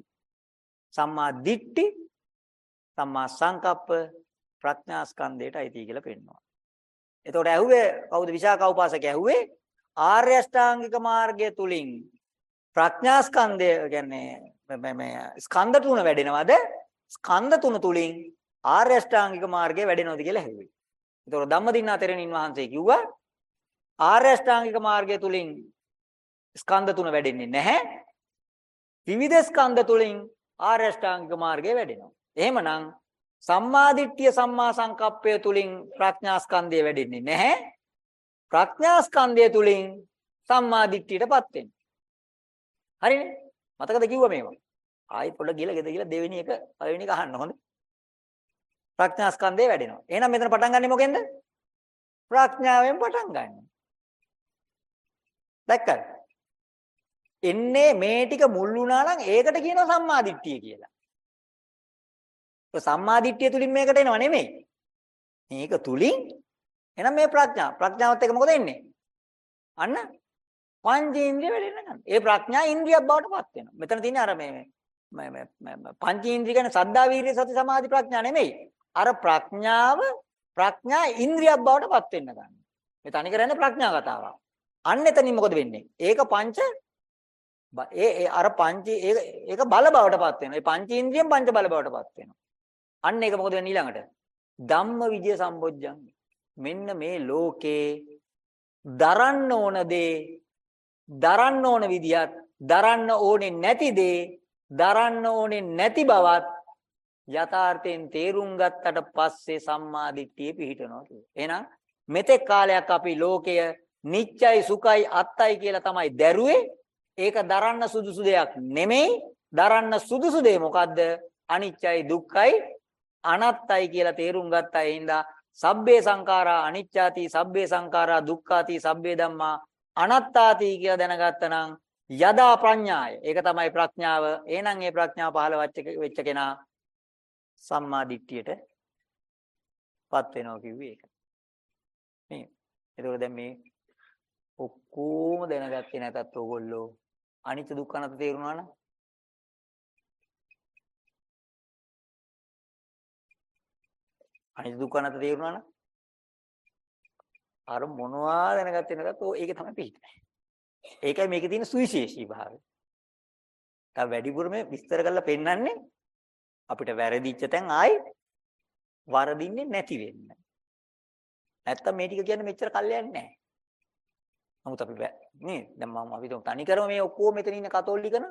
සම්මා දිට්ඨි සම්මා සංකප්ප ප්‍රඥා ස්කන්ධයට අයිති කියලා පෙන්වනවා. එතකොට ඇහුවේ කවුද විශාකා උපාසක ඇහුවේ ආර්ය අෂ්ටාංගික මාර්ගය තුලින් ප්‍රඥා ස්කන්ධය කියන්නේ මේ ස්කන්ධ තුන වැඩෙනවද? ස්කන්ධ තුන තුලින් ආර්ය අෂ්ටාංගික මාර්ගය වැඩෙනවද කියලා ඇහුවේ. එතකොට ධම්මදින්නා තෙරණින් වහන්සේ කිව්වා ආර්ය අෂ්ටාංගික මාර්ගය තුලින් ස්කන්ධ තුන වැඩෙන්නේ නැහැ. විවිධ ස්කන්ධ තුලින් ආර්ය අෂ්ටාංගික මාර්ගය වැඩෙනවා. එහෙමනම් සම්මා දිට්ඨිය සම්මා සංකප්පය තුලින් ප්‍රඥා ස්කන්ධය වැඩෙන්නේ නැහැ. ප්‍රඥා ස්කන්ධය තුලින් සම්මා දිට්ඨියටපත් වෙනවා. හරිනේ? මතකද කිව්වා මේවා? ආයි පොඩ ගිහලා ගෙද ගිහලා දෙවෙනි එක පළවෙනි එක අහන්න හොඳ. ප්‍රඥා ස්කන්ධය වැඩෙනවා. එහෙනම් මෙතන පටන් ගන්නෙ මොකෙන්ද? ප්‍රඥාවෙන් පටන් ගන්න. දැක්කද? එන්නේ මේ ටික මුල් වුණා නම් ඒකට කියනවා සම්මාදිට්ඨිය කියලා. ඒ සම්මාදිට්ඨිය තුලින් මේකට එනව නෙමෙයි. මේක තුලින් එහෙනම් මේ ප්‍රඥා ප්‍රඥාවත් එක්ක මොකද එන්නේ? අන්න පංචේන්ද්‍රිය වැඩෙන්න ගන්න. ඒ ප්‍රඥා ඉන්ද්‍රියක් බවට පත් වෙනවා. මෙතන තියෙන්නේ අර මේ පංචේන්ද්‍රිය කියන්නේ සද්දා වීර්ය සති සමාධි ප්‍රඥා නෙමෙයි. අර ප්‍රඥාව ප්‍රඥා ඉන්ද්‍රියක් බවට පත් වෙන්න ගන්න. මේ තනි කරන්නේ ප්‍රඥා කතාවක්. අන්න එතනින් මොකද වෙන්නේ? ඒක පංච ඒ අර පංච ඒක බල බවට පත් වෙනවා. ඒ පංචේන්ද්‍රියෙන් පංච බල බවට පත් වෙනවා. අන්න ඒක මොකද වෙන්නේ ඊළඟට? ධම්ම විජය සම්බොජ්ජං. මෙන්න මේ ලෝකේ දරන්න ඕන දේ දරන්න ඕන විදියත් දරන්න ඕනේ නැති දේ දරන්න ඕනේ නැති බවත් යථාර්ථයෙන් තේරුම් ගත්තට පස්සේ සම්මා දිට්ඨිය පිහිටනවා කියන්නේ. එහෙනම් මෙතෙක් කාලයක් අපි ලෝකය නිච්චයි සුඛයි අත්තයි කියලා තමයි දැරුවේ. ඒක දරන්න සුදුසු දෙයක් නෙමෙයි. දරන්න සුදුසු දේ මොකද්ද? අනිච්චයි දුක්ඛයි අනත්තයි කියලා තේරුම් ගත්තා. ඒ හින්දා සබ්බේ සංඛාරා අනිච්චාති සබ්බේ සංඛාරා දුක්ඛාති සබ්බේ ධම්මා අනත්තාති කියලා දැනගත්තා නම් යදා ප්‍රඥාය. ඒක තමයි ප්‍රඥාව. එහෙනම් ඒ ප්‍රඥාව පහළ වෙච්ච කෙනා සම්මා දිට්ඨියට පත් වෙනවා කිව්වේ ඒක. නේ එතකොට දැන් මේ ඔක්කොම දැනගත්තේ නැතත් ඕගොල්ලෝ අනිත්‍ය දුක්ඛ අනාත්ම තේරුණා නම් අනිත්‍ය දුක්ඛ අනාත්ම තේරුණා නම් අර මොනවා දැනගත්තේ නැතත් ඕ ඒක තමයි පිළිතුර. ඒකයි මේකේ තියෙන සුවිශේෂී භාවය. තව වැඩිපුර මේ විස්තර කරලා පෙන්නන්නේ අපිට වැරදිච්ච තැන් ආයි වරදින්නේ නැති වෙන්න. නැත්තම් මේ ටික කියන්නේ මෙච්චර කල්යන්නේ නැහැ. නමුත් අපි නේ දැන් මම අපි තනි කරම මේ ඔක්කොම මෙතන ඉන්න කතෝලිකන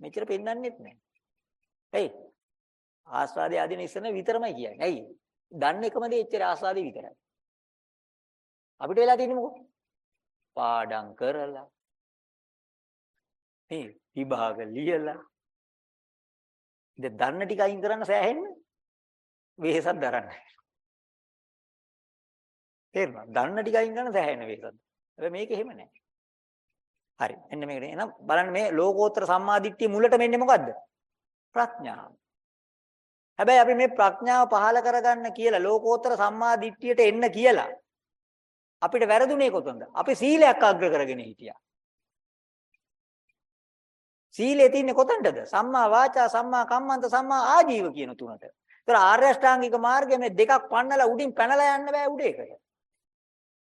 මෙච්චර පෙන්වන්නෙත් නැහැ. එයි ආස්වාදයේ ආදීන ඉස්සන විතරමයි කියන්නේ. ඇයි? දන්න එකම දේ එච්චර ආස්වාදේ විතරයි. අපිට වෙලා තියෙන්නේ මොකෝ? පාඩම් කරලා මේ විභාග ලියලා ඉතින් දන්න ටික අයින් කරන්න සෑහෙන්න වෙහෙසක් දරන්න. තේරුණා? දන්න ටික අයින් කරන්න සෑහෙන්න වෙහෙසක්. හැබැයි මේක එහෙම නැහැ. හරි. එන්න මේකට. එහෙනම් බලන්න මේ ලෝකෝත්තර සම්මාදිට්ඨිය මුලට මෙන්නේ මොකද්ද? ප්‍රඥාව. හැබැයි අපි මේ ප්‍රඥාව පහල කරගන්න කියලා ලෝකෝත්තර සම්මා දිට්ඨියට එන්න කියලා අපිට වැරදුනේ කොතනද? අපි සීලයක් අග්‍ර කරගෙන හිටියා. සීලේ තින්නේ කොතනද? සම්මා වාචා, සම්මා කම්මන්ත, සම්මා ආජීව කියන තුනට. ඒතර ආර්ය අෂ්ටාංගික මාර්ගයේ මේ දෙකක් පන්නලා උඩින් පැනලා යන්න බෑ උඩේකට.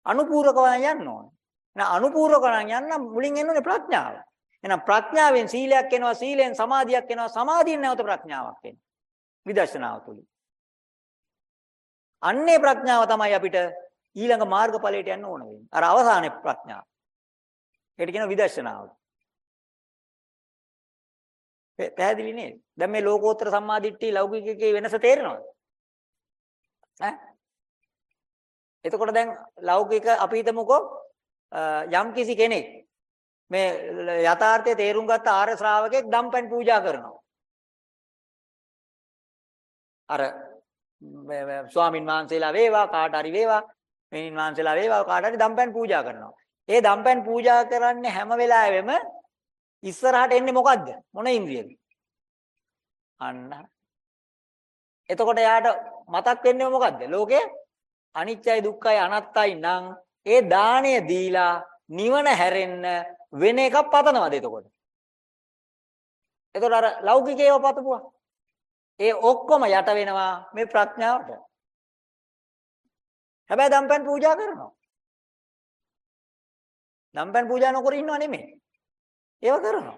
අනුපූරකව යන්න ඕනේ. එහෙනම් අනුපූරකව යන්න මුලින් එන්න ඕනේ ප්‍රඥාව. එහෙනම් ප්‍රඥාවෙන් සීලයක් එනවා, සීලෙන් සමාධියක් එනවා, සමාධියෙන් නැවත ප්‍රඥාවක් එනවා. විදර්ශනාව තුලින්. අන්නේ ප්‍රඥාව තමයි අපිට ඊළඟ මාර්ගඵලයට යන්න ඕන වෙන්නේ. අර අවසානයේ ප්‍රඥාව. ඒකට කියන විදර්ශනාව. පැහැදිලි නේද? දැන් මේ ලෝකෝත්තර සම්මාදිට්ඨිය ලෞකිකයේ වෙනස තේරෙනවද? ඈ? එතකොට දැන් ලෞකික අපි හිතමුකෝ යම් කිසි කෙනෙක් මේ යථාර්ථයේ තේරුම් ගත්ත ආර්ය ශ්‍රාවකෙක් දම්පැන් පූජා කරනවා. අර ස්වාමින් වහන්සේලා වේවා කාට හරි වේවා මෙනින් වහන්සේලා වේවා කාට හරි දම්පැන් පූජා කරනවා. ඒ දම්පැන් පූජා කරන්නේ හැම වෙලාවෙම ඉස්සරහට එන්නේ මොකද්ද? මොන ඉන්ද්‍රියද? අන්න. එතකොට යාට මතක් වෙන්නේ මොකද්ද? ලෝකේ අනිත්‍යයි දුක්ඛයි අනාත්තයි නම් ඒ දාණය දීලා නිවන හැරෙන්න වෙන එකක් පතනවාද එතකොට? එතකොට අර ලෞකිකේව පතපුවා. ඒ ඔක්කොම යට වෙනවා මේ ප්‍රඥාවට. හැබැයි දම්පැන් පූජා කරනවා. දම්පැන් පූජා නොකර ඉන්නව නෙමෙයි. ඒව කරනවා.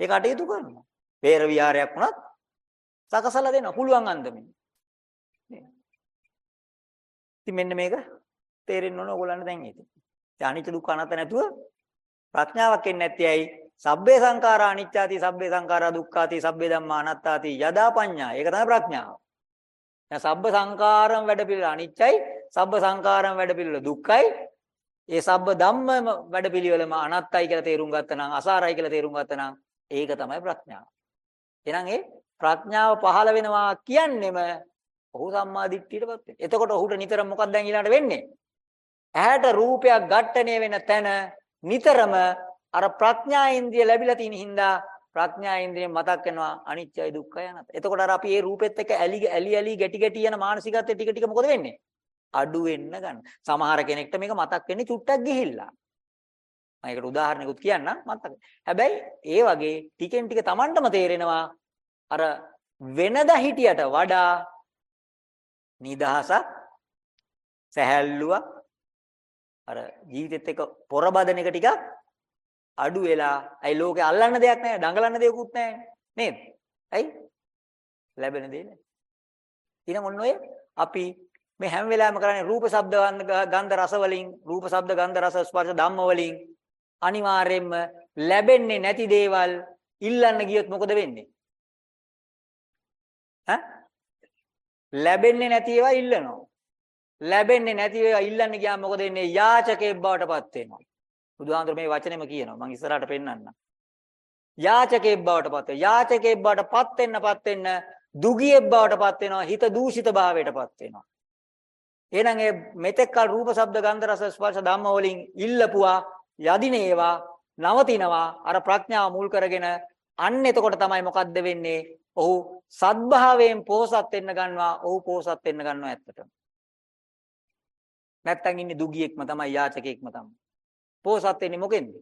ඒ කටයුතු කරනවා. පේර විහාරයක් වුණත් සකසලා දෙනවා පුළුවන් අන්දමින්. ඉතින් මෙන්න මේක තේරෙන්න ඕන ඕගොල්ලන්ට දැන් ඉතින්. ඒ අනිත්‍ය දුක්ඛ අනාත්ම නැතුව ප්‍රඥාවක් එන්නේ නැති ඇයි? සබ්බේ සංඛාරා අනිච්චාති සබ්බේ සංඛාරා දුක්ඛාති සබ්බේ ධම්මා අනාත්තාති යදා පඤ්ඤා. ඒක තමයි ප්‍රඥාව. දැන් සබ්බ සංඛාරම් වැඩ පිළිවෙල අනිච්චයි, සබ්බ සංඛාරම් වැඩ පිළිවෙල දුක්ඛයි. ඒ සබ්බ ධම්මම වැඩ පිළිවෙලම අනාත්තයි කියලා තේරුම් ගත්තා නම්, අසාරයි කියලා තේරුම් ගත්තා නම් ඒක තමයි ප්‍රඥාව. එහෙනම් ඒ ප්‍රඥාව පහළ වෙනවා කියන්නෙම ඔහු සම්මා දිට්ඨියටපත් වෙනවා. එතකොට ඔහුට නිතරම මොකක්ද දැන් ඊළඟට වෙන්නේ? ඇහැට රූපයක් ඝට්ටණය වෙන තැන නිතරම අර ප්‍රඥා ඉන්ද්‍රිය ලැබිලා තියෙන හින්දා ප්‍රඥා ඉන්ද්‍රිය මතක් වෙනවා අනිත්‍යයි දුක්ඛයි අනාත්මයි. එතකොට අර අපි මේ රූපෙත් එක්ක ඇලි ඇලි ඇලි ගැටි ගැටි යන මානසිකත්වය ටික ටික මොකද වෙන්නේ? අඩු වෙන්න ගන්න. සමහර කෙනෙක්ට මේක මතක් වෙන්නේ චුට්ටක් ගිහිල්ලා. මම ඒකට උදාහරණයකුත් කියන්නම් මතක. හැබැයි ඒ වගේ ටිකෙන් ටික Tamanටම තේරෙනවා අර වෙනදා හිටියට වඩා නිදහසක් සැහැල්ලුවක් අර ජීවිතෙත් එක්ක පොරබදන එක ටිකක් අඩු වෙලා ඇයි ලෝකේ අල්ලන්න දෙයක් නැහැ දඟලන්න දෙයක්වත් නැහැ නේද? ඇයි? ලැබෙන දේ නැහැ. ඊළඟ ඔන්න ඔය? අපි මේ හැම වෙලාවෙම කරන්නේ රූප ශබ්ද ගන්ධ රස වලින් රූප ශබ්ද ගන්ධ රස ස්පර්ශ ධම්ම වලින් අනිවාර්යයෙන්ම ලැබෙන්නේ නැති දේවල් ඉල්ලන්න ගියොත් මොකද වෙන්නේ? ඈ? ලැබෙන්නේ නැති ඒවා ඉල්ලනවා. ලැබෙන්නේ නැති ඒවා ඉල්ලන්න ගියාම මොකද වෙන්නේ? යාචකයෙක් බවට පත් වෙනවා. බුදුහාඳුර මේ වචනේම කියනවා. මම ඉස්සරහට පෙන්නන්නම්. යාචකයෙක් බවට පත් වෙනවා. යාචකයෙක් බවට පත් වෙන්න පත් වෙන්න දුගියෙක් බවට පත් වෙනවා. හිත දූෂිත භාවයට පත් වෙනවා. එහෙනම් ඒ මෙතෙක් කල රූප ශබ්ද ගන්ධ රස ස්පර්ශ ධම්ම වලින් ඉල්ලපුවා යදින ඒවා නවතිනවා. අර ප්‍රඥාව මුල් කරගෙන අන්න එතකොට තමයි මොකද්ද වෙන්නේ? ඔහු සද්භාවයෙන් පෝසත් වෙන්න ගන්නවා. ඔහු පෝසත් වෙන්න ගන්නවා ඇත්තටම. නැත්තම් ඉන්නේ දුගියෙක්ම තමයි යාචකයෙක්ම තමයි. පෝසත් වෙන්නේ මොකෙන්ද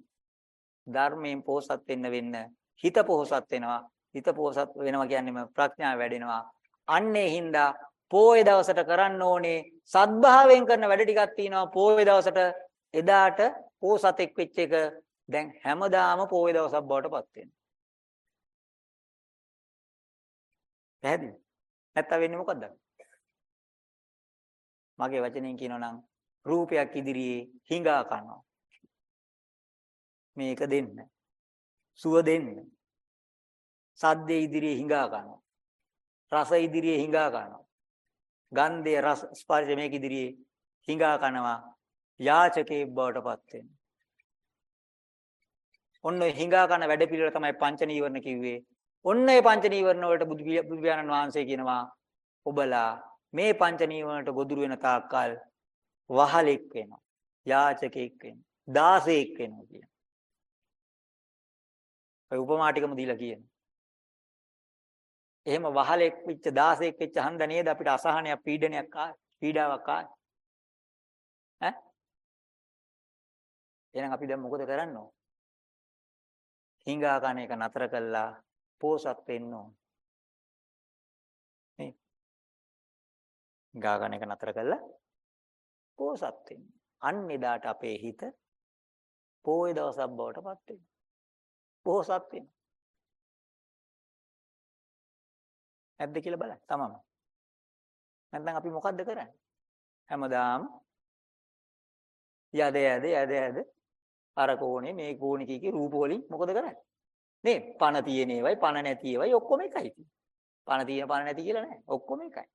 ධර්මයෙන් පෝසත් වෙන්න වෙන්න හිත පෝසත් වෙනවා හිත පෝසත් වෙනවා කියන්නේම ප්‍රඥාව වැඩෙනවා අන්නේ හින්දා පෝය දවසට කරන්න ඕනේ සද්භාවයෙන් කරන වැඩ ටිකක් තියෙනවා පෝය දවසට එදාට පෝසතෙක් වෙච්ච එක දැන් හැමදාම පෝය දවසක් බවට පත් වෙනවා. පැහැදිලි? නැත්තම් වෙන්නේ මොකද්ද? මගේ වචනෙන් කියනවා නම් රූපයක් ඉදිරියේ හිඟා කනවා. මේක දෙන්න. සුව දෙන්න. සද්දේ ඉදිරියේ හිඟා කනවා. රස ඉදිරියේ හිඟා කනවා. ගන්ධය රස ස්පර්ශ මේක ඉදිරියේ හිඟා කනවා. යාචකේ බවට පත් වෙනවා. ඔන්න ඔය හිඟා කන වැඩපිළිවෙල තමයි පංච නීවරණ කිව්වේ. ඔන්න ඒ පංච නීවරණ වලට බුදු පියාණන් වහන්සේ කියනවා ඔබලා මේ පංච නීවරණට ගොදුරු වෙන තාක්කල් වහලෙක් වෙනවා. යාචකෙක් වෙනවා. දාසෙක් වෙනවා කියන. ඔය උපමා ටිකම දීලා කියනවා. එහෙම වහලෙක් වෙච්ච දාසෙක් වෙච්ච හන්ද නේද අපිට අසහනයක් පීඩනයක් ආවේ. පීඩාවක් ආවේ. ඈ? එහෙනම් අපි දැන් මොකද කරන්න ඕන? හිඟා කන එක නතර කළා පෝසත් වෙන්න ඕන. නේ? හිඟා කන එක නතර කළා පෝසත් වෙන්න. අන්න එදාට අපේ හිත පෝය දවසක් බවට පත් වෙනවා. පෝසත් වෙනවා. නැද්ද කියලා බලන්න තමම. නැත්නම් අපි මොකද්ද කරන්නේ? හැමදාම යද යද යද යද අර කෝණේ මේ කෝණේ කීකේ රූප වලින් මොකද කරන්නේ? නේ පණ තියෙන ඒවයි පණ නැති ඒවයි ඔක්කොම එකයි. පණ තියෙන පණ නැති කියලා නෑ. ඔක්කොම එකයි.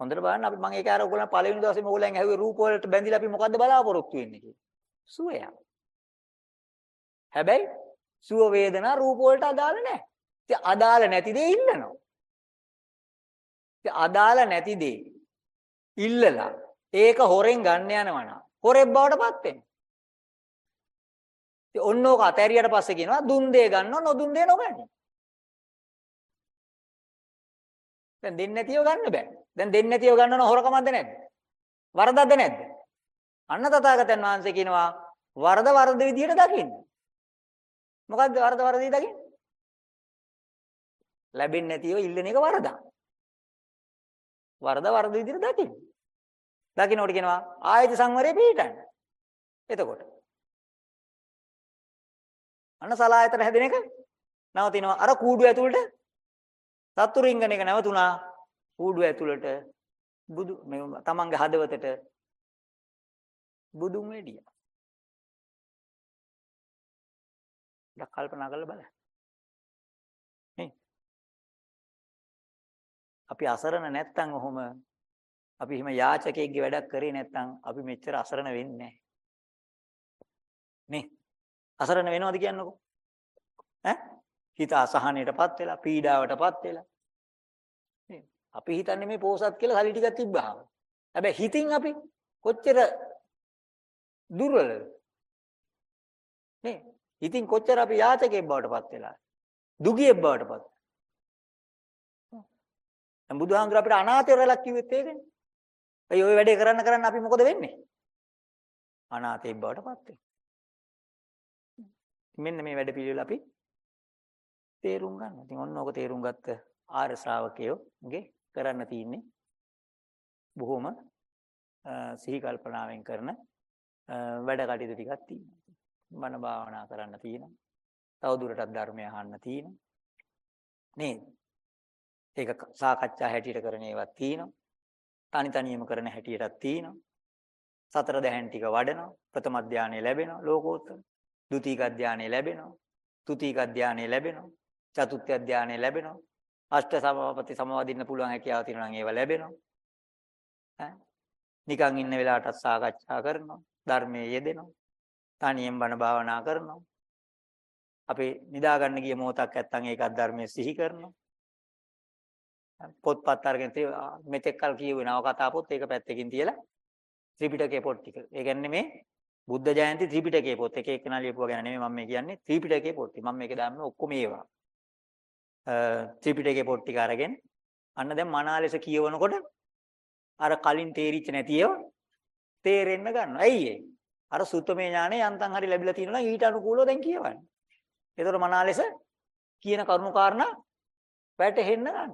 හොඳට බලන්න අපි මම ඒක අර ඔයගොල්ලන් පළවෙනි දවසේ මොගලෙන් ඇහුවේ රූප වලට බැඳිලා අපි මොකද්ද බලාපොරොත්තු වෙන්නේ කියලා. සුවයක්. හැබැයි සුව වේදනා රූප වලට අදාළ නැහැ. ඉතින් අදාළ නැති දේ ඉල්ලනවා. ඉතින් අදාළ නැති දේ ඉල්ලලා ඒක හොරෙන් ගන්න යනවා නම් හොරෙක් බවට පත් වෙනවා. ඉතින් ඔන්න ඕක අතෑරියට පස්සේ කියනවා දුන් දේ ගන්නව නොදුන් දේ නොගන්න. දැන් දෙන්නේ නැතිව ගන්න බෑ. දැන් දෙන්නේ නැතිව ගන්නව හොරකමක්ද නැද්ද? වරදක්ද නැද්ද? අන්න තථාගතයන් වහන්සේ කියනවා වරද වරද විදියට දකින්න. මොකද්ද වරද වරද විදියට දකින්න? ලැබෙන්නේ නැතිව ඉල්ලන එක වරදක්. වරද වරද විදියට දකින්න. දකින්නකොට කියනවා ආයත සංවරේ පිළිටන්න. එතකොට අන්න සලායතන හැදෙන එක නවතිනවා. අර කූඩුව ඇතුළට සත්තු රින්ගන එක නැවතුණා. කූඩුව ඇතුළට බුදු මේ තමන්ගේ හදවතට බුදුන් වෙඩියා. ඩක් කල්පනා කරලා බලන්න. නේ? අපි අසරණ නැත්තම් ඔහොම අපි හිම යාචකයෙක්ගේ වැඩක් කරේ නැත්තම් අපි මෙච්චර අසරණ වෙන්නේ නැහැ. නේ? අසරණ වෙනවද කියන්නකෝ? ඈ? හිත අසහනයටපත් වෙලා, පීඩාවටපත් වෙලා. අපි හිතන්නේ මේ පෝසත් කියලා සල්ලි ටිකක් තිබ්බහම. හැබැයි හිතින් අපි කොච්චර දුර්වලද? නේ? ඉතින් කොච්චර අපි යාචකයෙක් බවට පත් වෙලා දුගියෙක් බවට පත් දැන් බුදුහාමුදුර අපිට අනාථය වෙලක් කිව්වෙත් ඒකනේ. ඒ ඔය වැඩේ කරන්න කරන්න අපි මොකද වෙන්නේ? අනාථයෙක් බවට පත් වෙනවා. මෙන්න මේ වැඩ පිළිවෙල අපි තේරුම් ගන්න. ඉතින් ඔන්න ඕක තේරුම් ගත්ත ආර්ය ශ්‍රාවකයෝගේ කරන්න තියෙන්නේ බොහොම සිහි කල්පනාවෙන් කරන වැඩ කටයුතු ටිකක් තියෙනවා. බණ භාවනා කරන්න තියෙනවා. තවදුරටත් ධර්මය අහන්න තියෙනවා. නේද? ඒක සාකච්ඡා හැටියට කරන ඒවා තියෙනවා. තනි තනියම කරන හැටියටත් තියෙනවා. සතර දැහැන් ටික වඩනවා. ප්‍රථම ධානය ලැබෙනවා ලෝකෝත්තර. ද්විතීක ධානය ලැබෙනවා. තෘතීක ධානය ලැබෙනවා. චතුර්ථ ධානය ලැබෙනවා. අෂ්ට සමාපatti සමවදින්න පුළුවන් හැකියාව තියෙනවා නම් ඒවා ලැබෙනවා. ඈ නිකන් ඉන්න වෙලාවටත් සාකච්ඡා කරනවා. ධර්මයේ යෙදෙනවා. තනියෙන් බණ භාවනා කරනවා. අපි නිදා ගන්න ගිය මොහොතක් නැත්තම් ඒකත් ධර්මයේ සිහි කරනවා. පොත්පත් අරගෙන මෙතෙක් කල් කියුවේ නව කතා පොත් ඒක පැත්තකින් තියලා ත්‍රිපිටකයේ පොත් ටික. ඒ කියන්නේ මේ බුද්ධ ජයන්ති ත්‍රිපිටකයේ පොත් එක එකනා ලියපුවා ගැන නෙමෙයි මම මේ කියන්නේ ත්‍රිපිටකයේ පොත්. මම මේක දාන්නේ ඔක්කොම ඒවා. ත්‍රිපිටකයේ පොත් ටික අරගෙන අන්න දැන් මනාලෙස කියවනකොට අර කලින් තේරිච්ච නැති ඒවා තේරෙන්න ගන්නවා. ඇයි ඒ? අර සුත්තමේ ඥානෙ යන්තම් හරි ලැබිලා තියෙනවා නම් ඊට අනුකූලව දැන් කියවන්නේ. ඒතකොට මනාලෙස කියන කරුණු කාරණා වැටහෙන්න ගන්න.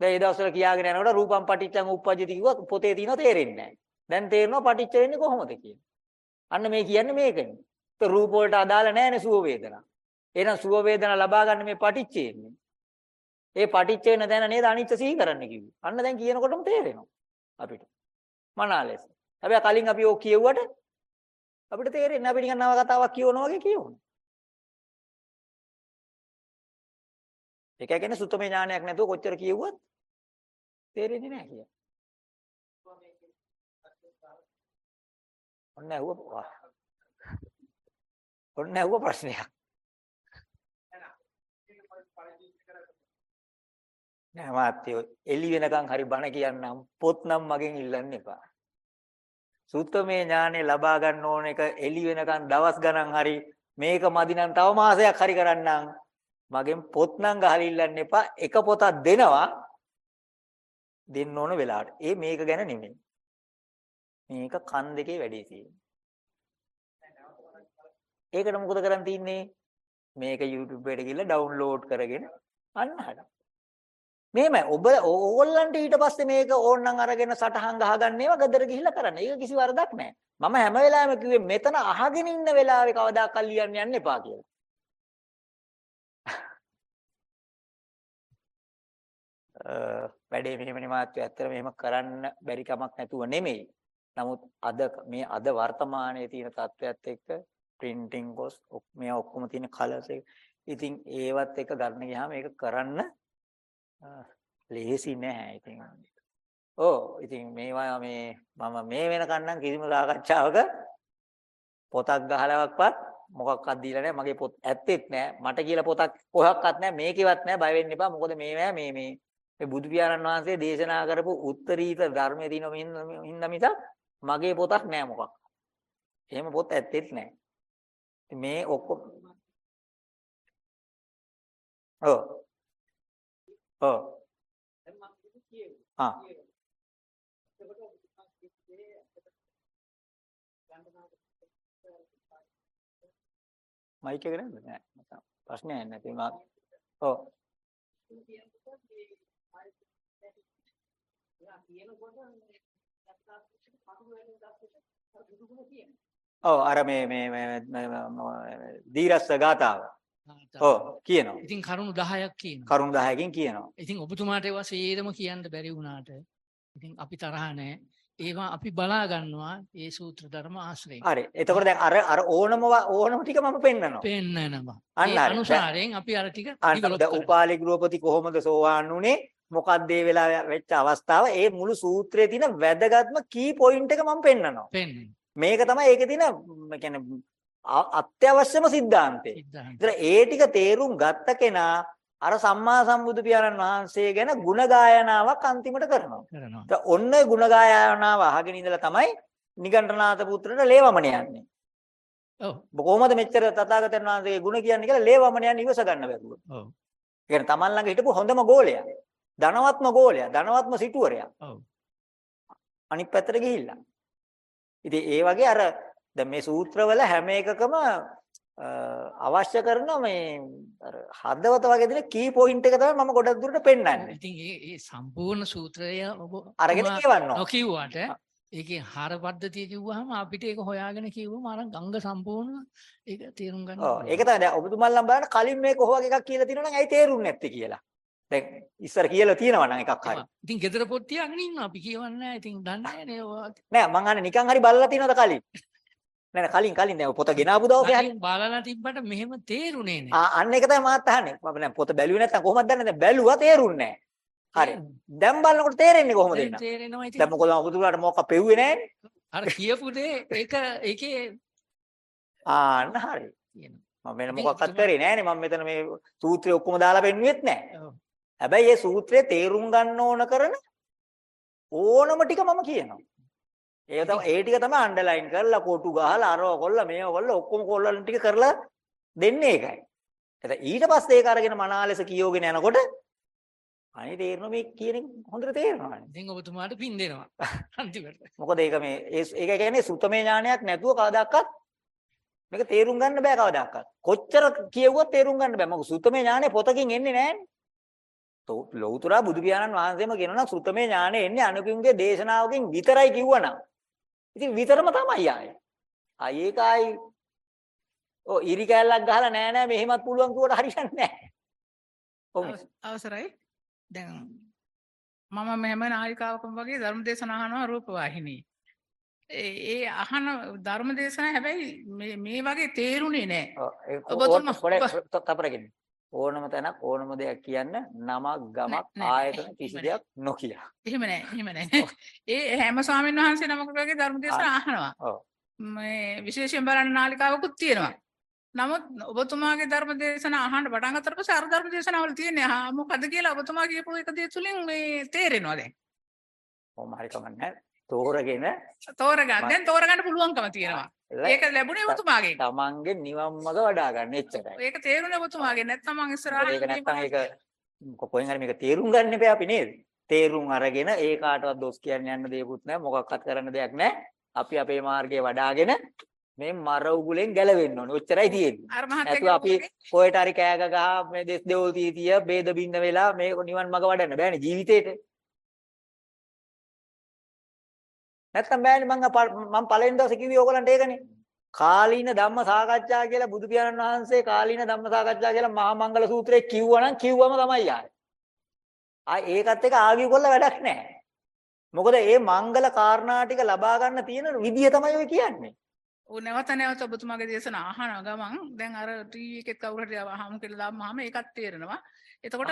දැන් ඒ දවස්වල කියාගෙන යනකොට රූපම් පටිච්චං උප්පජ්ජති කිව්වා පොතේ තියෙනව තේරෙන්නේ නැහැ. දැන් තේරෙනවා පටිච්ච වෙන්නේ කොහොමද කියලා. අන්න මේ කියන්නේ මේකනේ. ඒ රූප වලට අදාළ නැහැනේ සුව වේදනා. එහෙනම් සුව වේදනා ලබා ගන්න මේ පටිච්චේන්නේ. ඒ පටිච්ච වෙන දැන නේද අනිච්ච සිහි කරන්න කිව්වේ. අන්න දැන් කියනකොටම තේරෙනවා අපිට. මනාලෙස. හැබැයි කලින් අපි ඕක කියෙව්වට අපිට තේරෙන්නේ අපි නිකන් නව කතාවක් කියවනවා වගේ කියවනවා. ඒක කියන්නේ සුත්තමේ ඥානයක් නැතුව කොච්චර කියෙව්වත් තේරෙන්නේ නැහැ කියලා. ඔන්න ඇහුවා. ඔන්න ඇහුවා ප්‍රශ්නයක්. නෑ මාත්‍යෝ එළි වෙනකන් හරි බණ කියන්නම් පොත් නම් මගෙන් ඉල්ලන්න එපා. සුත්තමේ ඥානෙ ලබා ගන්න ඕන එක එළි වෙනකන් දවස් ගණන් හරි මේක මදි නම් තව මාසයක් හරි කරන්නම් මගෙන් පොත් නම් ගහලා ඉල්ලන්න එපා එක පොතක් දෙනවා දෙන්න ඕන වෙලාවට. ඒ මේක ගැන නෙමෙයි. මේක කන් දෙකේ වැඩේ තියෙන්නේ. ඒකට මොකද කරන් තින්නේ? මේක YouTube එකට ගිහලා ඩවුන්ලෝඩ් කරගෙන අන්න හදන්න. මේමයි ඔබ ඕගොල්ලන්ට ඊට පස්සේ මේක ඕන්නම් අරගෙන සටහන් ගහගන්න ඒවා ගෙදර ගිහිල්ලා කරන්න. ඒක කිසි වරදක් නැහැ. මම හැම වෙලාවෙම කිව්වේ මෙතන අහගෙන ඉන්න වෙලාවේ කවදාකවත් ලියන්න යන්න එපා කියලා. වැඩේ මෙහෙමනේ මාත්‍ය ඇත්තට මෙහෙම කරන්න බැරි කමක් නැතුව නෙමෙයි. නමුත් අද මේ අද වර්තමානයේ තියෙන තත්ත්වයක් එක්ක printing cost මේ ඔක්කොම තියෙන colors එක. ඉතින් ඒවත් එක ගන්න ගියාම මේක කරන්න ලේසි නෑ ඉතින්. ඔව් ඉතින් මේවා මේ මම මේ වෙනකන් නම් කිසිම සාකච්ඡාවක පොතක් ගහලවක්වත් මොකක්වත් දීලා නැහැ. මගේ පොත් ඇත්තෙත් නැහැ. මට කියලා පොතක් කොහොක්වත් නැහැ. මේකෙවත් නැහැ. බය වෙන්න එපා. මොකද මේ මේ මේ මේ බුදු පියාණන් වහන්සේ දේශනා කරපු උත්තරීතර ධර්මයේ තියෙන හින්දා මිසක් මගේ පොතක් නැහැ මොකක්. එහෙම පොත් ඇත්තෙත් නැහැ. මේ ඔක්කොම ඔව්. ඔව්. ආ. මයික් එක නේද? නෑ. ප්‍රශ්නයක් නැති මා ඔව්. ඔව් අර මේ මේ මේ දීරස්ස ගාතාව. ඔව් කියනවා. ඉතින් කරුණු 10ක් කියනවා. කරුණු 10කින් කියනවා. ඉතින් ඔබතුමාට ඒවා සේරම කියන්න බැරි වුණාට ඉතින් අපි තරහ නැහැ. ඒවා අපි බලා ගන්නවා ඒ සූත්‍ර ධර්ම ආශ්‍රයෙන්. හරි. එතකොට දැන් අර අර ඕනම ඕනම ටික මම පෙන්නනවා. පෙන්නනවා. අන්න හරි. අනුසාරයෙන් අපි අර ටික දැන්. උපාලි ගෘහපති කොහොමද සෝවාන් උනේ? මොකක්ද ඒ වෙලාව වෙච්ච අවස්ථාව? ඒ මුළු සූත්‍රයේ තියෙන වැදගත්ම කී පොයින්ට් එක මම පෙන්නනවා. පෙන්වනවා. මේක තමයි ඒකේ තියෙන අ- අත්‍යවශ්‍යම સિદ્ધාන්තේ. ඉතින් ඒ ටික තේරුම් ගත්ත කෙනා අර සම්මා සම්බුදු පියාණන් වහන්සේ ගැන ಗುಣ ගායනාවක් අන්තිමට කරනවා. කරනවා. ඔන්න ඒ ಗುಣ ගායනාව අහගෙන ඉඳලා තමයි නිගණ්ඨනාථ පුත්‍රට ලේවමණ යන්නේ. ඔව්. කොහොමද මෙච්චර තථාගතයන් වහන්සේගේ ಗುಣ කියන්නේ කියලා ලේවමණ යන්නේ ඉවස ගන්න බැරුව. ඔව්. ඒ කියන්නේ Taman ළඟ හිටපු හොඳම ගෝලයා. ධනවත්ම ගෝලයා, ධනවත්ම සිටුවරයා. ඔව්. අනිත් පැත්තට ගිහිල්ලා. ඉතින් ඒ වගේ අර දැන් මේ සූත්‍රවල හැම එකකම අවශ්‍ය කරන මේ අර හදවත වගේ දෙන කී පොයින්ට් එක තමයි මම ගොඩක් දුරට පෙන්වන්නේ. ඉතින් ඒ සම්පූර්ණ සූත්‍රය ඔබ අරගෙන කියවන්න ඕන. නොකියුවට ඒකේ හර පද්ධතිය කිව්වහම අපිට ඒක හොයාගෙන කිව්වම අර අංග සම්පූර්ණ ඒක තේරුම් ගන්න. ඔව්. ඒක තමයි දැන් ඔබතුමන්ලා බලන්න කලින් මේක කොහොම එකක් කියලා තියෙනවා නම් ඇයි තේරුන්නේ නැත්තේ කියලා. දැන් ඉස්සර කියලා තියෙනවා නම් එකක් හරි. ඉතින් ගෙදර පොත් තියාගෙන ඉන්නවා අපි කියවන්නේ නැහැ. ඉතින් දන්නේ නැහැ නේ ඔය. නෑ මං අහන්නේ නිකන් හරි බලලා තියෙනවද කලින්? නෑ නෑ කලින් කලින් දැන් පොත ගෙනාපු දවසේ හරි. බලලා තිබ්බට මෙහෙම තේරුනේ නැහැ. ආ අන්න ඒක තමයි මාත් අහන්නේ. මම දැන් පොත බැලුවේ නැත්නම් කොහොමද දන්නේ? දැන් බැලුවා තේරුන්නේ නෑ. හරි. දැන් බලනකොට තේරෙන්නේ කොහොමද එන්න? තේරෙනවා ඉතින්. දැන් මොකද ඔබතුමාට මොකක් පෙව්වේ නෑනේ? අර කියපු දේ ඒක ඒකේ ආන්න හරි. මම වෙන මොකක්වත් කරේ නෑනේ. මම මෙතන මේ සූත්‍රය ඔක්කොම දාලා පෙන්නුවෙත් නෑ. හැබැයි මේ සූත්‍රයේ තේරුම් ගන්න ඕන කරන ඕනම ටික මම කියනවා. ඒ තමයි ඒ ටික තමයි අන්ඩර්ලයින් කරලා කොටු ගහලා අරව කොල්ල මේව කොල්ල ඔක්කොම කොල්ලන් ටික කරලා දෙන්නේ ඒකයි. එතන ඊට පස්සේ ඒක අරගෙන මනාලෙස කියෝගෙන යනකොට අනේ තේරෙනවා මේ කියන හොඳට තේරෙනවා. ඉතින් ඔබතුමාට පින් දෙනවා. අන්තිමට. මොකද ඒක මේ ඒක කියන්නේ සුතමේ ඥානයක් නැතුව කවදාකවත් මේක තේරුම් ගන්න බෑ කවදාකවත්. කොච්චර කියවුවත් තේරුම් ගන්න බෑ. මොකද සුතමේ ඥානේ පොතකින් එන්නේ නෑනේ. තෝ ලෞතර බුදු පියාණන් වහන්සේම කියනවා සුතමේ ඥානේ එන්නේ අනුකින්ගේ දේශනාවකින් විතරයි කිව්වනම්. ඉතින් විතරම තමයි ආයේ. ආයේ ඒකයි ඔව් ඉරි කැල්ලක් ගහලා නෑ නෑ මෙහෙමත් පුළුවන් කිව්වට හරියන්නේ නෑ. අවස- අවසරයි දැන් මම මෙහෙම නායිකාවකම වගේ ධර්ම දේශනා අහනවා රූපවාහිනී. ඒ ඒ අහන ධර්ම දේශනා හැබැයි මේ මේ වගේ තේරුනේ ඒක ඔබතුමා- තපරගෙන ඕනම තැනක් ඕනම දෙයක් කියන්න නමක් ගමක් නෑ, නෑ, ආයතන කිසි දෙයක් නොකිය. එහෙම නැහැ. එහෙම නැහැ. ඒ හැම ස්වාමීන් වහන්සේ නමකට වගේ ධර්ම දේශනා අහනවා. මේ විශේෂයෙන් බලන්න නාලිකාවකුත් තියෙනවා. නමුත් ඔබතුමාගේ ධර්ම දේශනා අහන්න පටන් ගත්තට පස්සේ අර ධර්ම දේශනාවල තියෙන්නේ ආ මොකද කියලා ඔබතුමා කියපු එක දේ තුලින් මේ තේරෙනවා දැන්. කොහොම හරි කමන්නේ. තෝරගෙන තෝරගන්න දැන් තෝරගන්න පුළුවන්කම තියෙනවා. ඒක ලැබුණේ ඔබතුමාගෙන්. තමන්ගේ නිවන් මඟ වඩා ගන්න එච්චරයි. ඒක තේරුණේ ඔබතුමාගෙන් නැත්නම් මං මොකද ඉස්සරහින් ඒක නැත්තම් ඒක කොහෙන් හරි මේක තේරුම් ගන්න එපා අපි නේද? තේරුම් අරගෙන ඒ කාටවත් දොස් කියන්න යන්න දෙයක්වත් නැහැ මොකක්වත් කරන්න දෙයක් නැහැ. අපි අපේ මාර්ගයේ වඩාගෙන මේ මර උගුලෙන් ගැලවෙන්න ඕනේ. ඔච්චරයි තියෙන්නේ. නැතුව අපි කොහෙට හරි කෑග ගහ මේ දෙස් දෙවොල් තීතිය ભેද බින්න වෙලා මේ නිවන් මඟ වඩන්න බෑනේ ජීවිතේට. නැත්තම් බෑනේ මං අප- මං පළවෙනි දවසේ කිව්වේ ඕගලන්ට ඒකනේ. කාලීන ධම්ම සාකච්ඡා කියලා බුදු පියාණන් වහන්සේ කාලීන ධම්ම සාකච්ඡා කියලා මහා මංගල සූත්‍රයේ කිව්වනම් කිව්වම තමයි ආයේ. ආ ඒකත් එක ආගිය කොල්ල වැඩක් නැහැ. මොකද මේ මංගල කාරණා ටික ලබා ගන්න තියෙන විදිය තමයි ඔය කියන්නේ. ඔව් නැවත නැවත ඔබතුමාගේ දේශන අහන ගමන් දැන් අර ටීවී එකෙත් කවුරු හරි අහමු කියලා දාමහම ඒකත් තේරෙනවා. එතකොට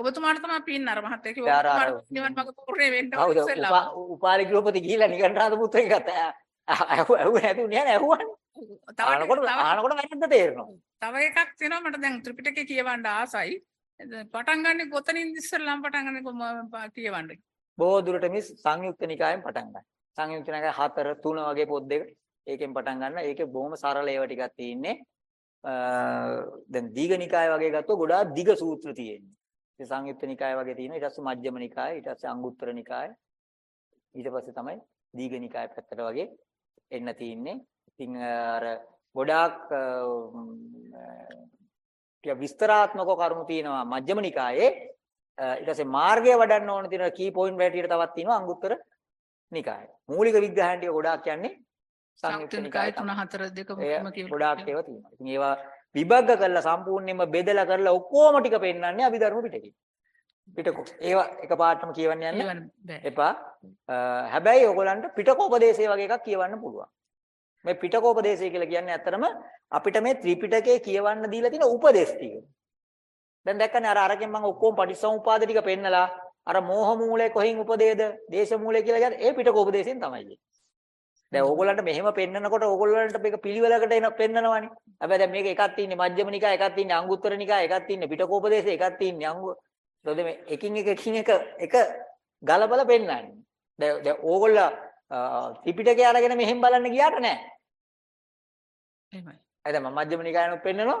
ඔබතුමාට තමයි පින් අර මහත්තයා කිව්වා ඔබතුමාට නිවන් මාර්ග පූර්ණේ වෙන්න ඕනේ ඉස්සෙල්ලා. උපා- උපාලි ගෘහපති ගිහිල්ලා නිකන්ඨාත පුත්‍රයෙක් ගත්තා. ඇහුව ඇහුව නැතුව නෑ ඇහුවන්නේ. තව ආනකොට ආනකොට වැරද්ද තේරෙනවා. තව එකක් තියෙනවා මට දැන් ත්‍රිපිටකය කියවන්න ආසයි. පටන් ගන්න කොතනින්ද ඉස්සෙල්ලාම පටන් ගන්න කියවන්න. බොහෝ දුරට මේ සංයුක්ත නිකායෙන් පටන් ගන්න. සංයුක්ත නිකාය 4 3 වගේ පොත් දෙක ඒකෙන් පටන් ගන්න. ඒකේ බොහොම සරල ඒවා ටිකක් තියෙන්නේ. අ දැන් දීඝ නිකාය වගේ ගත්තොත් ගොඩාක් දිග සූත්‍ර තියෙන්නේ. ඒ සංයුක්ත නිකාය වගේ තියෙනවා. ඊට පස්සේ මජ්ක්‍ධිම නිකාය, ඊට පස්සේ අංගුත්තර නිකාය. ඊට පස්සේ තමයි දීඝ නිකාය පැත්තට වගේ එන්න තියෙන්නේ. ඉතින් අර ගොඩාක් අ, ම්, අ, ටික විස්තරාත්මක කරුණු තියෙනවා මජ්ක්‍ධිම නිකායේ. අ, ඊට පස්සේ මාර්ගය වඩන්න ඕන තියෙන කී පොයින්ට් වැටියට තවත් තියෙනවා අංගුත්තර නිකාය. මූලික විග්‍රහයන් ටික ගොඩාක් කියන්නේ සංයුක්ත නිකාය සංයුක්තනිකාය තමයි. 3 4 දෙකම එය කියවලා ගොඩාක් ඒවා තියෙනවා. ඉතින් ඒවා විභග්ග කරලා සම්පූර්ණයෙන්ම බෙදලා කරලා ඔක්කොම ටික පෙන්වන්නේ අභිධර්ම පිටකේ. පිටකෝ. ඒවා එකපාරටම කියවන්න යන්න. එපා. හැබැයි ඔයගොල්ලන්ට පිටකෝපදේශය වගේ එකක් කියවන්න පුළුවන්. මේ පිටකෝපදේශය කියලා කියන්නේ ඇත්තටම අපිට මේ ත්‍රිපිටකයේ කියවන්න දීලා තියෙන උපදේශ ටික. දැන් දැක්කනේ අර අරකින් මම ඔක්කොම පටිච්චසමුපාද ටික පෙන්නලා අර මෝහ මූලේ කොහෙන් උපදේද දේශ මූලේ කියලා කියන්නේ ඒ පිටකෝපදේශයෙන් තමයි. දැන් ඕගොල්ලන්ට මෙහෙම පෙන්නනකොට ඕගොල්ලන්ට මේක පිළිවෙලකට එන පෙන්නනවානේ. හැබැයි දැන් මේක එකක් තියෙන්නේ මජ්ක්‍ධිම නිකාය, එකක් තියෙන්නේ අංගුත්තර නිකාය, එකක් තියෙන්නේ පිටකෝපදේශය, එකක් තියෙන්නේ අංගු. එතකොට මේ එකින් එක එකින් එක එක ගලබල පෙන්නන්නේ. දැන් දැන් ඕගොල්ලෝ ත්‍රිපිටකය අරගෙන මෙහෙම බලන්න ගියාට නෑ. එහෙමයි. අද මම මජ්ක්‍ධිම නිකායනොත් පෙන්නනවා,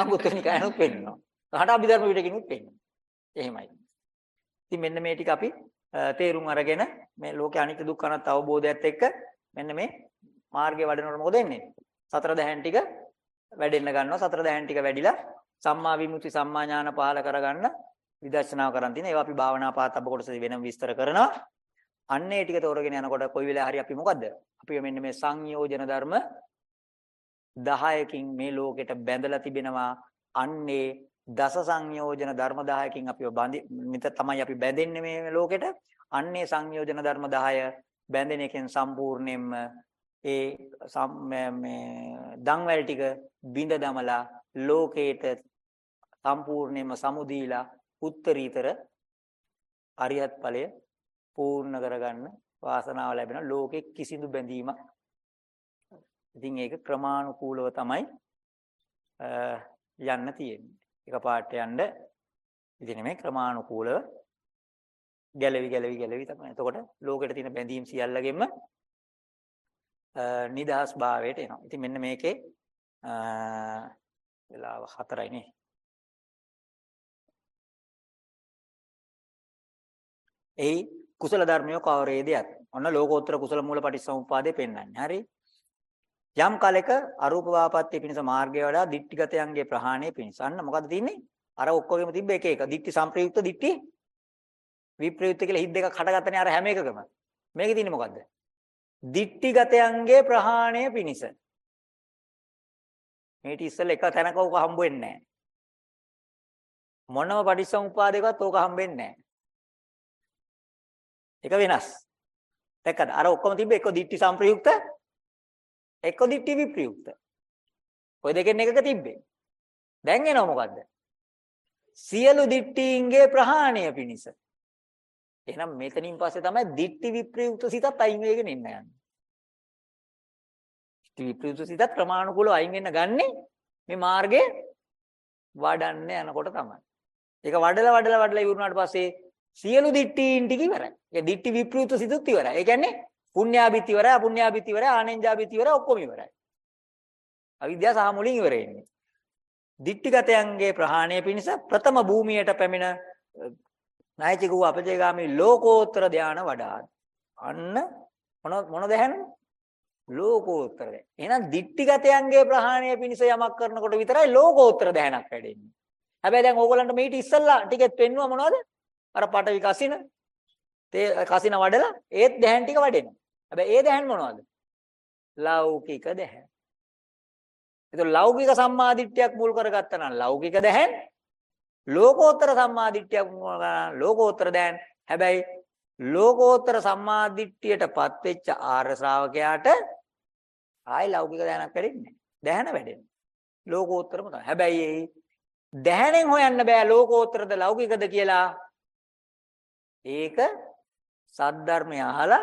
අංගුත්තර නිකායනොත් පෙන්නනවා. රහට අභිධර්ම පිටකිනුත් පෙන්නනවා. එහෙමයි. ඉතින් මෙන්න මේ ටික අපි තේරුම් අරගෙන මේ ලෝකේ අනිත්‍ය දුක්ඛ අනාත්ම අවබෝධයත් එක්ක මෙන්න මේ මාර්ගය වඩනකොට මොකද වෙන්නේ? සතර දහයන් ටික වැඩෙන්න ගන්නවා. සතර දහයන් ටික වැඩිලා සම්මා විමුක්ති සම්මා ඥාන පහල කරගන්න විදර්ශනාව කරන් තියෙන. ඒවා අපි භාවනා පාතබ්බ කොටසදී වෙනම විස්තර කරනවා. අන්න ඒ ටික තෝරගෙන යනකොට කොයි වෙලාව හරි අපි මොකද්ද? අපි මෙන්න මේ සංයෝජන ධර්ම 10කින් මේ ලෝකෙට බැඳලා තිබෙනවා. අන්නේ දස සංයෝජන ධර්ම 10කින් අපිව බැඳි මෙත තමයි අපි බැඳෙන්නේ මේ ලෝකෙට. අන්නේ සංයෝජන ධර්ම 10 බැඳෙන එකෙන් සම්පූර්ණයෙන්ම ඒ සම්- මේ- මේ දන්වැල් ටික බිඳ දමලා ලෝකේට සම්පූර්ණයෙන්ම සමුදීලා උත්තරීතර අරියත් ඵලය පූර්ණ කරගන්න වාසනාව ලැබෙන ලෝකෙ කිසිදු බැඳීමක් ඉතින් ඒක ක්‍රමානුකූලව තමයි අ, යන්න තියෙන්නේ. එක පාට යන්න ඉතින් මේ ක්‍රමානුකූලව ගැලවි ගැලවි ගැලවි තමයි. එතකොට ලෝකෙට තියෙන බැඳීම් සියල්ලගෙම අ, නිදහස් භාවයට එනවා. ඉතින් මෙන්න මේකේ අ, වෙලාව 4යි නේ. එයි කුසල ධර්මය කවරේදයත්. ඔන්න ලෝකෝත්තර කුසල මූල පටිච්චසමුප්පාදේ පෙන්වන්නේ. හරි? යම් කලෙක අරූප වාපත්‍ය පිණිස මාර්ගය වඩා දික්ටිගතයන්ගේ ප්‍රහාණය පිණිස. අන්න මොකද තියෙන්නේ? අර ඔක්කොගෙම තිබ්බ එක එක. දික්ටි සංප්‍රයුක්ත දික්ටි විප්‍රයුක්ත කියලා හිත් දෙකක් හටගත්තනේ අර හැම එකකම. මේකේ තියෙන්නේ මොකද්ද? දික්ටිගතයන්ගේ ප්‍රහාණය පිණිස. මේටි ඉස්සෙල්ලා එක තැනක උක හම්බ වෙන්නේ නැහැ. මොනම පටිච්චසමුපාදයකවත් ඕක හම්බ වෙන්නේ නැහැ. ඒක වෙනස්. දැක්කද? අර ඔක්කොම තිබ්බ එක දික්ටි සංප්‍රයුක්ත එක්ක දිට්ඨි විප්‍රයුක්ත. ඔය දෙකෙන් එකක තිබ්බේ. දැන් එනවා මොකද්ද? සියලු දිට්ඨීන්ගේ ප්‍රහාණය පිණිස. එහෙනම් මෙතනින් පස්සේ තමයි දිට්ඨි විප්‍රයුක්ත සිතත් අයින් වෙගෙන ඉන්න යන්නේ. දිට්ඨි විප්‍රයුක්ත සිතත් ක්‍රමානුකූලව අයින් වෙන්න ගන්නේ මේ මාර්ගයේ වඩන්න යනකොට තමයි. ඒක වඩලා වඩලා වඩලා ඉවරුනාට පස්සේ සියලු දිට්ඨීන් ටික ඉවරයි. ඒ දිට්ඨි විප්‍රයුක්ත සිතත් ඉවරයි. ඒ කියන්නේ පුණ්‍යාභිත් ඉවරයි අපුණ්‍යාභිත් ඉවරයි ආනෙන්ජාභිත් ඉවරයි ඔක්කොම ඉවරයි. අවිද්‍යාව සහ මුලින් ඉවර වෙන්නේ. දිට්ඨිගතයන්ගේ ප්‍රහාණය පිණිස ප්‍රථම භූමියට පැමිණ නායචික වූ අපජේගාමී ලෝකෝත්තර ධාන වඩා. අන්න මොන මොන ධානද? ලෝකෝත්තර ධාන. එහෙනම් දිට්ඨිගතයන්ගේ ප්‍රහාණය පිණිස යමක් කරනකොට විතරයි ලෝකෝත්තර ධානයක් වැඩෙන්නේ. හැබැයි දැන් ඕගොල්ලන්ට මේිට ඉස්සල්ලා ටිකෙත් පෙන්නුවා මොනවද? අර පටවි කසින තේ කසින වඩලා ඒත් දැහන් ටික වඩෙනවා. හැබැයි ඒ දැහන් මොනවද? ලෞකික දැහන්. ඒක ලෞකික සම්මාදිට්ඨියක් මුල් කරගත්තා නම් ලෞකික දැහන් ලෝකෝත්තර සම්මාදිට්ඨියක් මුල් කරගන්න ලෝකෝත්තර දැහන්. හැබැයි ලෝකෝත්තර සම්මාදිට්ඨියටපත් වෙච්ච ආර්ය ශ්‍රාවකයාට ආයි ලෞකික දැහනක් වැඩෙන්නේ නැහැ. දැහන වැඩෙන්නේ. ලෝකෝත්තරම තමයි. හැබැයි ඒ දැහනෙන් හොයන්න බෑ ලෝකෝත්තරද ලෞකිකද කියලා. ඒක සද්ධර්මය අහලා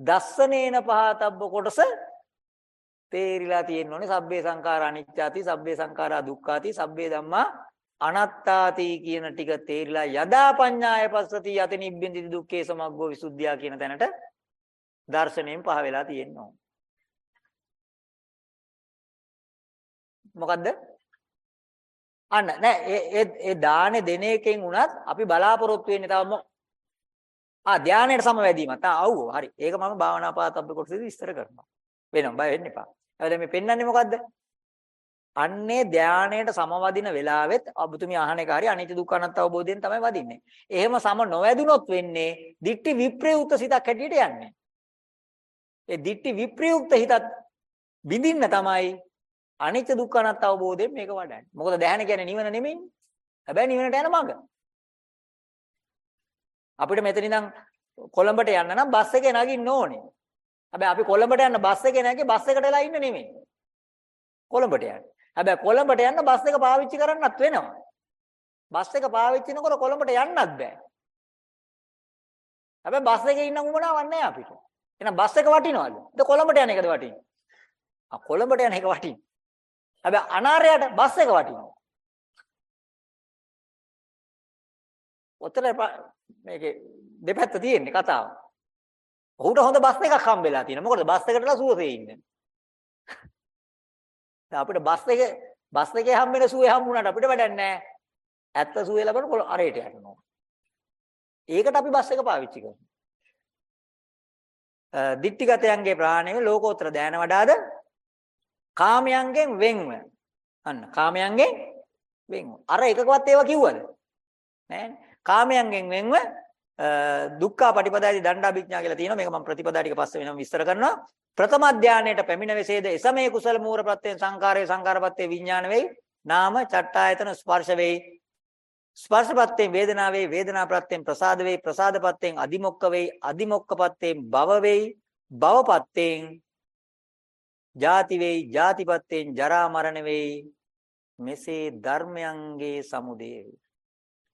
දස්සනේන පහතබ්බ කොටස තේරිලා තියෙන්න ඕනේ සබ්බේ සංඛාරා අනිච්චාති සබ්බේ සංඛාරා දුක්ඛාති සබ්බේ ධම්මා අනාත්තාති කියන ටික තේරිලා යදා පඤ්ඤාය පස්සති යති නිබ්බින්දි දුක්ඛේ සමග්ගෝ විසුද්ධියා කියන තැනට දර්ශනයෙන් පහ වෙලා තියෙනවා මොකද්ද අන්න නෑ ඒ ඒ දානේ දෙන එකෙන් උනත් අපි බලාපොරොත්තු වෙන්නේ තව ආ ධානයට සමවැදීමත්. ආ අව් හරි. ඒක මම භාවනා පාතබ්බ කොටසදී විස්තර කරනවා. වෙනවා බය වෙන්න එපා. හැබැයි මේ පෙන්වන්නේ මොකද්ද? අන්නේ ධානයට සමවදින වෙලාවෙත් ඔබතුමිය අහන එක හරි අනිත්‍ය දුක්ඛ අනාත්ම අවබෝධයෙන් තමයි වදින්නේ. එහෙම සම නොවැදුනොත් වෙන්නේ දික්ටි විප්‍රයුක්ත සිතක් හැටියට යන්නේ. ඒ දික්ටි විප්‍රයුක්ත හිතත් බිඳින්න තමයි අනිත්‍ය දුක්ඛ අනාත්ම අවබෝධයෙන් මේක වඩන්නේ. මොකද ධානය කියන්නේ නිවන නෙමෙයි. හැබැයි නිවනට යන මඟ. අපිට මෙතන ඉඳන් කොළඹට යන්න නම් බස් එකේ නගින්න ඕනේ. හැබැයි අපි කොළඹට යන්න බස් එකේ නැගී බස් එකට වෙලා ඉන්න නෙමෙයි. කොළඹට යන්න. හැබැයි කොළඹට යන්න බස් එක පාවිච්චි කරන්නත් වෙනවා. බස් එක පාවිච්චි නොකර කොළඹට යන්නත් බෑ. හැබැයි බස් එකේ ඉන්න උඹනාවක් නැහැ අපිට. එහෙනම් බස් එක වටිනවද? ද කොළඹට යන එකද වටින්නේ? ආ කොළඹට යන එක වටින්නේ. හැබැයි අනාරයට බස් එක වටිනවා. ඔතන මේකේ දෙපැත්ත තියෙන්නේ කතාව. ඔහුට හොඳ බස් එකක් හම්බෙලා තියෙනවා. මොකද බස් එකටලා සුවසේ ඉන්නේ. දැන් අපිට බස් එකේ බස් එකේ හම්බෙන සුවේ හම්බුණාට අපිට වැඩක් නැහැ. ඇත්ත සුවේ ලබන අරේට යනවා. ඒකට අපි බස් එක පාවිච්චි කරනවා. දිට්ඨිගතයන්ගේ ප්‍රහාණය ලෝකෝත්තර දයන වඩාද කාමයන්ගෙන් වෙන්ව. අන්න කාමයන්ගෙන් වෙන්ව. අර එකකවත් ඒවා කිව්වද? නෑනේ. කාමයන්ගෙන් වෙන්ව දුක්ඛ පටිපදාදී දණ්ඩාභිඥා කියලා තියෙනවා. මේක මම ප්‍රතිපදා ටික පස්සේ වෙනම විස්තර කරනවා. ප්‍රථම ධානයේට පැමිණ වෙසේද එසමේ කුසල මූල ප්‍රත්‍යයෙන් සංකාරයේ සංකාරපත්තේ විඥාන වෙයි. නාම චට්ටායතන ස්පර්ශ වෙයි. ස්පර්ශපත්තෙන් වේදනා වෙයි. වේදනා ප්‍රත්‍යයෙන් ප්‍රසාද වෙයි. ප්‍රසාදපත්තෙන් අදිමොක්ක වෙයි. අදිමොක්කපත්තෙන් භව වෙයි. භවපත්තෙන් ජාති වෙයි. ජාතිපත්තෙන් ජරා මරණ වෙයි. මෙසේ ධර්මයන්ගේ සමුදය වෙයි.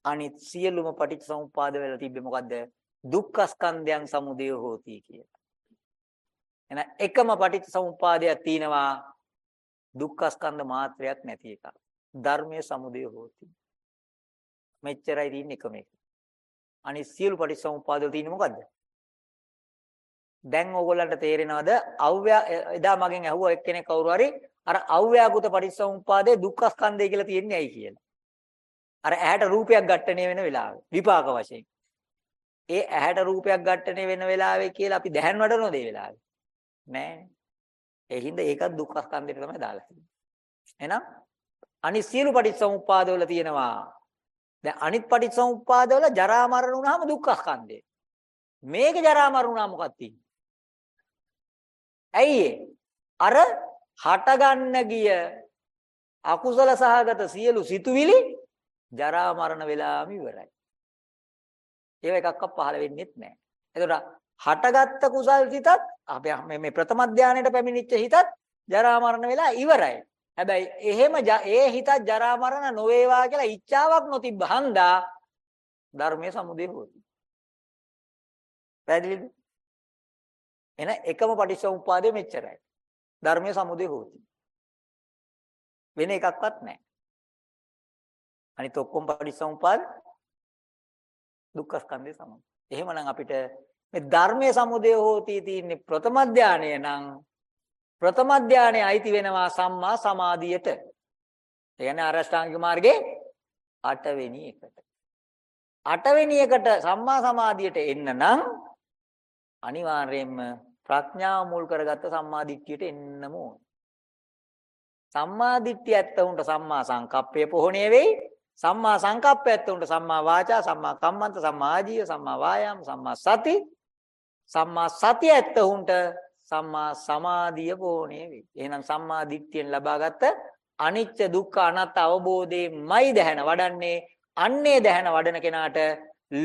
අනිත් සියලුම පටිච්චසමුපාද වෙලා තිබ්බේ මොකද්ද? දුක්ඛ ස්කන්ධයන් සමුදය හෝති කියලා. එහෙනම් එකම පටිච්චසමුපාදයක් තියෙනවා දුක්ඛ ස්කන්ධ මාත්‍රයක් නැති එක. ධර්මයේ සමුදය හෝති. මෙච්චරයි තියෙන්නේ එකම එක. අනිත් සියලු පටිච්චසමුපාද වල තියෙන්නේ මොකද්ද? දැන් ඕගොල්ලන්ට තේරෙනවද අව්‍යා එදා මගෙන් ඇහුවා එක්කෙනෙක් කවුරු හරි අර අව්‍යාකෘත පටිච්චසමුපාදයේ දුක්ඛ ස්කන්ධය කියලා තියෙන්නේ ඇයි කියලා. අර ඇහැට රූපයක් ඝට්ටණය වෙන වෙලාවේ විපාක වශයෙන්. ඒ ඇහැට රූපයක් ඝට්ටණය වෙන වෙලාවේ කියලා අපි දැහන් වඩනෝද ඒ වෙලාවේ? නෑ. ඒ හින්දා ඒකත් දුක්ඛ ස්කන්ධයට තමයි දාලා තියෙන්නේ. එහෙනම් අනිත් සියලු පටිච්චසමුප්පාද වල තියෙනවා. දැන් අනිත් පටිච්චසමුප්පාද වල ජරා මරණ වුණාම දුක්ඛ ස්කන්ධය. මේක ජරා මරණ වුණා මොකක්ද තියෙන්නේ? ඇයි අර හටගන්න ගිය අකුසල සහගත සියලු සිතුවිලි ජරා මරණ වෙලාවම ඉවරයි. ඒව එකක්වත් පහළ වෙන්නේත් නැහැ. එතකොට හටගත්ත කුසල් සිතත් අපි මේ ප්‍රථම ධානයට පැමිණිච්ච හිතත් ජරා මරණ වෙලා ඉවරයි. හැබැයි එහෙම ඒ හිතත් ජරා මරණ නොවේවා කියලා ඉච්ඡාවක් නොතිබ්බ හන්දා ධර්මයේ සමුදේ හොති. පැහැදිලිද? එන එකම පටිච්චසමුප්පාදේ මෙච්චරයි. ධර්මයේ සමුදේ හොති. වෙන එකක්වත් නැහැ. අනිත ඔක්කොම පටිච්චසමුපාද දුක්ඛ ස්කන්ධය සමග. එහෙමනම් අපිට මේ ධර්මයේ සමුදය හෝති තියෙන්නේ ප්‍රථම ධානය නම් ප්‍රථම ධානයේ අයිති වෙනවා සම්මා සමාධියට. ඒ කියන්නේ අරෂ්ඨාංගික මාර්ගයේ 8 වෙනි එකට. 8 වෙනි එකට සම්මා සමාධියට එන්න නම් අනිවාර්යයෙන්ම ප්‍රඥාව මුල් කරගත්ත සම්මා දිට්ඨියට එන්නම ඕන. සම්මා දිට්ඨිය ඇත්ත උන්ට සම්මා සංකප්පය පොහොණේ වෙයි. සම්මා සංකප්පයත් උන්ට සම්මා වාචා සම්මා කම්මන්ත සම්මා ආජීව සම්මා වායාම සම්මා සති සම්මා සතිය ඇත්ත උන්ට සම්මා සමාධිය පෝණේ වේ. එහෙනම් සම්මා දිට්ඨියෙන් ලබාගත් අනිච්ච දුක්ඛ අනාත්ම අවබෝධයමයි දැහැන වඩන්නේ. අන්නේ දැහැන වඩන කෙනාට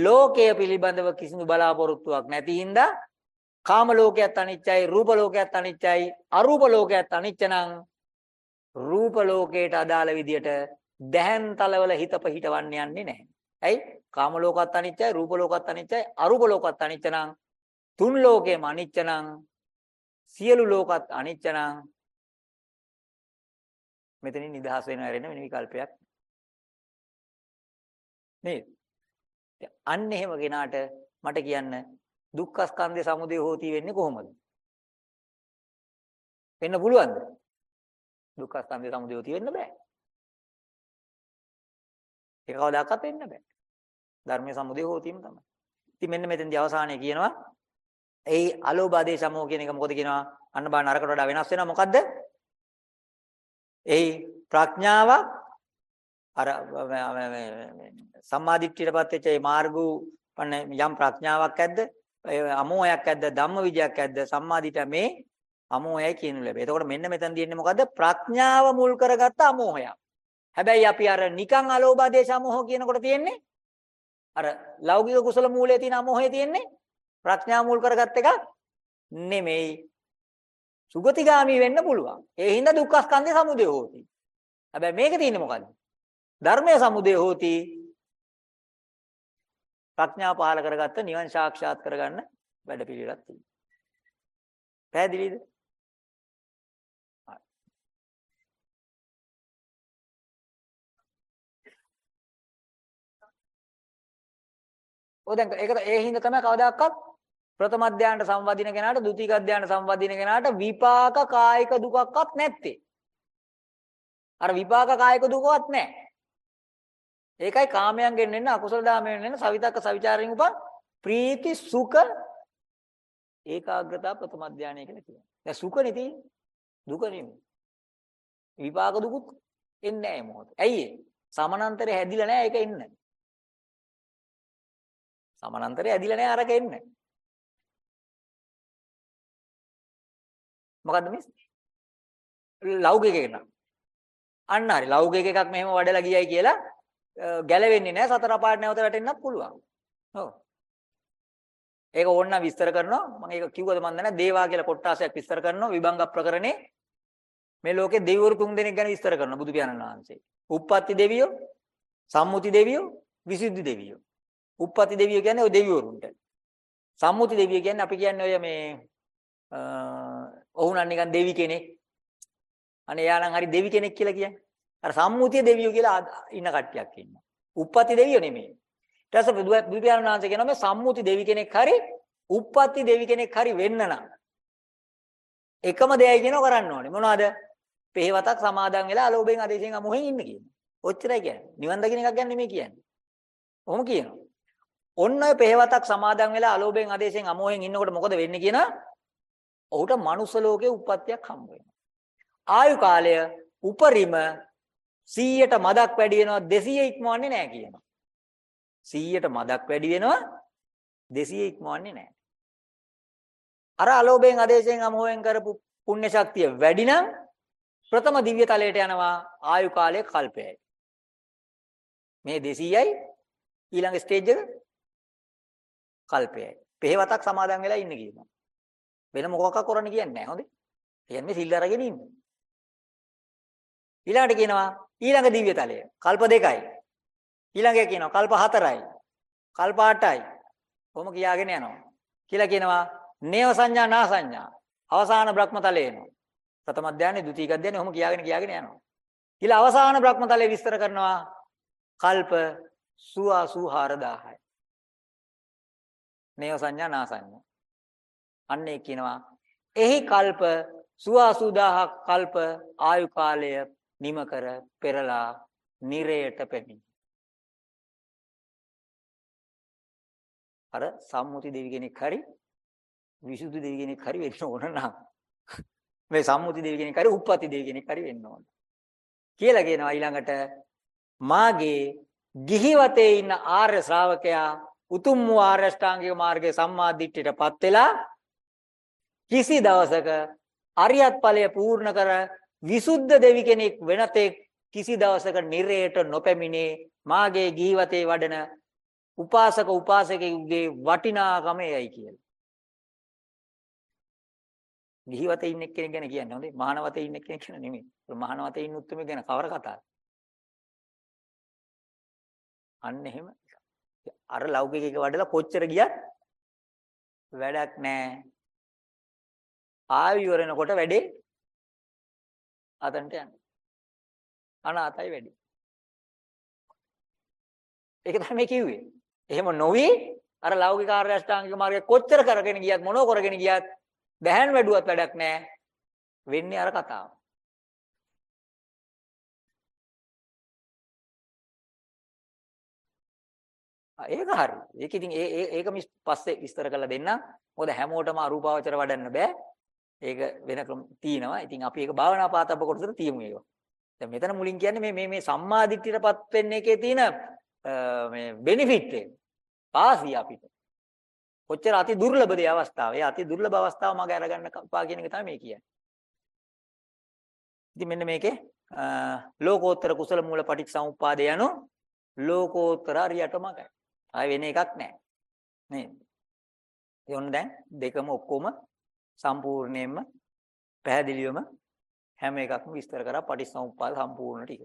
ලෝකය පිළිබඳව කිසිදු බලාපොරොත්තුවක් නැති හින්දා කාම ලෝකයක් අනිච්චයි, රූප ලෝකයක් අනිච්චයි, අරූප ලෝකයක් අනිච්ච නම් රූප ලෝකයට අදාළ විදියට දැහන් තලවල හිත පිහිටවන්න යන්නේ නැහැ. ඇයි? කාම ලෝකත් අනිත්‍යයි, රූප ලෝකත් අනිත්‍යයි, අරූප ලෝකත් අනිත්‍ය නම් තුන් ලෝකේම අනිත්‍ය නම් සියලු ලෝකත් අනිත්‍ය නම් මෙතනින් නිදහස් වෙන හැරෙන්න වෙන විකල්පයක් නේද? අන්න එහෙම කෙනාට මට කියන්න දුක්ඛ ස්කන්ධේ සමුදය හෝති වෙන්නේ කොහොමද? වෙන්න පුළුවන්ද? දුක්ඛ ස්කන්ධේ සමුදය හෝති වෙන්න බෑ. ඒක කවදාකවත් වෙන්න බෑ. ධර්මයේ සමුදය හෝතිම තමයි. ඉතින් මෙන්න මෙතෙන්දී අවසානයේ කියනවා ඒ අලෝභාදේ සමෝ කියන එක මොකද කියනවා? අන්න බා නරකට වඩා වෙනස් වෙනවා මොකද්ද? ඒ ප්‍රඥාවක් අර සම්මාදිට්ඨියටපත් වෙච්ච ඒ මාර්ගු යම් ප්‍රඥාවක් ඇද්ද? අමෝහයක් ඇද්ද? ධම්මවිජයක් ඇද්ද? සම්මාදිට මේ අමෝහයයි කියනු ලැබේ. එතකොට මෙන්න මෙතන තියෙන්නේ මොකද්ද? ප්‍රඥාව මුල් කරගත්ත අමෝහයක්. හැබැයි අපි අර නිකං අලෝභ දේශ අමෝහ කියනකොට තියෙන්නේ අර ලෞකික කුසල මූලයේ තියෙන අමෝහය තියෙන්නේ ප්‍රඥාව මුල් කරගත් එක නෙමෙයි. සුගතිගාමි වෙන්න පුළුවන්. ඒ හින්දා දුක්ඛ ස්කන්ධේ සමුදය හොති. හැබැයි මේක තියෙන්නේ මොකද්ද? ධර්මයේ සමුදය හොති. ප්‍රඥාව පහල කරගත්ත නිවන් සාක්ෂාත් කරගන්න වැඩ පිළිවෙලක් තියෙනවා. පැහැදිලිද? ඔය දැන් ඒක ඒ හින්දා තමයි කවදාකවත් ප්‍රථම අධ්‍යානට සම්වදින කෙනාට ද්විතීක අධ්‍යානට සම්වදින කෙනාට විපාක කායික දුකක්වත් නැත්තේ. අර විපාක කායික දුකවත් නැහැ. ඒකයි කාමයන්ගෙන් එන්න අකුසල දාමයෙන් එන්න සවිතක්ක සවිචාරයෙන් උපන් ප්‍රීති සුඛ ඒකාග්‍රතාව ප්‍රථම අධ්‍යානය කියලා කියනවා. දැන් සුඛනේ තියෙන්නේ. දුක නෙමෙයි. විපාක දුකුත් එන්නේ නැහැ මොහොත. ඇයි ඒ? සමනන්තරේ හැදිලා නැහැ ඒක එන්නේ. සමානන්තරේ ඇදිලා නැහැ අරක එන්නේ. මොකද්ද මේ? ලෞකික එක නම්. අන්න හරි ලෞකික එකක් මෙහෙම වඩලා ගියයි කියලා ගැලවෙන්නේ නැහැ සතර පාට නැවත වැටෙන්නත් පුළුවන්. ඔව්. ඒක ඕනනම් විස්තර කරනවා මම ඒක කිව්වද මන් දන්නේ දේවා කියලා කොට්ටාසයක් විස්තර කරනවා විභංග ප්‍රකරණේ මේ ලෝකේ දෙවිවරු තුන් දෙනෙක් ගැන විස්තර කරනවා බුදු පියාණන් වහන්සේ. උප්පත්ති දෙවියෝ, සම්මුති දෙවියෝ, විසුද්ධි දෙවියෝ. උප්පති දෙවියෝ කියන්නේ ඔය දෙවිවරුන්ට. සම්මුති දෙවියෝ කියන්නේ අපි කියන්නේ ඔය මේ ඔහු නම් නිකන් දෙවි කෙනෙක්. අනේ එයා නම් හරි දෙවි කෙනෙක් කියලා කියන්නේ. අර සම්මුතිය දෙවියෝ කියලා ඉන්න කට්ටියක් ඉන්නවා. උප්පති දෙවියෝ නෙමෙයි. ඊට පස්සේ බුදුපියාණන් වහන්සේ කියනවා මේ සම්මුති දෙවි කෙනෙක් හරි උප්පති දෙවි කෙනෙක් හරි වෙන්න නම් එකම දෙයයි කියනවා කරන්න ඕනේ. මොනවද? පෙහෙවතක් සමාදන් වෙලා අලෝභයෙන් ආදේශයෙන් අමෝහෙන් ඉන්න කියනවා. ඔච්චරයි කියන්නේ. නිවන් දකින්න එකක් ගැන නෙමෙයි කියන්නේ. ඔහොම කියනවා. ඔන්න ඔය පෙහෙවතක් සමාදන් වෙලා අලෝභයෙන් ආදේශයෙන් අමෝහෙන් ඉන්නකොට මොකද වෙන්නේ කියනවා? ඔහුට මනුස්ස ලෝකේ උප්පත්තියක් හම්බ වෙනවා. ආයු කාලය උපරිම 100ට මදක් වැඩි වෙනවා 200 ඉක්මවන්නේ නැහැ කියනවා. 100ට මදක් වැඩි වෙනවා 200 ඉක්මවන්නේ නැහැ. අර අලෝභයෙන් ආදේශයෙන් අමෝහෙන් කරපු පුණ්‍ය ශක්තිය වැඩි නම් ප්‍රථම දිව්‍ය තලයට යනවා ආයු කාලය කල්පයයි. මේ 200යි ඊළඟ ස්ටේජ් එක කල්පයයි. පෙහෙවතක් සමාදන් වෙලා ඉන්න කියනවා. වෙන මොකක්ක කරන්න කියන්නේ නැහැ හොඳේ. කියන්නේ සිල් අරගෙන ඉන්න. ඊළඟට කියනවා ඊළඟ දිව්‍ය තලය කල්ප දෙකයි. ඊළඟ එක කියනවා කල්ප හතරයි. කල්ප අටයි. කොහොම කියාගෙන යනවා. කියලා කියනවා නේව සංඥා නා සංඥා. අවසාන බ්‍රහ්ම තලය එනවා. ප්‍රථම අධ්‍යානෙ ද්විතීක අධ්‍යානෙ ඔහොම කියාගෙන කියාගෙන යනවා. ඊළඟ අවසාන බ්‍රහ්ම තලය විස්තර කරනවා කල්ප 84000යි. නේව සංඥා නා සංඥා. අන්න ඒ කියනවා එහි කල්ප 84000ක් කල්ප ආයු කාලය නිම කර පෙරලා නිරයට පැමිණ. අර සම්මුති දෙවි කෙනෙක් හරි විසුද්ධි දෙවි කෙනෙක් හරි වෙන්න ඕන නම් මේ සම්මුති දෙවි කෙනෙක් හරි උප්පති දෙවි කෙනෙක් හරි වෙන්න ඕන. කියලා කියනවා ඊළඟට මාගේ ගිහිවතේ ඉන්න ආර්ය ශ්‍රාවකයා උතුම් වූ ආර්ය අෂ්ටාංගික මාර්ගයේ සම්මා දිට්ඨියටපත් වෙලා කිසි දවසක අරියත් ඵලය පූර්ණ කර විසුද්ධ දෙවි කෙනෙක් වෙනතෙක් කිසි දවසක නිරේට නොපැමිණේ මාගේ ගීවතේ වඩන උපාසක උපාසකෙකුගේ වටිනාකම එයයි කියලා. ගිහිවතේ ඉන්න කෙනෙක් ගැන කියන්නේ හොඳේ මහානවතේ ඉන්න කෙනෙක් ගැන නෙමෙයි. මහානවතේ ඉන්න උත්තුමෙක් ගැන කවර කතාවද? අන්න එහෙම අර ලෞකික එක වඩලා කොච්චර ගියත් වැඩක් නැහැ. ආයු ඉවරනකොට වැඩේ අතන්ට යනවා. අනාතයි වැඩි. ඒක තමයි මේ කිව්වේ. එහෙම නොවි අර ලෞකික ආර්ය අෂ්ටාංගික මාර්ගය කොච්චර කරගෙන ගියත් මොනෝ කරගෙන ගියත් දැහන් වැඩුවත් වැඩක් නැහැ. වෙන්නේ අර කතාව. ඒක හරි. ඒක ඉතින් ඒ ඒ ඒක මිස් පස්සේ විස්තර කරලා දෙන්නම්. මොකද හැමෝටම අරූපාවචර වඩන්න බෑ. ඒක වෙන ක්‍රම තියෙනවා. ඉතින් අපි ඒක භාවනා පාතබ්බ කොටසට තියමු ඒක. දැන් මෙතන මුලින් කියන්නේ මේ මේ මේ සම්මාදිට්ඨියටපත් වෙන්න එකේ තියෙන මේ බෙනිෆිට් එක. පාසිය අපිට. කොච්චර අති දුර්ලභද ඒ අවස්ථාව. ඒ අති දුර්ලභ අවස්ථාව මග අරගන්න කපා කියන එක තමයි මේ කියන්නේ. ඉතින් මෙන්න මේකේ ලෝකෝත්තර කුසල මූල පටිච්චසමුප්පාද යනු ලෝකෝත්තර අරියට මගයි. ආය වෙන එකක් නැහැ. නේද? ඒ ඔන්න දැන් දෙකම ඔක්කොම සම්පූර්ණයෙන්ම පැහැදිලිවම හැම එකක්ම විස්තර කරා පටිච්චසමුප්පාද සම්පූර්ණ ටික.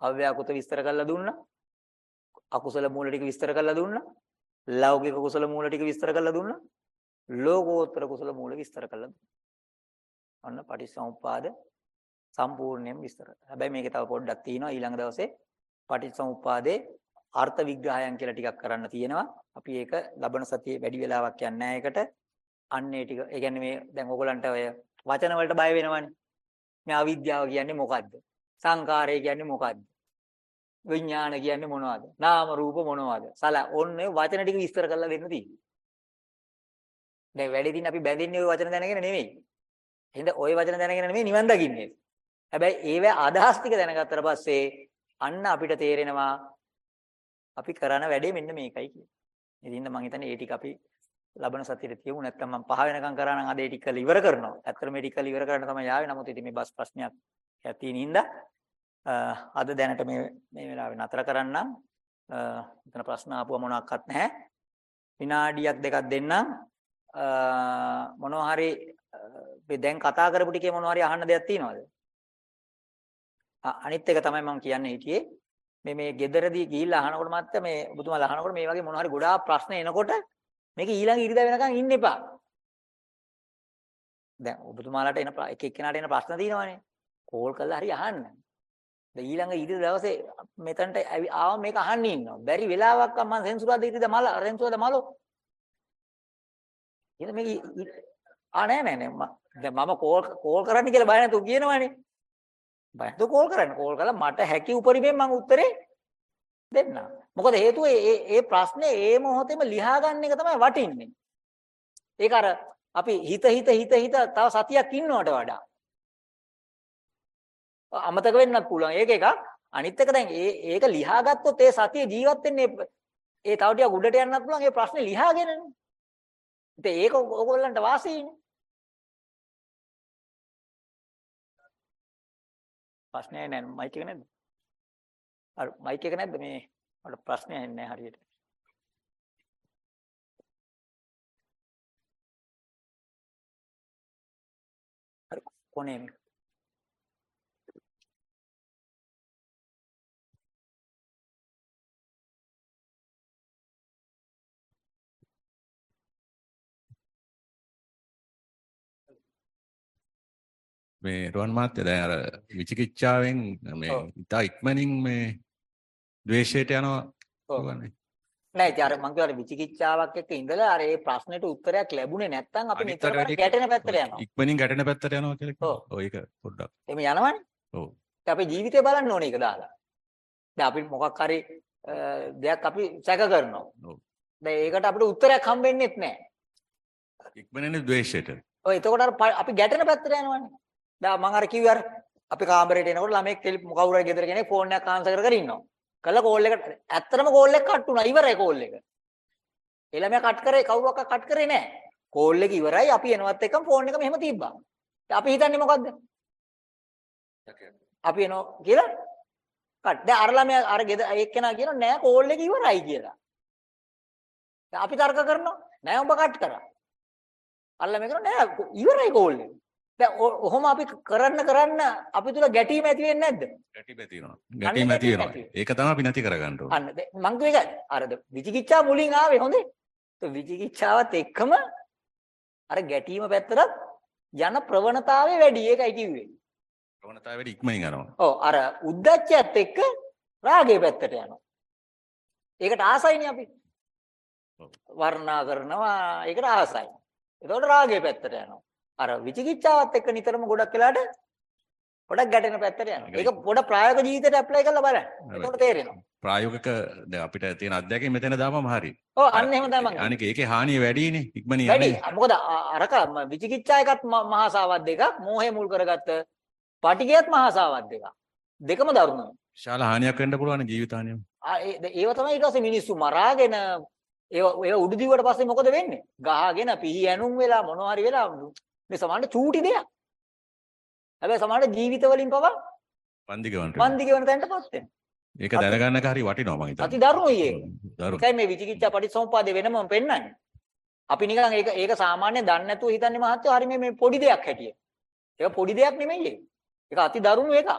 අව්‍යාකෘත විස්තර කරලා දුන්නා. අකුසල මූල ටික විස්තර කරලා දුන්නා. ලෞකික කුසල මූල ටික විස්තර කරලා දුන්නා. ලෝකෝත්තර කුසල මූල විස්තර කරලා දුන්නා. ඔන්න පටිච්චසමුප්පාද සම්පූර්ණයෙන් විස්තර. හැබැයි මේකේ තව පොඩ්ඩක් තියෙනවා ඊළඟ දවසේ පටිච්චසමුප්පාදේ අර්ථ විග්‍රහයන් කියලා ටිකක් කරන්න තියෙනවා. අපි ඒක ලබන සතියේ වැඩි වෙලාවක් යන්නේ නැහැ ඒකට. අන්නේ ටික. ඒ කියන්නේ මේ දැන් ඕගොල්ලන්ට ඔය වචන වලට බය වෙනවනේ. මේ අවිද්‍යාව කියන්නේ මොකද්ද? සංකාරය කියන්නේ මොකද්ද? විඥාන කියන්නේ මොනවද? නාම රූප මොනවද? සල ඔන්නේ වචන ටික විස්තර කරලා දෙන්න තියෙනවා. දැන් වැඩි දින අපි බැඳින්නේ ওই වචන දැනගෙන නෙමෙයි. එහෙනම් ওই වචන දැනගෙන නෙමෙයි නිවන් දකින්නේ. හැබැයි ඒව අදහස් ටික දැනගත්තට පස්සේ අන්න අපිට තේරෙනවා අපි කරන වැඩේ මෙන්න මේකයි කියන්නේ. ඉතින් මම හිතන්නේ ඒ ටික අපි ලබන සතියේ තියමු නැත්නම් මම පහ වෙනකම් කරා නම් අද ඒ ටික කරලා ඉවර කරනවා. ඇත්තට මේ ටික කරලා ඉවර කරන්න තමයි යාවේ. නමුත් ඉතින් මේ බස් ප්‍රශ්නයක් ඇති නින්දා අද දැනට මේ මේ වෙලාවේ නතර කරන්නම්. මෙතන ප්‍රශ්න ආපුව මොනවත් නැහැ. විනාඩියක් දෙකක් දෙන්නම්. මොනවා හරි මේ දැන් කතා කරපු ටිකේ මොනවා හරි අහන්න දෙයක් තියෙනවද? අනිත් එක තමයි මම කියන්නේ හිටියේ මේ මේ ගෙදරදී ගිහිල්ලා අහනකොට මත්ත මේ ඔබතුමාලා අහනකොට මේ වගේ මොනවා හරි ගොඩාක් ප්‍රශ්න එනකොට මේක ඊළඟ ඉරිදා වෙනකන් ඉන්න එපා. දැන් ඔබතුමාලාට එන එක එක්කෙනාට එන ප්‍රශ්න තියෙනවනේ. කෝල් කරලා හරි අහන්න. දැන් ඊළඟ ඉරිදා දවසේ මෙතනට ආවම මේක අහන්න ඉන්නවා. බැරි වෙලාවක් මම සෙන්සුරාද ඉරිදා මල සෙන්සුරාද මලෝ. එහෙනම් මේක ආ නෑ නෑ නෑ දැන් මම කෝල් කෝල් කරන්න කියලා බය නැතුව කියනවනේ. බය නැතුව කෝල් කරන්න. කෝල් කරලා මට හැකි උපරිමයෙන් මම උත්තරේ දෙන්න. මොකද හේතුව ඒ ඒ ප්‍රශ්නේ ඒ මොහොතේම ලියා ගන්න එක තමයි වටින්නේ. ඒක අර අපි හිත හිත හිත හිත තව සතියක් ඉන්නවට වඩා අමතක වෙන්නත් පුළුවන්. ඒක එකක්. අනිත් එක දැන් ඒ ඒක ලියා ගත්තොත් ඒ සතිය ජීවත් වෙන්නේ ඒ තව ටිකක් උඩට යන්නත් පුළුවන්. ඒ ප්‍රශ්නේ ලියාගෙනනේ. ඉතින් ඒක ඕගොල්ලන්ට වාසියිනේ. ප්‍රශ්නය නෑ මයික් එක නැද්ද? අර මයික් එක නැද්ද මේ මට ප්‍රශ්නය එන්නේ නැහැ හරියට. හරි කොනේ මේ රුවන් මාත්‍ය දැන් අර විචිකිච්ඡාවෙන් මේ ඉතා ඉක්මනින් මේ ද්වේෂයට යනවා කියන්නේ. නෑ ඉතින් අර මං කියවල විචිකිච්ඡාවක් එක්ක ඉඳලා අර ඒ ප්‍රශ්නෙට උත්තරයක් ලැබුණේ නැත්නම් අපි නිතරම ගැටෙන පැත්තට යනවා. ඉක්මනින් ගැටෙන පැත්තට යනවා කියලා ඔව්. ඒක පොඩ්ඩක්. එමෙ යනවනේ. ඔව්. අපි ජීවිතේ බලන්න ඕනේ ඒක දාලා. දැන් අපි මොකක් හරි දෙයක් අපි සැක කරනවා. ඔව්. දැන් ඒකට අපිට උත්තරයක් හම්බෙන්නේත් නැහැ. ඉක්මනනේ ද්වේෂයට. ඔය එතකොට අපි ගැටෙන පැත්තට යනවනේ. දැන් මම අර කිව්වේ අර අපි කාමරේට එනකොට ළමෙක් ටෙලි කවුරු හරි ගෙදර කෙනෙක් ෆෝන් එකක් ආන්සර් කර කර ඉන්නවා. කළා කෝල් එක ඇත්තටම කෝල් එක කට් වුණා. ඉවරයි කෝල් එක. ඒ ළමයා කට් කරේ කවුරක්වත් කට් කරේ නැහැ. කෝල් එක ඉවරයි. අපි එනවත් එක්කම ෆෝන් එක මෙහෙම තිබ්බා. දැන් අපි හිතන්නේ මොකද්ද? අපි එනවා කියලා කට්. දැන් අර ළමයා අර ගෙදර එක්කෙනා කියනවා නෑ කෝල් එක ඉවරයි කියලා. දැන් අපි තර්ක කරනවා නෑ උඹ කට් කරා. අල්ල මේක නෑ ඉවරයි කෝල් එක. දැන් ඔහොම අපි කරන්න කරන්න අපි තුල ගැටීම ඇති වෙන්නේ නැද්ද? ගැටීම තියෙනවා. ගැටීම ඇති වෙනවා. ඒක තමයි අපි නැති කරගන්න ඕනේ. අන්න මං කිව්ව එක අරද විචිකිච්ඡා මුලින් ආවේ හොඳේ. તો විචිකිච්ඡාවත් එක්කම අර ගැටීම පැත්තට යන ප්‍රවණතාවය වැඩි. ඒකයි කිව්වේ. ප්‍රවණතාවය වැඩි ඉක්මනින් යනවා. ඔව් අර උද්දච්චයත් එක්ක රාගේ පැත්තට යනවා. ඒකට ආසයිනේ අපි. ඔව්. වර්ණනා කරනවා ඒකට ආසයි. එතකොට රාගේ පැත්තට යනවා. අර විචිකිච්ඡාවත් එක්ක නිතරම ගොඩක් වෙලාට පොඩක් ගැටෙන පැත්තට යනවා. ඒක පොඩ ප්‍රායෝගික ජීවිතයට ඇප්ලයි කරලා බලන්න. එතකොට තේරෙනවා. ප්‍රායෝගික දැන් අපිට තියෙන අත්දැකීම් මෙතන දාපම හරි. ඔව් අන්න එහෙම තමයි. අනික ඒකේ හානිය වැඩිනේ ඉක්මනින් වැඩි. යන්නේ. මොකද අ- අරක විචිකිච්ඡා එකත් මහා සාවත් දෙකක්, මෝහය මුල් කරගත්ත පටිගයත් මහා සාවත් දෙකක්. දෙකම දරුණුයි. විශාල හානියක් වෙන්න පුළුවන් ජීවිත හානිය. ආ, ඒ ද- ඒව තමයි ඊට පස්සේ මිනිස්සු මරාගෙන ඒව ඒව උඩු දිවට පස්සේ මොකද වෙන්නේ? ගහගෙන පිහි ඇනුම් වෙලා මොනවා හරි වෙලා මේ සමාන චූටි දෙයක්. හැබැයි සමාන ජීවිත වලින් පවා වන්දි ගවන්ට. වන්දි ගෙවන තැනටපත් වෙනවා. ඒක දැනගන්නක හරි වටිනවා මං හිතන්නේ. අති දරුණුයි ඒක. දරුණු. ඒකයි මේ විචිකිච්ඡා පටිච්චසමුප්පාදේ වෙනමම පෙන්වන්නේ. අපි නිකන් ඒක ඒක සාමාන්‍ය දන්නේ නැතුව හිතන්නේ මහත්තයෝ හරි මේ මේ පොඩි දෙයක් හැටියට. ඒක පොඩි දෙයක් නෙමෙයි ඒක. ඒක අති දරුණු එකක්.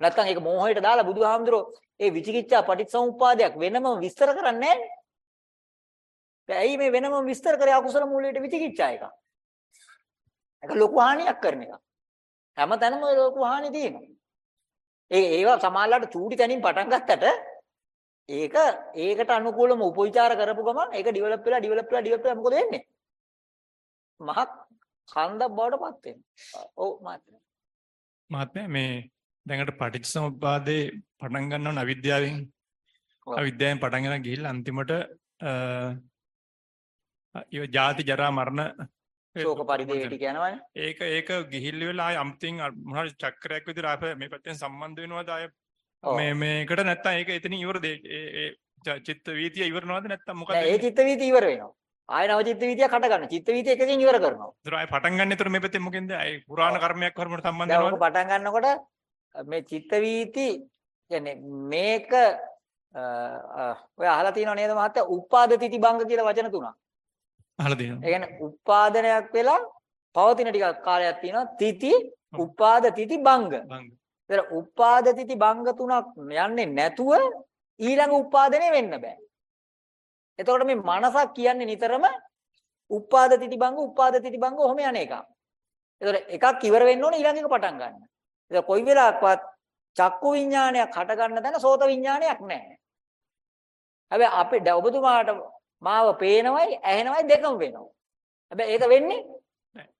නැත්තම් ඒක මෝහයට දාලා බුදුහාමුදුරෝ ඒ විචිකිච්ඡා පටිච්චසමුප්පාදයක් වෙනම විස්තර කරන්නේ නැහැ. ඇයි මේ වෙනම විස්තර කරේ අකුසල මූලයට විචිකිච්ඡා එක? ඒක ලොකු හානියක් කරන එක. හැමතැනම ලොකු හානි තියෙනවා. ඒ ඒවා සමාජලාට චූටි තැනින් පටන් ගත්තට ඒක ඒකට අනුකූලව උපවිචාර කරපු ගමන් ඒක ඩෙවලොප් වෙලා ඩෙවලොප් වෙලා ඩෙවලොප් වෙලා මොකද වෙන්නේ? මහත් කන්දක් බවට පත් වෙනවා. ඔව් මාත්‍රා. මහත්මයා මේ දැනට පටිච්චසමුප්පාදේ පටන් ගන්නව අවිද්‍යාවෙන්. අවිද්‍යාවෙන් පටන් ගෙන ගිහිල්ලා අන්තිමට අ ජාති ජරා මරණ ශෝක පරිදේටි කියනවනේ. ඒක ඒක ගිහිල්ල වෙලා අම්තින් මොනවාරි චක්‍රයක් විදිහට ආප මේ පැත්තෙන් සම්බන්ධ වෙනවද ඔව්. මේ මේකට නැත්තම් ඒක එතනින් ඉවරද ඒ ඒ- ඒ චිත්ත වීතිය ඉවරනවද නැත්තම් මොකද ඒ චිත්ත වීති ඉවර වෙනවා. ආය නව චිත්ත වීතියක් හට ගන්න. චිත්ත වීතිය එකකින් ඉවර කරනවා. ඒතර ආය පටන් ගන්න ඒතර මේ පැත්තෙන් මොකෙන්ද ආය පුරාණ. කර්මයක් වරමට සම්බන්ධ දැන් වෙනවද ඔක පටන් ගන්නකොට මේ චිත්ත වීති කියන්නේ මේක ඔය අහලා තියෙනව නේද මහත්තයා? උපාද තිති භංග කියලා වචන තුනක්. අහලා තියෙනවා ඒ කියන්නේ උපාදනයක් වෙලා පවතින ටිකක් කාලයක් තියෙනවා. තිති උපාද තිති භංග. බංග ඒතර උපාද තිති භංග තුනක් යන්නේ නැතුව ඊළඟ උපාදනය වෙන්න බෑ. එතකොට මේ මනසක් කියන්නේ නිතරම උපාද තිති භංග උපාද තිති භංග ඔහොම යන එකක්. එතකොට එකක් ඉවර වෙන්න ඕනේ ඊළඟ එක පටන් ගන්න. එතකොට කොයි වෙලාවකවත් චක්කු විඥානයක් හට ගන්න තැන සෝත විඥානයක් නැහැ. හැබැයි අපේ ඔබතුමාට මාව පේනවයි ඇහෙනවයි දෙකම වෙනවා. හැබැයි ඒක වෙන්නේ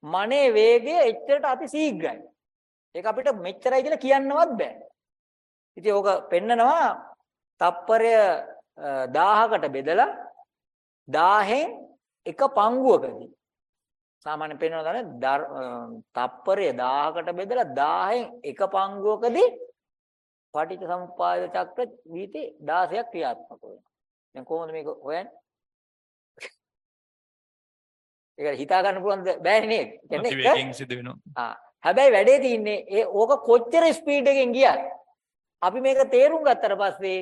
මනේ වේගය එච්චරට අති ශීඝ්‍රයි. ඒක අපිට මෙච්චරයි කියලා කියන්නවත් බෑ. ඉතින් ඕක පෙන්නනවා තප්පරය අ, 1000කට බෙදලා 1000න් එක පංගුවකදී සාමාන්‍ය පෙන්වනවා දන්නේ තප්පරය 1000කට බෙදලා 1000න් එක පංගුවකදී පටිච්ච සමුප්පාද චක්‍ර වීති 16ක් ක්‍රියාත්මක වෙනවා. දැන් කොහොමද මේක හොයන්නේ? ඒක හිතා ගන්න පුළුවන් බෑනේ නේද? කියන්නේ අතිවේගයෙන් සිද්ධ වෙනවා හැබැයි වැඩේ තියෙන්නේ ඒ ඕක කොච්චර ස්පීඩ් එකෙන් ගියත් අපි මේක තේරුම් ගත්තට පස්සේ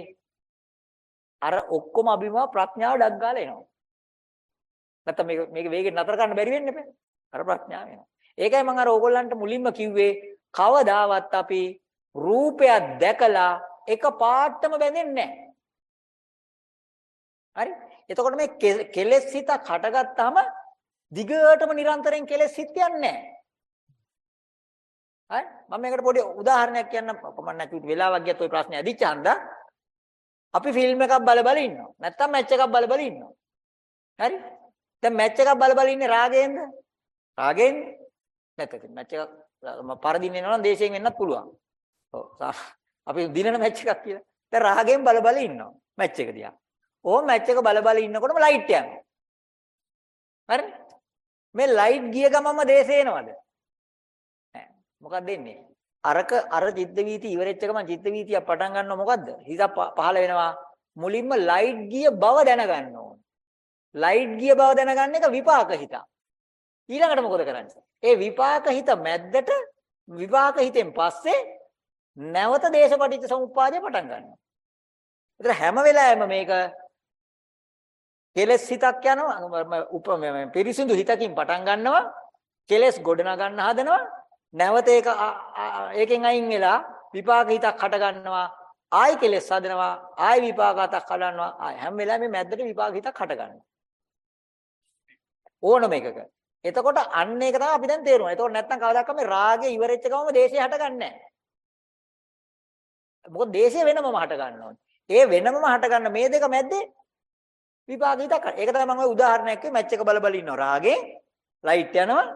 අර ඔක්කොම අභිමව ප්‍රඥාව ඩක් ගාලා එනවා. නැත්තම් මේක මේක වේගෙන් නතර කරන්න බැරි වෙන්නේ නැහැ. අර ප්‍රඥාව එනවා. ඒකයි මම අර ඕගොල්ලන්ට මුලින්ම කිව්වේ කවදාවත් අපි රූපයක් දැකලා එක පාටම බැඳෙන්නේ නැහැ. හරි? එතකොට මේ කෙලෙස් හිතක් හටගත්තාම දිගටම නිරන්තරයෙන් කෙලෙස් හිත යන්නේ නැහැ. හරි? මම මේකට පොඩි උදාහරණයක් කියන්න මම නැති වෙලාවක් ගියත් ওই ප්‍රශ්නේ ඇදිච්ච හන්දා? අපි ෆිල්ම් එකක් බල බල ඉන්නවා. නැත්තම් මැච් එකක් බල බල ඉන්නවා. හරි? දැන් මැච් එකක් බල බල ඉන්නේ රාගයෙන්ද? රාගයෙන් නැත්නම් මැච් එකක් ම- පරදින්න එනවා නම් දේශයෙන් වෙන්නත් පුළුවන්. ඔව්. සා- අපි දිනන මැච් එකක් කියලා. දැන් රාගයෙන් බල බල ඉන්නවා මැච් එක දිහා. ඕම මැච් එක බල බල ඉන්නකොටම ලයිට් යනවා. හරි? මේ ලයිට් ගිය ගමන්ම දේශේ එනවද මොකක්ද දෙන්නේ? අරක අර චිත්ත වීති ඉවරෙච්ච ගමන් චිත්ත වීතිය පටන් ගන්නව මොකද්ද? හිත ප- පහළ වෙනවා. මුලින්ම ලයිට් ගිය බව දැනගන්න ඕන. ලයිට් ගිය බව දැනගන්න එක විපාක හිත. ඊළඟට මොකද කරන්නේ? ඒ විපාක හිත මැද්දට විපාක හිතෙන් පස්සේ නැවත දේශපටිච්ච සමුප්පාදය පටන් ගන්නවා. ඒතර හැම වෙලාවෙම මේක කෙලස් හිතක් යනවා උප පිරිසිදු හිතකින් පටන් ගන්නවා කෙලස් ගොඩනගා ගන්න හදනවා නැවත ඒක ආ- ආ- ඒකෙන් අයින් වෙලා විපාක හිතක් හට ගන්නවා ආයි කෙලස් හදනවා ආයි විපාක හිතක් හදනවා ආයි හැම වෙලාවෙම මැද්දට විපාක හිතක් හට ගන්නවා ඕනම එකක එතකොට අන්න ඒක තමයි අපි දැන් තේරුවා. එතකොට නැත්තම් කවදාකවත් මේ රාගය ඉවරෙච්ච ගමන් දේශය හටගන්නේ නැහැ. මොකද දේශය වෙනමම හට ගන්නවා. ඒ වෙනමම හට ගන්න මේ දෙක මැද්දේ විපාක හිතක්. ඒක තමයි මම ඔය උදාහරණයක් කිව්වේ මැච් එක බල බල ඉන්නවා. රාගෙන් ලයිට් යනවා.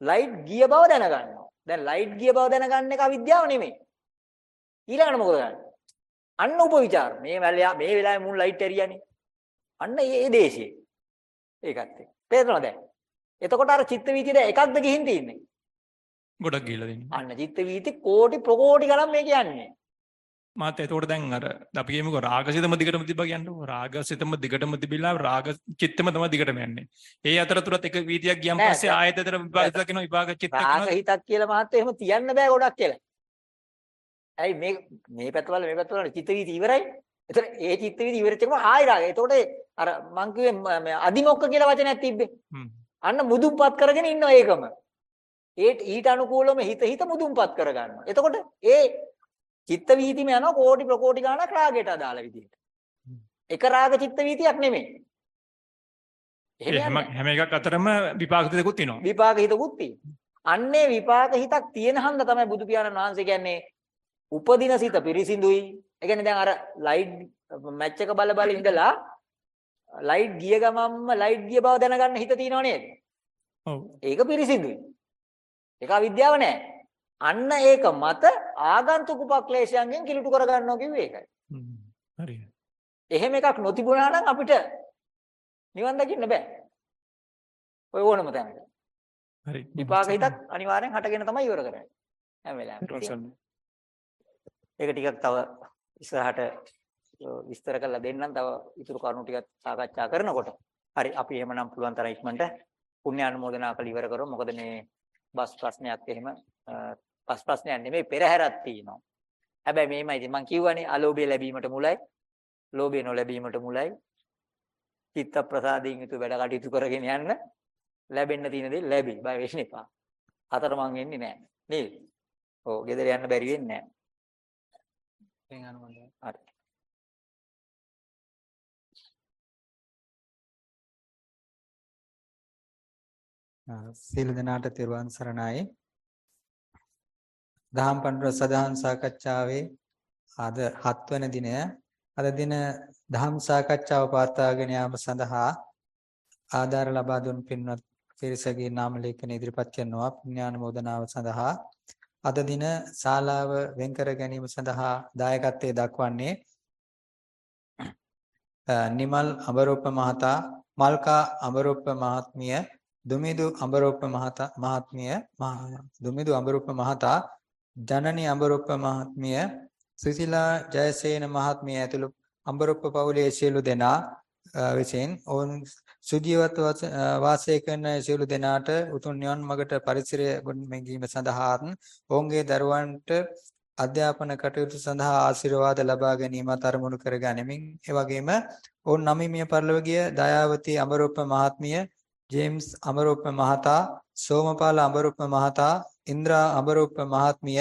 ලයිට් ගිය බව දැනගන්නවා. දැන් ලයිට් ගිය බව දැනගන්න එක අවිද්‍යාව නෙමෙයි. ඊළඟට මොකද කරන්නේ? අන්න උපවිචාර. මේ වැලියා මේ වෙලාවේ මුන් ලයිට් ඇරියානේ. අන්න ඒ දේශේ. ඒකත් එක්ක. තේරෙනවද දැන්? එතකොට අර චිත්ත වීතියට එකක්ද ගිහින් තින්නේ. ගොඩක් ගිහලා දෙන්නේ. අන්න චිත්ත වීති කෝටි ප්‍රකෝටි ගණන් මේ කියන්නේ. මාත් එතකොට දැන් අර අපි කියමුකෝ රාගසිතම දිගටම තිබ්බා කියන්නකෝ රාගසිතම දිගටම තිබිලා රාග චිත්තම තමයි දිගටම යන්නේ. ඒ අතරතුරත් එක වීතියක් ගියන් පස්සේ ආයෙත් අතර විපාක දකින්න විපාක චිත්ත රාග කියනවා. හිතක් කියලා මහත්තයෝ එහෙම තියන්න බෑ ගොඩක් කියලා. ඇයි මේ මේ පැත්තවල මේ පැත්තවල චිත්ත වීති ඉවරයි. ඒතර ඒ චිත්ත වීති ඉවරෙච්ච එකම ආයි රාගය. එතකොට අර මං කිව්වේ අදිමොක්ක කියලා වචනයක් තිබ්බේ. අන්න මුදුන්පත් කරගෙන ඉන්නවා ඒකම. ඒ ඊට අනුකූලව හිත හිත මුදුන්පත් කරගන්නවා. එතකොට ඒ චිත්ත වීතිම යනවා කෝටි ප්‍රකෝටි ගණක් රාගයට අදාළ විදිහට. එක රාග චිත්ත වීතියක් නෙමෙයි. එහෙම. හැම එකක් අතරම විපාක දෙකකුත් තියෙනවා. විපාක හිතකුත් තියෙනවා. අන්නේ විපාක හිතක් තියෙන හන්ද තමයි බුදු පියාණන් වහන්සේ කියන්නේ උපදින සිත පිරිසිදුයි. ඒ කියන්නේ දැන් අර ලයිට් මැච් එක බල බල ඉඳලා ලයිට් ගිය ගමන්ම ලයිට් ගිය බව දැනගන්න හිත තියෙනව නේද? ඔව්. ඒක පිරිසිදුයි. ඒක අවිද්‍යාව නෑ. අන්න ඒක මත ආගන්තුක උපක්ලේශයන්ගෙන් කිලුට කරගන්නවා කිව්වේ ඒකයි. හරි. එහෙම එකක් නොතිබුණා නම් අපිට නිවන් දකින්න බෑ. ඔය ඕනම තැනක. හරි. විපාක හිතක් අනිවාර්යෙන් හටගෙන තමයි ඉවර කරන්නේ. හැම වෙලාවෙම. ඒක ටිකක් තව ඉස්සරහට විස්තර කරලා දෙන්නම් තව ඉතුරු කරුණු ටිකක් සාකච්ඡා කරනකොට. හරි අපි එහෙමනම් පුළුවන් තරම් ඉක්මනට පුණ්‍ය අනුමෝදනා කරලා ඉවර කරමු. මොකද මේ බස් ප්‍රශ්නයක් එහෙම බස් ප්‍රශ්නයක් නෙමෙයි පෙරහැරක් තියෙනවා. හැබැයි මේමයි ඉතින් මම කියවනේ අලෝභය ලැබීමට මුලයි. ලෝභය නොලැබීමට මුලයි. චිත්ත ප්‍රසාදයෙන් යුතු වැඩ කටයුතු කරගෙන යන්න ලැබෙන්න තියෙන දේ ලැබෙයි. බය වෙන්න එපා. අතරමං වෙන්නේ නැහැ. නේද? ඔව් ගෙදර යන්න බැරි වෙන්නේ නැහැ. එන් අනුමෝදන්. හරි. සියලු දෙනාට තෙරුවන් සරණයි. දහම් පඬුර සදාන් සාකච්ඡාවේ අද 7 වන දිනය. අද දින දහම් සාකච්ඡාව පවත්වාගෙන යාම සඳහා ආධාර ලබා දුන් පින්වත් පිරිසගේ නාම ලේඛන ඉදිරිපත් කරනවා පුණ්‍යානුමෝදනාව සඳහා. අද දින ශාලාව වෙන් කර ගැනීම සඳහා දායකත්වයේ දක්වන්නේ අ, නිමල් අමරෝප මහතා මල්කා අමරෝප මහත්මිය දුමිදු අමරෝප මහතා මහත්මිය මහ- දුමිදු අමරෝප මහතා ජනනි අමරෝප මහත්මිය සුසිලා ජයසේන මහත්මිය ඇතුළු අමරෝප පවුලේ සියලු දෙනා අ, විසින් ඔවුන් සුජීවත්ව වස- අ, වාසය කරන සියලු දෙනාට උතුම් නිවන් මඟට පරිසරය ගොඩනැගීම සඳහාත් ඔවුන්ගේ දරුවන්ට අධ්‍යාපන කටයුතු සඳහා ආශිර්වාද ලබා ගැනීමත් අරමුණු කර ගනිමින් ඒ වගේම ඔවුන් නවීමිය පරිලෝකීය දයාවතී අමරෝප මහත්මිය ජේම්ස් අමරෝප මහතා සෝමපාල අමරෝප මහතා ඉන්ද්‍රා අමරෝප මහත්මිය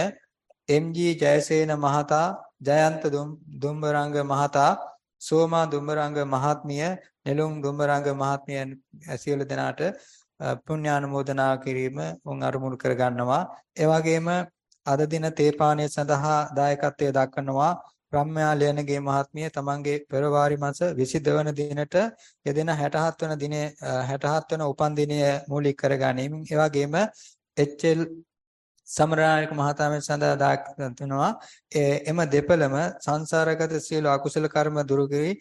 එම්.ජී. ජයසේන මහතා ජයන්ත දුම්- දුම්බරංග මහතා සෝමා දුම්බරංග මහත්මිය නෙළුම් දුම්බරංග මහත්මිය සියලු දෙනාට අ, පුණ්‍යානුමෝදනා කිරීම උන් අරමුණු කර ගන්නවා ඒ වගේම අද දින තේපානය සඳහා දායකත්වයේ දක්වනවා රම්‍යා ලේනගේ මහත්මිය තමන්ගේ පෙරවාරි මාස 22 වන දිනට යෙදෙන 67 වන දිනේ අ, 67 වන උපන් දිනය මූලික කරගැනීමෙන් ඒ වගේම එච්.එල්. සමරායක මහතා මේ සඳහා දායකත්වනවා එම දෙපළම සංසාරගත සියලු අකුසල කර්ම දුරු කරී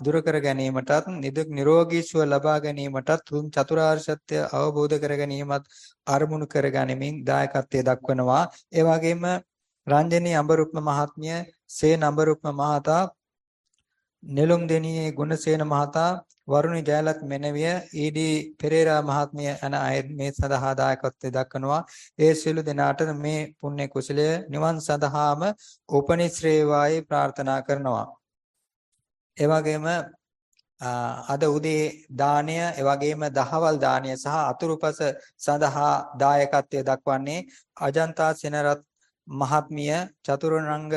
දුරු කර ගැනීමටත් නිදුක් නිරෝගී සුව ලබා ගැනීමටත් තුන් චතුරාර්ය සත්‍ය අවබෝධ කර ගැනීමත් අරමුණු කර ගනිමින් දායකත්වයේ දක්වනවා. ඒ වගේම රංජනී අඹරුප්ම මහත්මිය සේන අඹරුප්ම මහතා නෙළුම් දෙනියේ ගුණසේන මහතා වරුණි ජයලත් මෙනවිය ඊඩී පෙරේරා මහත්මිය යන අය මේ සඳහා දායකත්වයේ දක්වනවා. ඒ සියලු දෙනාට මේ පුණ්‍ය කුසලය නිවන් සඳහාම උපනිශ්‍රේවායි ප්‍රාර්ථනා කරනවා. ඒ වගේම අද උදේ දාණය ඒ වගේම දහවල් දාණය සහ අතුරුපස සඳහා දායකත්වයේ දක්වන්නේ අජන්තා සෙනරත් මහත්මිය චතුරංග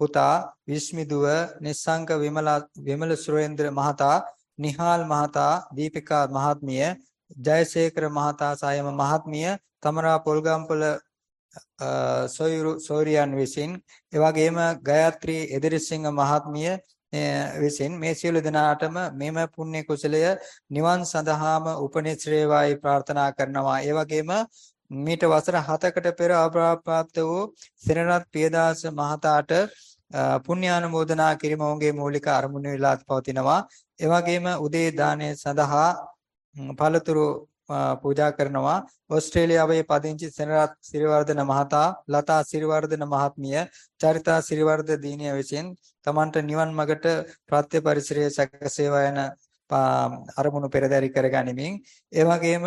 පුතා විශ්මිදුව නිස්සංක විමල විමල සුරේන්ද්‍ර මහතා නිහාල් මහතා දීපිකා මහත්මිය ජයසේකර මහතා සයම මහත්මිය තමරා පොල්ගම්පොළ සොයුරු සෝරියන් විසින් එවැගේම ගයත්‍රී එදිරිසිංහ මහත්මිය විසින් මේ සියලු දෙනාටම මෙම පුණ්‍ය කුසලය නිවන් සඳහාම උපනිශ්‍රේවායි ප්‍රාර්ථනා කරනවා. ඒ වගේම මීට වසර 7කට පෙර අප්‍රාප්ත වූ සිරණත් පියදාස මහතාට පුණ්‍යානුමෝදනා කිරීම ඔවුන්ගේ මූලික අරමුණ වෙලා පවතිනවා. ඒ වගේම උදේ දාණය සඳහා පළතුරු පූජා කරනවා. ඕස්ට්‍රේලියාවේ පදිංචි සෙනරත් සිරිවර්ධන මහතා, ලතා සිරිවර්ධන මහත්මිය, චරිතා සිරිවර්ධන දීනිය විසින් තමන්ට නිවන් මඟට ප්‍රත්‍ය පරිසරයේ සැකසේවා යන අරමුණු පෙරදරි කරගනිමින් ඒ වගේම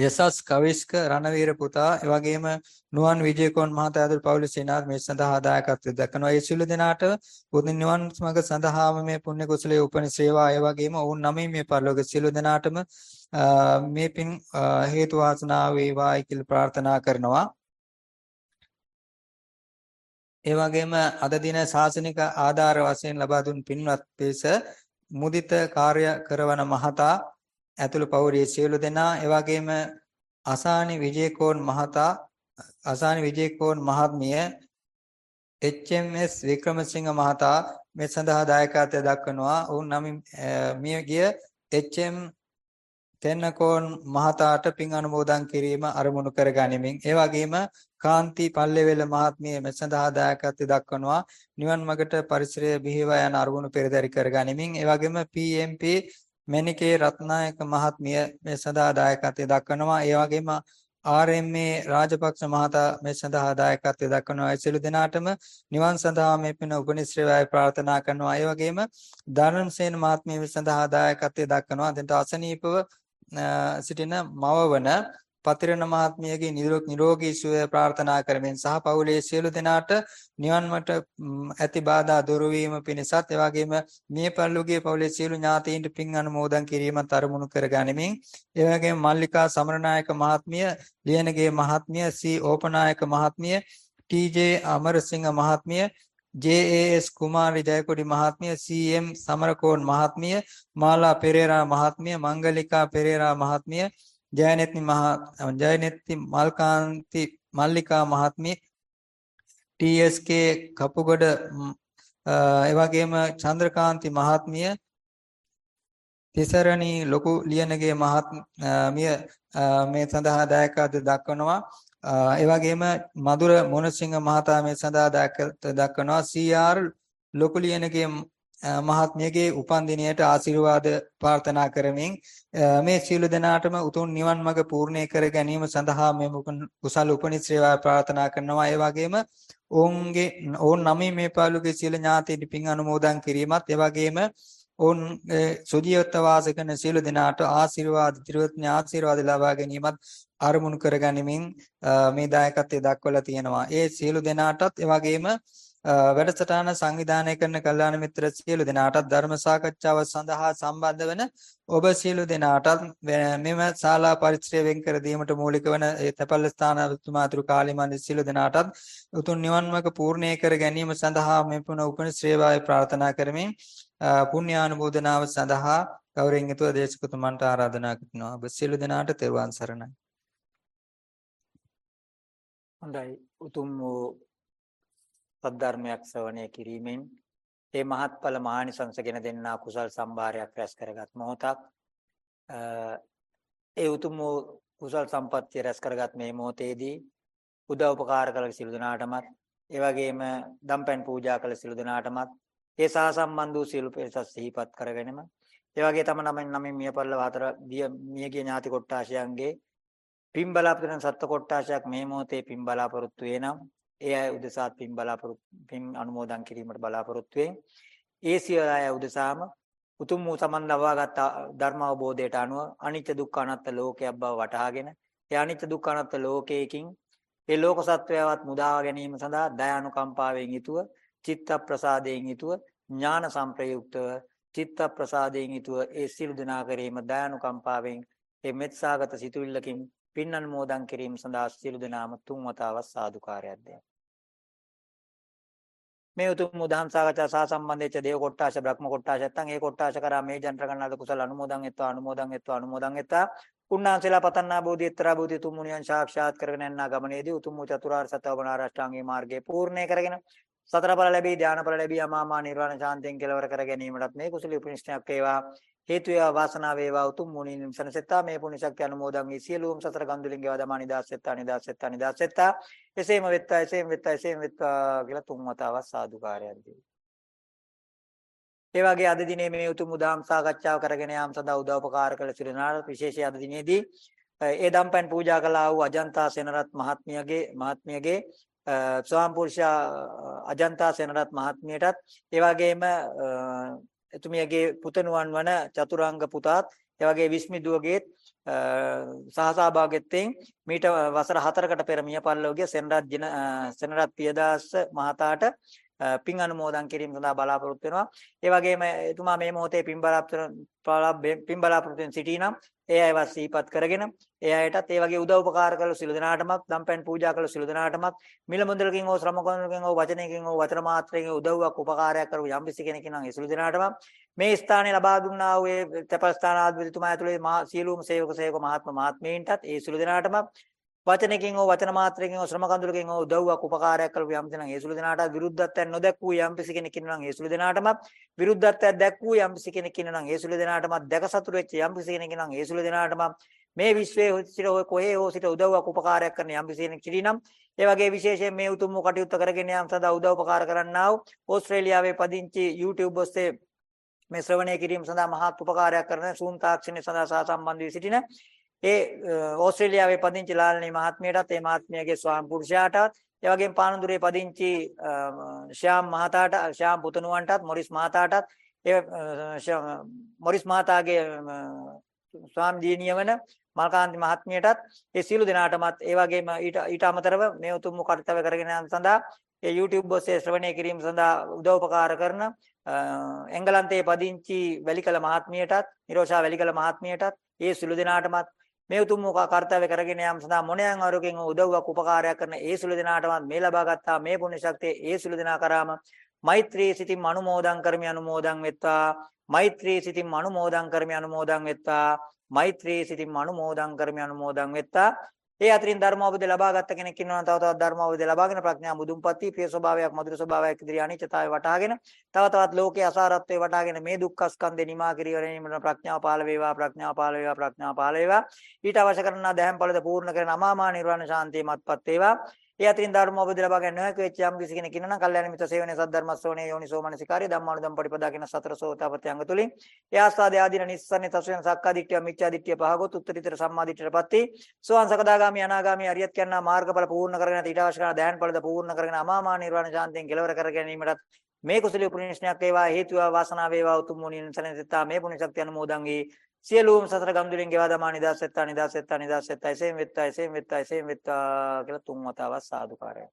යසස් කවිස්ක රණවීර පුතා එවැගේම නුවන් විජේකෝන් මහතා ඇතුළු පවුල සේනාත් මේ සඳහා දායකත්වය දක්වනවා. ඒ සියලු දෙනාට බුදුන් නිවන් මඟ සඳහාම මේ පුණ්‍ය කුසලයේ උපන සේවා ඒ වගේම ඔවුන් නමින් මේ පරිලෝක සියලු දෙනාටම මේ පින් හේතු වාසනා වේවායි කියලා ප්‍රාර්ථනා කරනවා. ඒ වගේම අද දින ශාසනික ආධාර වශයෙන් ලබා දුන් පින්වත් පිරිස මුදිත කාර්ය කරවන මහතා ඇතුළු පවුරේ සියලු දෙනා එවැගේම අසානි විජේකෝන් මහතා අසානි විජේකෝන් මහත්මිය HMS වික්‍රමසිංහ මහතා මේ සඳහා දායකත්වය දක්වනවා. ඔවුන් නම් මිය ගිය HM තෙන්නකෝන් මහතාට පින් අනුමෝදන් කිරීම අරමුණු කරගනිමින් ඒ වගේම කාන්ති පල්ලෙවෙල මහත්මිය මේ සඳහා දායකත්වය දක්වනවා. නිවන් මගට පරිසරය බිහිවා යන අරමුණු පෙරදරි කරගනිමින් ඒ වගේම PMP මෙනිකේ රත්නායක මහත්මිය මේ සඳහා දායකත්වය දක්වනවා. ඒ වගේම ආර්.එම්.ඒ. රාජපක්ෂ මහතා මේ සඳහා දායකත්වය දක්වනවා. ඒ සියලු දෙනාටම නිවන් සඳහා මේ පින උපනිශ්‍රේවය ප්‍රාර්ථනා කරනවා. ඒ වගේම ධර්මසේන මහත්මිය මේ සඳහා දායකත්වය දක්වනවා. දැන් අසනීපව සිටින මවවන පතිරණ මහත්මියගේ නිරෝගී සුවය ප්‍රාර්ථනා කරමින් සහ පවුලේ සියලු දෙනාට නිවන්මට ඇති බාධා දුරු වීම පිණිසත් එවාගෙම මේ පල්ලුගේ පවුලේ සියලු ඥාතීන්ට පින් අනුමෝදන් කිරීමත් අරමුණු කරගනිමින් එවාගෙම මල්ලිකා සමරනායක මහත්මිය ලියනගේ මහත්මිය සී ඕපනායක මහත්මිය ටී.ජේ. අමරසිංහ මහත්මිය ජේ.ඒස්. කුමාරි ජයකොඩි මහත්මිය සී.එම්. සමරකෝන් මහත්මිය මාලා පෙරේරා මහත්මිය මංගලිකා පෙරේරා මහත්මිය ජයනෙත්නි මහා ජයනෙත්ති මල්කාන්ති මල්ලිකා මහත්මිය ටීඑස්කේ කපුගොඩ ඒ වගේම චන්ද්‍රකාන්ති මහත්මිය තිසරණී ලොකු ලියනගේ මහත්මිය මේ සඳහා දායකත්වය දක්වනවා. ඒ වගේම මధుර මොනසිංහ මහතා මේ සඳහා දායකත්වය දක්වනවා. CR ලොකු ලියනගේ මහත්මියගේ උපන් දිනයට ආශිර්වාද ප්‍රාර්ථනා කරමින් මේ සියලු දෙනාටම උතුම් නිවන් මඟ පූර්ණේ කර ගැනීම සඳහා මේ කුසල උපනිශ්‍රේවා ප්‍රාර්ථනා කරනවා. ඒ වගේම ඔවුන්ගේ ඔවුන් නමේ මේ පාළුගේ සියලු ඥාතීන් පින් අනුමෝදන් කිරීමත් ඒ වගේම ඔවුන් සුජීවත්ව වාස කරන සියලු දෙනාට ආශිර්වාද ත්‍රිවත්ඥ ආශිර්වාද ලබා ගැනීමත් අරමුණු කරගනිමින් මේ දායකත්වය දක්වලා තියෙනවා. ඒ සියලු දෙනාටත් ඒ වගේම වැඩසටහන සංවිධානය කරන කල්යාණ මිත්‍ර සියලු දෙනාටත් ධර්ම සාකච්ඡාව සඳහා සම්බන්ධ වන ඔබ සියලු දෙනාටත් මෙම ශාලා පරිශ්‍රය වෙන් කර දීමට මූලික වන තපල් ස්ථාන තුමාතුරු කාලිමන්ද සියලු දෙනාටත් උතුම් නිවන් මාර්ග පූර්ණේ කර ගැනීම සඳහා මේ පුන උපන ශ්‍රේවාය ප්‍රාර්ථනා කරමින් පුණ්‍යානුමෝදනාව සඳහා ගෞරවයෙන් යුතුව දේශකතුමන්ට ආරාධනා කරනවා. ඔබ සියලු දෙනාට තෙරුවන් සරණයි. හොඳයි. උතුම් වූ සද්ධර්මයක් ශ්‍රවණය කිරීමෙන් ඒ මහත්ඵල මහානිසංසගෙන දෙන්නා කුසල් සම්භාරයක් රැස් කරගත් මොහොතක් ඒ උතුම් වූ කුසල් සම්පත්තිය රැස් කරගත් මේ මොහොතේදී උදව් උපකාර කළ සියලු දෙනාටමත් ඒ වගේම දම්පැන් පූජා කළ සියලු දෙනාටමත් ඒ සහ සම්බන්ධ වූ සියලු පිරිසත් සිහිපත් කරගෙනම ඒ වගේ තම නමින් නමින් මියපල්ලව හතර මියගිය ඥාති කොට්ටාශයන්ගේ පින් බලාපොරොත්තු වෙන සත්ත්ව කොට්ටාශයක් මේ මොහොතේ පින් බලාපොරොත්තු වෙනම් ඒ අය උදෙසාත් පින් බලාපොරොත්තු පින් අනුමෝදන් කිරීමට බලාපොරොත්තු වෙයි. ඒ සියලු අය උදෙසාම උතුම් වූ සමන් ලබාගත් ධර්ම අවබෝධයට අනුව අනිත්‍ය දුක්ඛ අනාත්ම ලෝකයක් බව වටහාගෙන ඒ අනිත්‍ය දුක්ඛ අනාත්ම ලෝකයකින් ඒ ලෝක සත්වයවත් මුදා ගැනීම සඳහා දයානුකම්පාවෙන් යුතුව චිත්ත ප්‍රසාදයෙන් යුතුව ඥාන සංප්‍රයුක්තව චිත්ත ප්‍රසාදයෙන් යුතුව ඒ සියලු දෙනා කෙරෙහිම දයානුකම්පාවෙන් ඒ මෙත්සාගත සිතුවිල්ලකින් පින් අනුමෝදන් කිරීම සඳහා සියලු දෙනාම තුන් වතාවක් සාදුකාරයක් දෙන්න. මේ උතුම් මුදාම් සාකච්ඡා සහ සම්බන්ධෙච්ච දේව කොට්ටාශ බ්‍රහ්ම කොට්ටාශ නැත්නම් ඒ කොට්ටාශ කරා මේ ජන්ත්‍ර ගන්නාද කුසල අනුමෝදන් එත්වා අනුමෝදන් එත්වා අනුමෝදන් එත්වා උන්වහන්සේලා පතන්නා බෝධිත්‍රා බෝධි තුමුණියන් සාක්ෂාත් කරගෙන යනා ගමනේදී උතුම් වූ චතුරාර්ය සත්‍ය අවබෝධ අෂ්ටාංගික මාර්ගය පූර්ණේ කරගෙන සතර ඵල ලැබී ධාන ඵල ලැබී අමාමා නිර්වාණ ශාන්තියෙන් කෙලවර කර ගැනීමටත් මේ කුසල උපනිෂ්ඨයක් වේවා. හේතු වේවා වාසනාව වේවා උතුම් මුනින් සනසෙත්තා මේ පුණ්‍ය ශක්තිය අනුමෝදන් වී සියලුම සතර ගන්දුලින් ගෙවා දමා නිදාසෙත්තා නිදාසෙත්තා නිදාසෙත්තා එසේම වෙත්තා එසේම වෙත්තා එසේම වෙත්තා කියලා තුන් වතාවක් සාදුකාරයක් දෙයි. ඒ වගේ අද දිනේ මේ උතුම් උදාම් සාකච්ඡාව කරගෙන යාම සඳහා උදව්පකාර කළ සිරිනාර විශේෂයෙන් අද දිනේදී. ඒ දම්පැන් පූජා කළා වූ අජන්තා සෙනරත් මහත්මියගේ මහත්මියගේ ස්වාම පුරුෂයා අජන්තා සෙනරත් මහත්මියටත්. ඒ වගේම එතුමියගේ පුතණුවන් වන චතුරාංග පුතාත් ඒ වගේ විස්මිදුවගේත් සහසහභාගීත්වයෙන් මීට වසර 4කට පෙර මිය පරලෝකීය සෙනරත් ජින සෙනරත් පියදාස මහතාට පින් අනුමෝදන් කිරීම සඳහා බලාපොරොත්තු වෙනවා. ඒ වගේම එතුමා මේ මොහොතේ පින් බලාපොරොත්තු පින් බලාපොරොත්තු සිටිනම් ඒ අයව සිහිපත් කරගෙන ඒ අයටත් ඒ වගේ උදව් උපකාර කළ සිළු දෙනාටමත් දම්පැන් පූජා කළ සිළු දෙනාටමත් මිල මුදලකින් හෝ ශ්‍රම කොනකින් හෝ වචනයකින් හෝ වචන මාත්‍රයකින් උදව්වක් උපකාරයක් කරපු යම්කිසි කෙනෙක් නම් ඒ සිළු දෙනාටම මේ ස්ථානයේ ලබා දුන්නා වූ ඒ තපස්ථානාධිපතිතුමා ඇතුළේ සියලුම සේවක සේවක මහත්ම මහත්මීන්ටත් ඒ සිළු දෙනාටම වචනකින් හෝ වචන මාත්‍රකින් හෝ ශ්‍රම කඳුලකින් හෝ උදව්වක් උපකාරයක් කරපු යම් දෙනා ඒ සුළු දෙනාට විරුද්ධත්වයෙන් නොදැක්වූ යම් කෙනෙක් ඉන්නවා නම් ඒ සුළු දෙනාටම විරුද්ධත්වයක් දැක්වූ යම් කෙනෙක් ඉන්නවා නම් ඒ සුළු දෙනාටම දැක සතුරු වෙච්ච යම් කෙනෙක් ඉන්නවා නම් ඒ සුළු දෙනාටම මේ විශ්වයේ සිට ඔය කොහේ හෝ සිට උදව්වක් උපකාරයක් කරන යම් කෙනෙක් සිටිනම් ඒ වගේ විශේෂයෙන් මේ උතුම් වූ කටයුත්ත කරගෙන යාම සඳහා උදව් උපකාර කරන්නා වූ ඕස්ට්‍රේලියාවේ පදිංචි YouTube ඔස්සේ මේ ශ්‍රවණය කිරීම සඳහා මහත් උපකාරයක් කරන සූම් තාක්ෂණය සඳහා සහසම්බන්ධ වී සිටින ඒ ඕස්ට්‍රේලියාවේ පදිංචි ලාල්නී මහත්මියටත් ඒ මහත්මියගේ ස්වාම පුරුෂයාටත් ඒ වගේම පානදුරේ පදිංචි ශ්‍යාම් මහතාට ශ්‍යාම් පුතණුවන්ටත් මොරිස් මහතාටත් ඒ මොරිස් මහතාගේ ස්වාම දීනිය වන මල්කාන්ති මහත්මියටත් ඒ සියලු දෙනාටමත් ඒ වගේම ඊට ඊට අමතරව මේ උතුම් කටයුතු කරගෙන යන සඳහා ඒ YouTube ඔස්සේ ශ්‍රවණය කිරීම සඳහා උදව් උපකාර කරන එංගලන්තයේ පදිංචි වැලිකල මහත්මියටත් නිරෝෂා වැලිකල මහත්මියටත් ඒ සියලු දෙනාටමත් මේ උතුම් කාර්යය කරගෙන යාම සඳහා මොණයන් ආරෝග්‍යයෙන් උදව්වක් උපකාරයක් කරන ඒ සුළු දෙනාටම මේ ලබා ගත්තා මේ පුණ්‍ය ශක්තිය ඒ සුළු දෙනා කරාම මෛත්‍රී සිතින් අනුමෝදන් කරමි අනුමෝදන් වෙත්තා මෛත්‍රී සිතින් අනුමෝදන් කරමි අනුමෝදන් වෙත්තා මෛත්‍රී සිතින් අනුමෝදන් කරමි අනුමෝදන් වෙත්තා ඒ අතරින් ධර්මාවබෝධය ලබාගත් කෙනෙක් ඉන්නවා තව තවත් ධර්මාවබෝධය ලබාගෙන ප්‍රඥා මුදුන්පත්ති ප්‍රිය ස්වභාවයක් මధుර ස්වභාවයක් ඉදිරි අනිත්‍යතාවය වටහාගෙන තව තවත් ලෝකයේ අසාරත්වය වටහාගෙන මේ දුක්ඛ ස්කන්ධේ නිමා කිරීමේම ප්‍රඥාව පාල වේවා ප්‍රඥාව පාල වේවා ප්‍රඥාව පාල වේවා. ඊට අවශ්‍ය කරන දහම් ඵලද පූර්ණ කරන අමාමා නිර්වාණ ශාන්තිය මත්පත් වේවා. ඒ අතරින් ධර්ම අවබෝධය ලබා ගන්න නොහැකි වෙච්ච යම් කිසි කෙනෙක් ඉන්නවා නම් කල්යාණ මිත්‍ර සේවනයේ සද්ධර්ම ශ්‍රවණයේ යෝනිසෝ මනසිකාරය ධම්මානුදම් පටිපදා කියන සතර සෝතාපට්ටි අංග තුලින් ඒ ආස්වාදයේ ආදීන නිස්සන්නේ තසුවෙන් සක්කා දිට්ඨිය මිච්ඡා දිට්ඨිය පහගොත් උත්තරීතර සම්මා දිට්ඨියටපත්ති සෝවාන් සකදාගාමි අනාගාමි අරියත් කියනා මාර්ගඵල පූර්ණ කරගෙන ඊට අවශ්‍ය කරන දයන් ඵලද පූර්ණ කරගෙන අමාමා නිර්වාණ ශාන්තියෙන් කෙලවර කර ගැනීමටත් මේ කුසලයේ පුණ්‍යශ්‍රණයක් වේවා හේතුව වාසනාව වේවා උතුම් මුනින් සැනසෙත්තා. මේ පුණ්‍ය ශක්තිය අනුමෝදන් වී සියලුම සතර ගම්දුලින් ගෙවා දමා නිදාසෙත්තා නිදාසෙත්තා නිදාසෙත්තා එසේම වෙත්තා එසේම වෙත්තා එසේම වෙත්තා කියලා තුන් වතාවක් සාදුකාරය.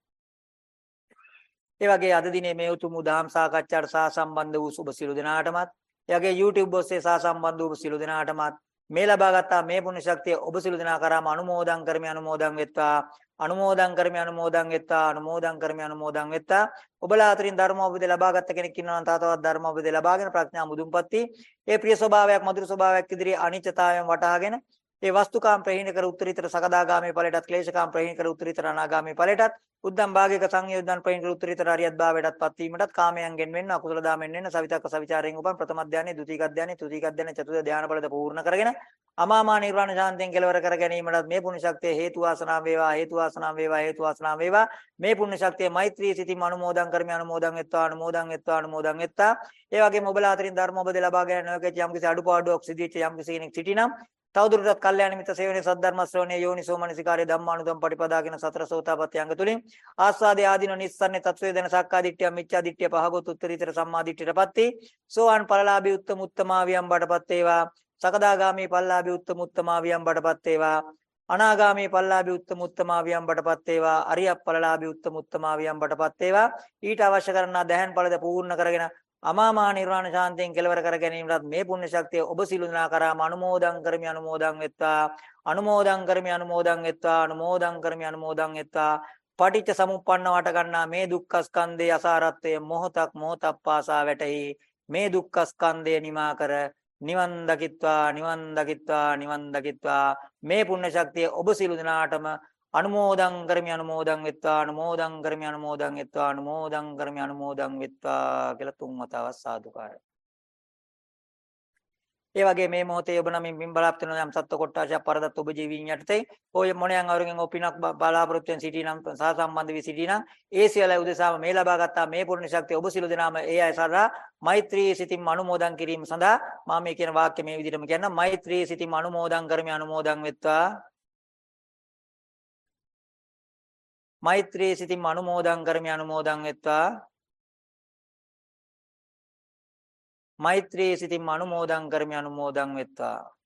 ඒ වගේ අද දිනේ මේ උතුම් උදාම් සාකච්ඡාට සහ සම්බන්ධ වූ සුබ සිළු දෙනාටමත් ඒ වගේ YouTube ඔස්සේ සහ සම්බන්ධ වූ සිළු දෙනාටමත් මේ ලබාගත්තා මේ පුණ්‍ය ශක්තිය ඔබ සිළු දෙනා කරාම අනුමෝදන් කරමි අනුමෝදන් වෙත්වා. අනුමෝදන් කරමි අනුමෝදන් වෙත්වා අනුමෝදන් කරමි අනුමෝදන් වෙත්වා ඔබලා අතරින් ධර්ම අවබෝධය ලබාගත් කෙනෙක් ඉන්නවා නම් තාතවත් ධර්ම අවබෝධය ලබාගෙන ප්‍රඥා මුදුන්පත්ති ඒ ප්‍රිය ස්වභාවයක් මధుර ස්වභාවයක් ඉදිරියේ අනිත්‍යතාවයෙන් වටහාගෙන ඒ වස්තුකාම් ප්‍රහීන කර උත්තරීතර සකදාගාමී ඵලයටත් ක්ලේශකාම් ප්‍රහීන කර උත්තරීතර අනාගාමී ඵලයටත් උද්දම් භාගික සංයෝජන ප්‍රහීන කර උත්තරීතර අරියත් භාවයටත් පත් වීමටත් කාමයන්ගෙන් වෙන්න අකුසල දාමෙන් වෙන්න සවිතක්ක සවිචාරයෙන් උපන් ප්‍රථම ධානය ද්විතීක ධානය තෘතීක ධානය චතුර්ථ ධාන ඵලද පූර්ණ කරගෙන අමාමා නිර්වාණ ශාන්තියෙන් කෙලවර කර ගැනීමටත් මේ පුණ්‍ය ශක්තිය හේතු වාසනාව වේවා හේතු වාසනාව වේවා හේතු වාසනාව වේවා. මේ පුණ්‍ය ශක්තිය මෛත්‍රී සිතින් අනුමෝදන් කරමි අනුමෝදන් වෙත්වා අනුමෝදන් වෙත්වා අනුමෝදන් වෙත්තා ඒ වගේම ඔබලා අතරින් ධර්ම ඔබද ලබා ගැනීම නොකෙච්ච යම් කිසි අඩුපාඩුවක් සිදුවෙච්ච යම් කිසි කෙනෙක් සිටිනම් තවදුරටත් කල්යාණ මිත්‍ර සේවනයේ සද්ධර්ම ශ්‍රවණයේ යෝනිසෝ මනසිකාරයේ ධම්මානුදම් පටිපදාගෙන සතර සෝතාපට්ටි අංග තුලින් ආස්වාදේ ආදීන නිස්සන්නේ තත්වේ දෙන සක්කා දිට්ඨිය මිච්ඡා දිට්ඨිය පහගොත් උත්තරීතර සම්මා දිට්ඨියටපත්ති සෝවාන් ඵලලාභී උත්තම උත්තමාවියම් බඩපත් වේවා. සකදාගාමී ඵලලාභී උත්තම උත්තමාවියම් බඩපත් වේවා. අනාගාමී ඵලලාභී උත්තම උත්තමාවියම් බඩපත් වේවා. අරියප් ඵලලාභී උත්තම උත්තමාවියම් බඩපත් වේවා. ඊට අවශ්‍ය කරනා දහයන් ඵලද පූර්ණ කරගෙන අමාමා නිර්වාණ ශාන්තියෙන් කෙලවර කර ගැනීමටත් මේ පුණ්‍ය ශක්තිය ඔබ සිළුනා කරාම අනුමෝදන් කරමි අනුමෝදන් වෙත්වා. අනුමෝදන් කරමි අනුමෝදන් වෙත්වා. අනුමෝදන් කරමි අනුමෝදන් වෙත්වා. පටිච්ච සමුප්පන්න වට ගන්නා මේ දුක්ඛ ස්කන්ධයේ අසාරත්වය මොහොතක් මොහොතක් පාසා වැටහි. මේ දුක්ඛ ස්කන්ධය නිමා කර නිවන් දකිත්වා නිවන් දකිත්වා නිවන් දකිත්වා. මේ පුණ්‍ය ශක්තිය ඔබ සියලු දෙනාටම අනුමෝදන් කරමි අනුමෝදන් වෙත්වා අනුමෝදන් කරමි අනුමෝදන් වෙත්වා අනුමෝදන් කරමි අනුමෝදන් වෙත්වා කියලා තුන් වතාවක් සාදුකාරය. ඒ වගේ මේ මොහොතේ ඔබ නමින් බිම් බලාපොරොත්තු වෙන යම් සත්ත්ව කොටාශයක් පරදත් ඔබ ජීවීන් යටතේ ඔය මොණයන් අවරුගෙන් ඔපිනක් බලාපොරොත්තු වෙන සිටිනම් සහ සම්බන්ධ වී සිටිනම් ඒ සියල්ල උදෙසාම මේ ලබා ගත්තා මේ පුණ්‍ය ශක්තිය ඔබ සිළු දෙනාම ඒ අය සරා මෛත්‍රී සිතින් අනුමෝදන් කිරීම සඳහා මම මේ කියන වාක්‍ය මේ විදිහටම කියන්නම් මෛත්‍රී සිතින් අනුමෝදන් කරමි අනුමෝදන් වෙත්වා මෛත්‍රී සිතින් අනුමෝදන් කරමි අනුමෝදන් වෙත්වා. මෛත්‍රී සිතින් අනුමෝදන් කරමි අනුමෝදන් වෙත්වා.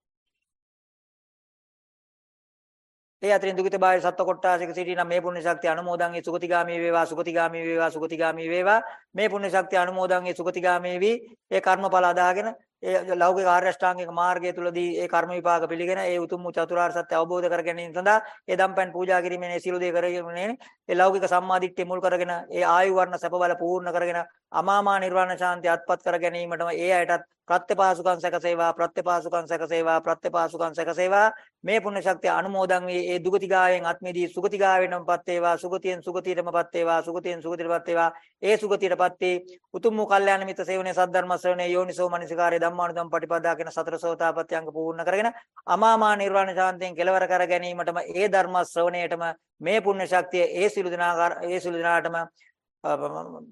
ඒ අතරින් දුකිත බාහිර සත්ව කොට්ටාසික සිටින මේ පුණ්‍ය ශක්තිය අනුමෝදන් වේ සුගතිගාමී වේවා සුගතිගාමී වේවා සුගතිගාමී වේවා. මේ පුණ්‍ය ශක්තිය අනුමෝදන් වේ සුගතිගාමී වී ඒ කර්මඵල අදාගෙන ඒ ලෞකික ආර්ය අෂ්ටාංගික මාර්ගය තුලදී ඒ කර්ම විපාක පිළිගෙන ඒ උතුම් චතුරාර්ය සත්‍ය අවබෝධ කර ගැනීම සඳහා ඒ දම්පැන් පූජා කිරීමෙන් ඒ සියලු දේ කරගෙන ඒ ලෞකික සම්මාදිට්ඨිය මුල් කරගෙන ඒ ආයු වර්ණ සැප බල පූර්ණ කරගෙන අමාමා නිර්වාණ ශාන්තිය අත්පත් කර ගැනීමටම ඒ අයටත් ප්‍රත්‍යපාසුකම් සැකසේවා ප්‍රත්‍යපාසුකම් සැකසේවා ප්‍රත්‍යපාසුකම් සැකසේවා. මේ පුණ්‍ය ශක්තිය අනුමෝදන් වී ඒ දුගතිගායෙන් අත්මේදී සුගතිගාවෙන්මපත් වේවා සුගතියෙන් සුගතියටමපත් වේවා සුගතියෙන් සුගතියටපත් වේවා. ඒ සුගතියටපත් වී උතුම් වූ කල්යාණ මිත්‍ර සේවනයේ සද්ධර්ම ශ්‍රවණයේ යෝනිසෝ මනසිකාරයේ ධම්මානුධම් පටිපදා කියන සතර සෝතාපට්ටි අංග පූර්ණ කරගෙන අමාමා නිර්වාණ ශාන්තියෙන් කෙලවර කර ගැනීමටම ඒ ධර්ම ශ්‍රවණයටම මේ පුණ්‍ය ශක්තිය ඒ සිළු දිනාකාර ඒ සිළු දිනාටම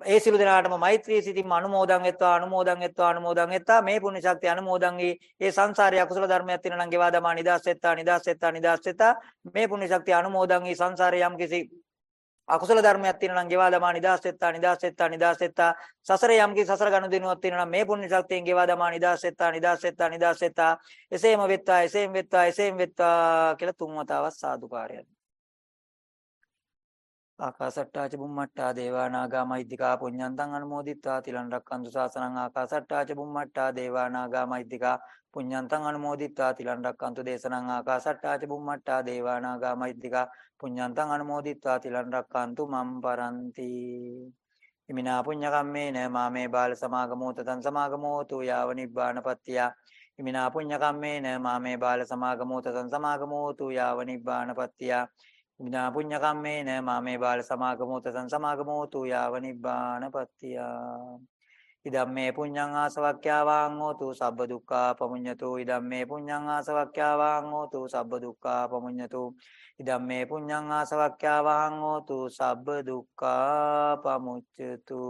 ඒ සිළු දිනාටම මෛත්‍රී සිතින්ම අනුමෝදන් වෙත්වා අනුමෝදන් වෙත්වා අනුමෝදන් වෙත්තා මේ පුණ්‍ය ශක්තිය අනුමෝදන් වී ඒ සංසාරයේ අකුසල ධර්මයක් තියෙනවා නම් ගෙවා දමා නිදාස් වෙත්තා නිදාස් වෙත්තා නිදාස් වෙත්තා මේ පුණ්‍ය ශක්තිය අනුමෝදන් වී සංසාරයේ යම් කිසි අකුසල ධර්මයක් තියෙනවා නම් ගෙවා දමා නිදාස් වෙත්තා නිදාස් වෙත්තා නිදාස් වෙත්තා. සසර යම්කි සසර ගනුදෙනුවක් තියෙනවා නම් මේ පුණ්‍ය ශක්තියෙන් ගෙවා දමා නිදාස් වෙත්තා නිදාස් වෙත්තා නිදාස් වෙත්තා. එසේම වෙත්තා එසේම වෙත්තා එසේම වෙත්තා කියලා තුන් වතාවක් සාදුකාරයයි ආකාසට්ටාච බුම්මට්ටා දේවානාගා මෛද්దికා පුඤ්ඤන්තං අනුමෝදිත්වා තිලන් රක්කන්තු සාසනං ආකාසට්ටාච බුම්මට්ටා දේවානාගා මෛද්దికා පුඤ්ඤන්තං අනුමෝදිත්වා තිලන් රක්කන්තු දේශනං ආකාසට්ටාච බුම්මට්ටා දේවා නාග මහිද්దికා පුඤ්ඤන්තං අනුමෝදිත්වා තිලන් රක්කන්තු මම් පරන්ති. ඉමිනා පුඤ්ඤ කම්මේන මාමේ බාල සමාගමෝ තතං සමාගමෝ තු යාව නිබ්බානපත්තිය. ඉමිනා පුඤ්ඤ කම්මේන මාමේ බාල සමාගමෝ තතං සමාගමෝ තු යාව නිබ්බානපත්තිය. විනා පුඤ්ඤ කම්මේන මාමේ බාල සමාගමෝ තසං සමාගමෝ තු යාව නිබ්බානපත්තිය. ඉදම්මේ පුඤ්ඤං ආසවක්ඛ්‍යාවාං හෝතු සබ්බ දුක්ඛා පමුඤ්ඤතු. ඉදම්මේ පුඤ්ඤං ආසවක්ඛ්‍යාවාං හෝතු සබ්බ දුක්ඛා පමුඤ්ඤතු. ඉදම්මේ පුඤ්ඤං ආසවක්ඛ්‍යාවාං හෝතු සබ්බ දුක්ඛා පමුච්ඡතු.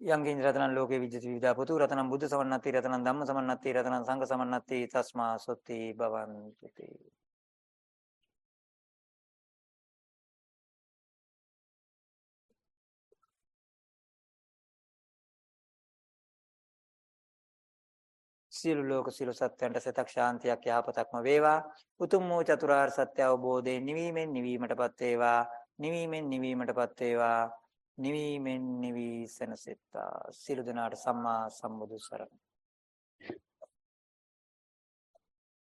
යං කිං රතනං ලෝකේ විජ්ජති විවිධා පුතු. රතනං බුද්ධ සමන්නත්ති රතනං ධම්ම සමන්නත්ති රතනං සංඝ සමන්නත්ති. තස්මා සොත්ති භවන්ති සියලු ලෝක සියලු සත්‍යයන්ට සතක් ශාන්තියක් යහපතක්ම වේවා. උතුම් වූ චතුරාර්ය සත්‍ය අවබෝධයෙන් නිවීමෙන් නිවීමටපත් වේවා. නිවීමෙන් නිවීමටපත් වේවා. නිවීමෙන් නිවී සනසෙත්තා. සියලු දෙනාට සම්මා සම්බුදු සරණයි.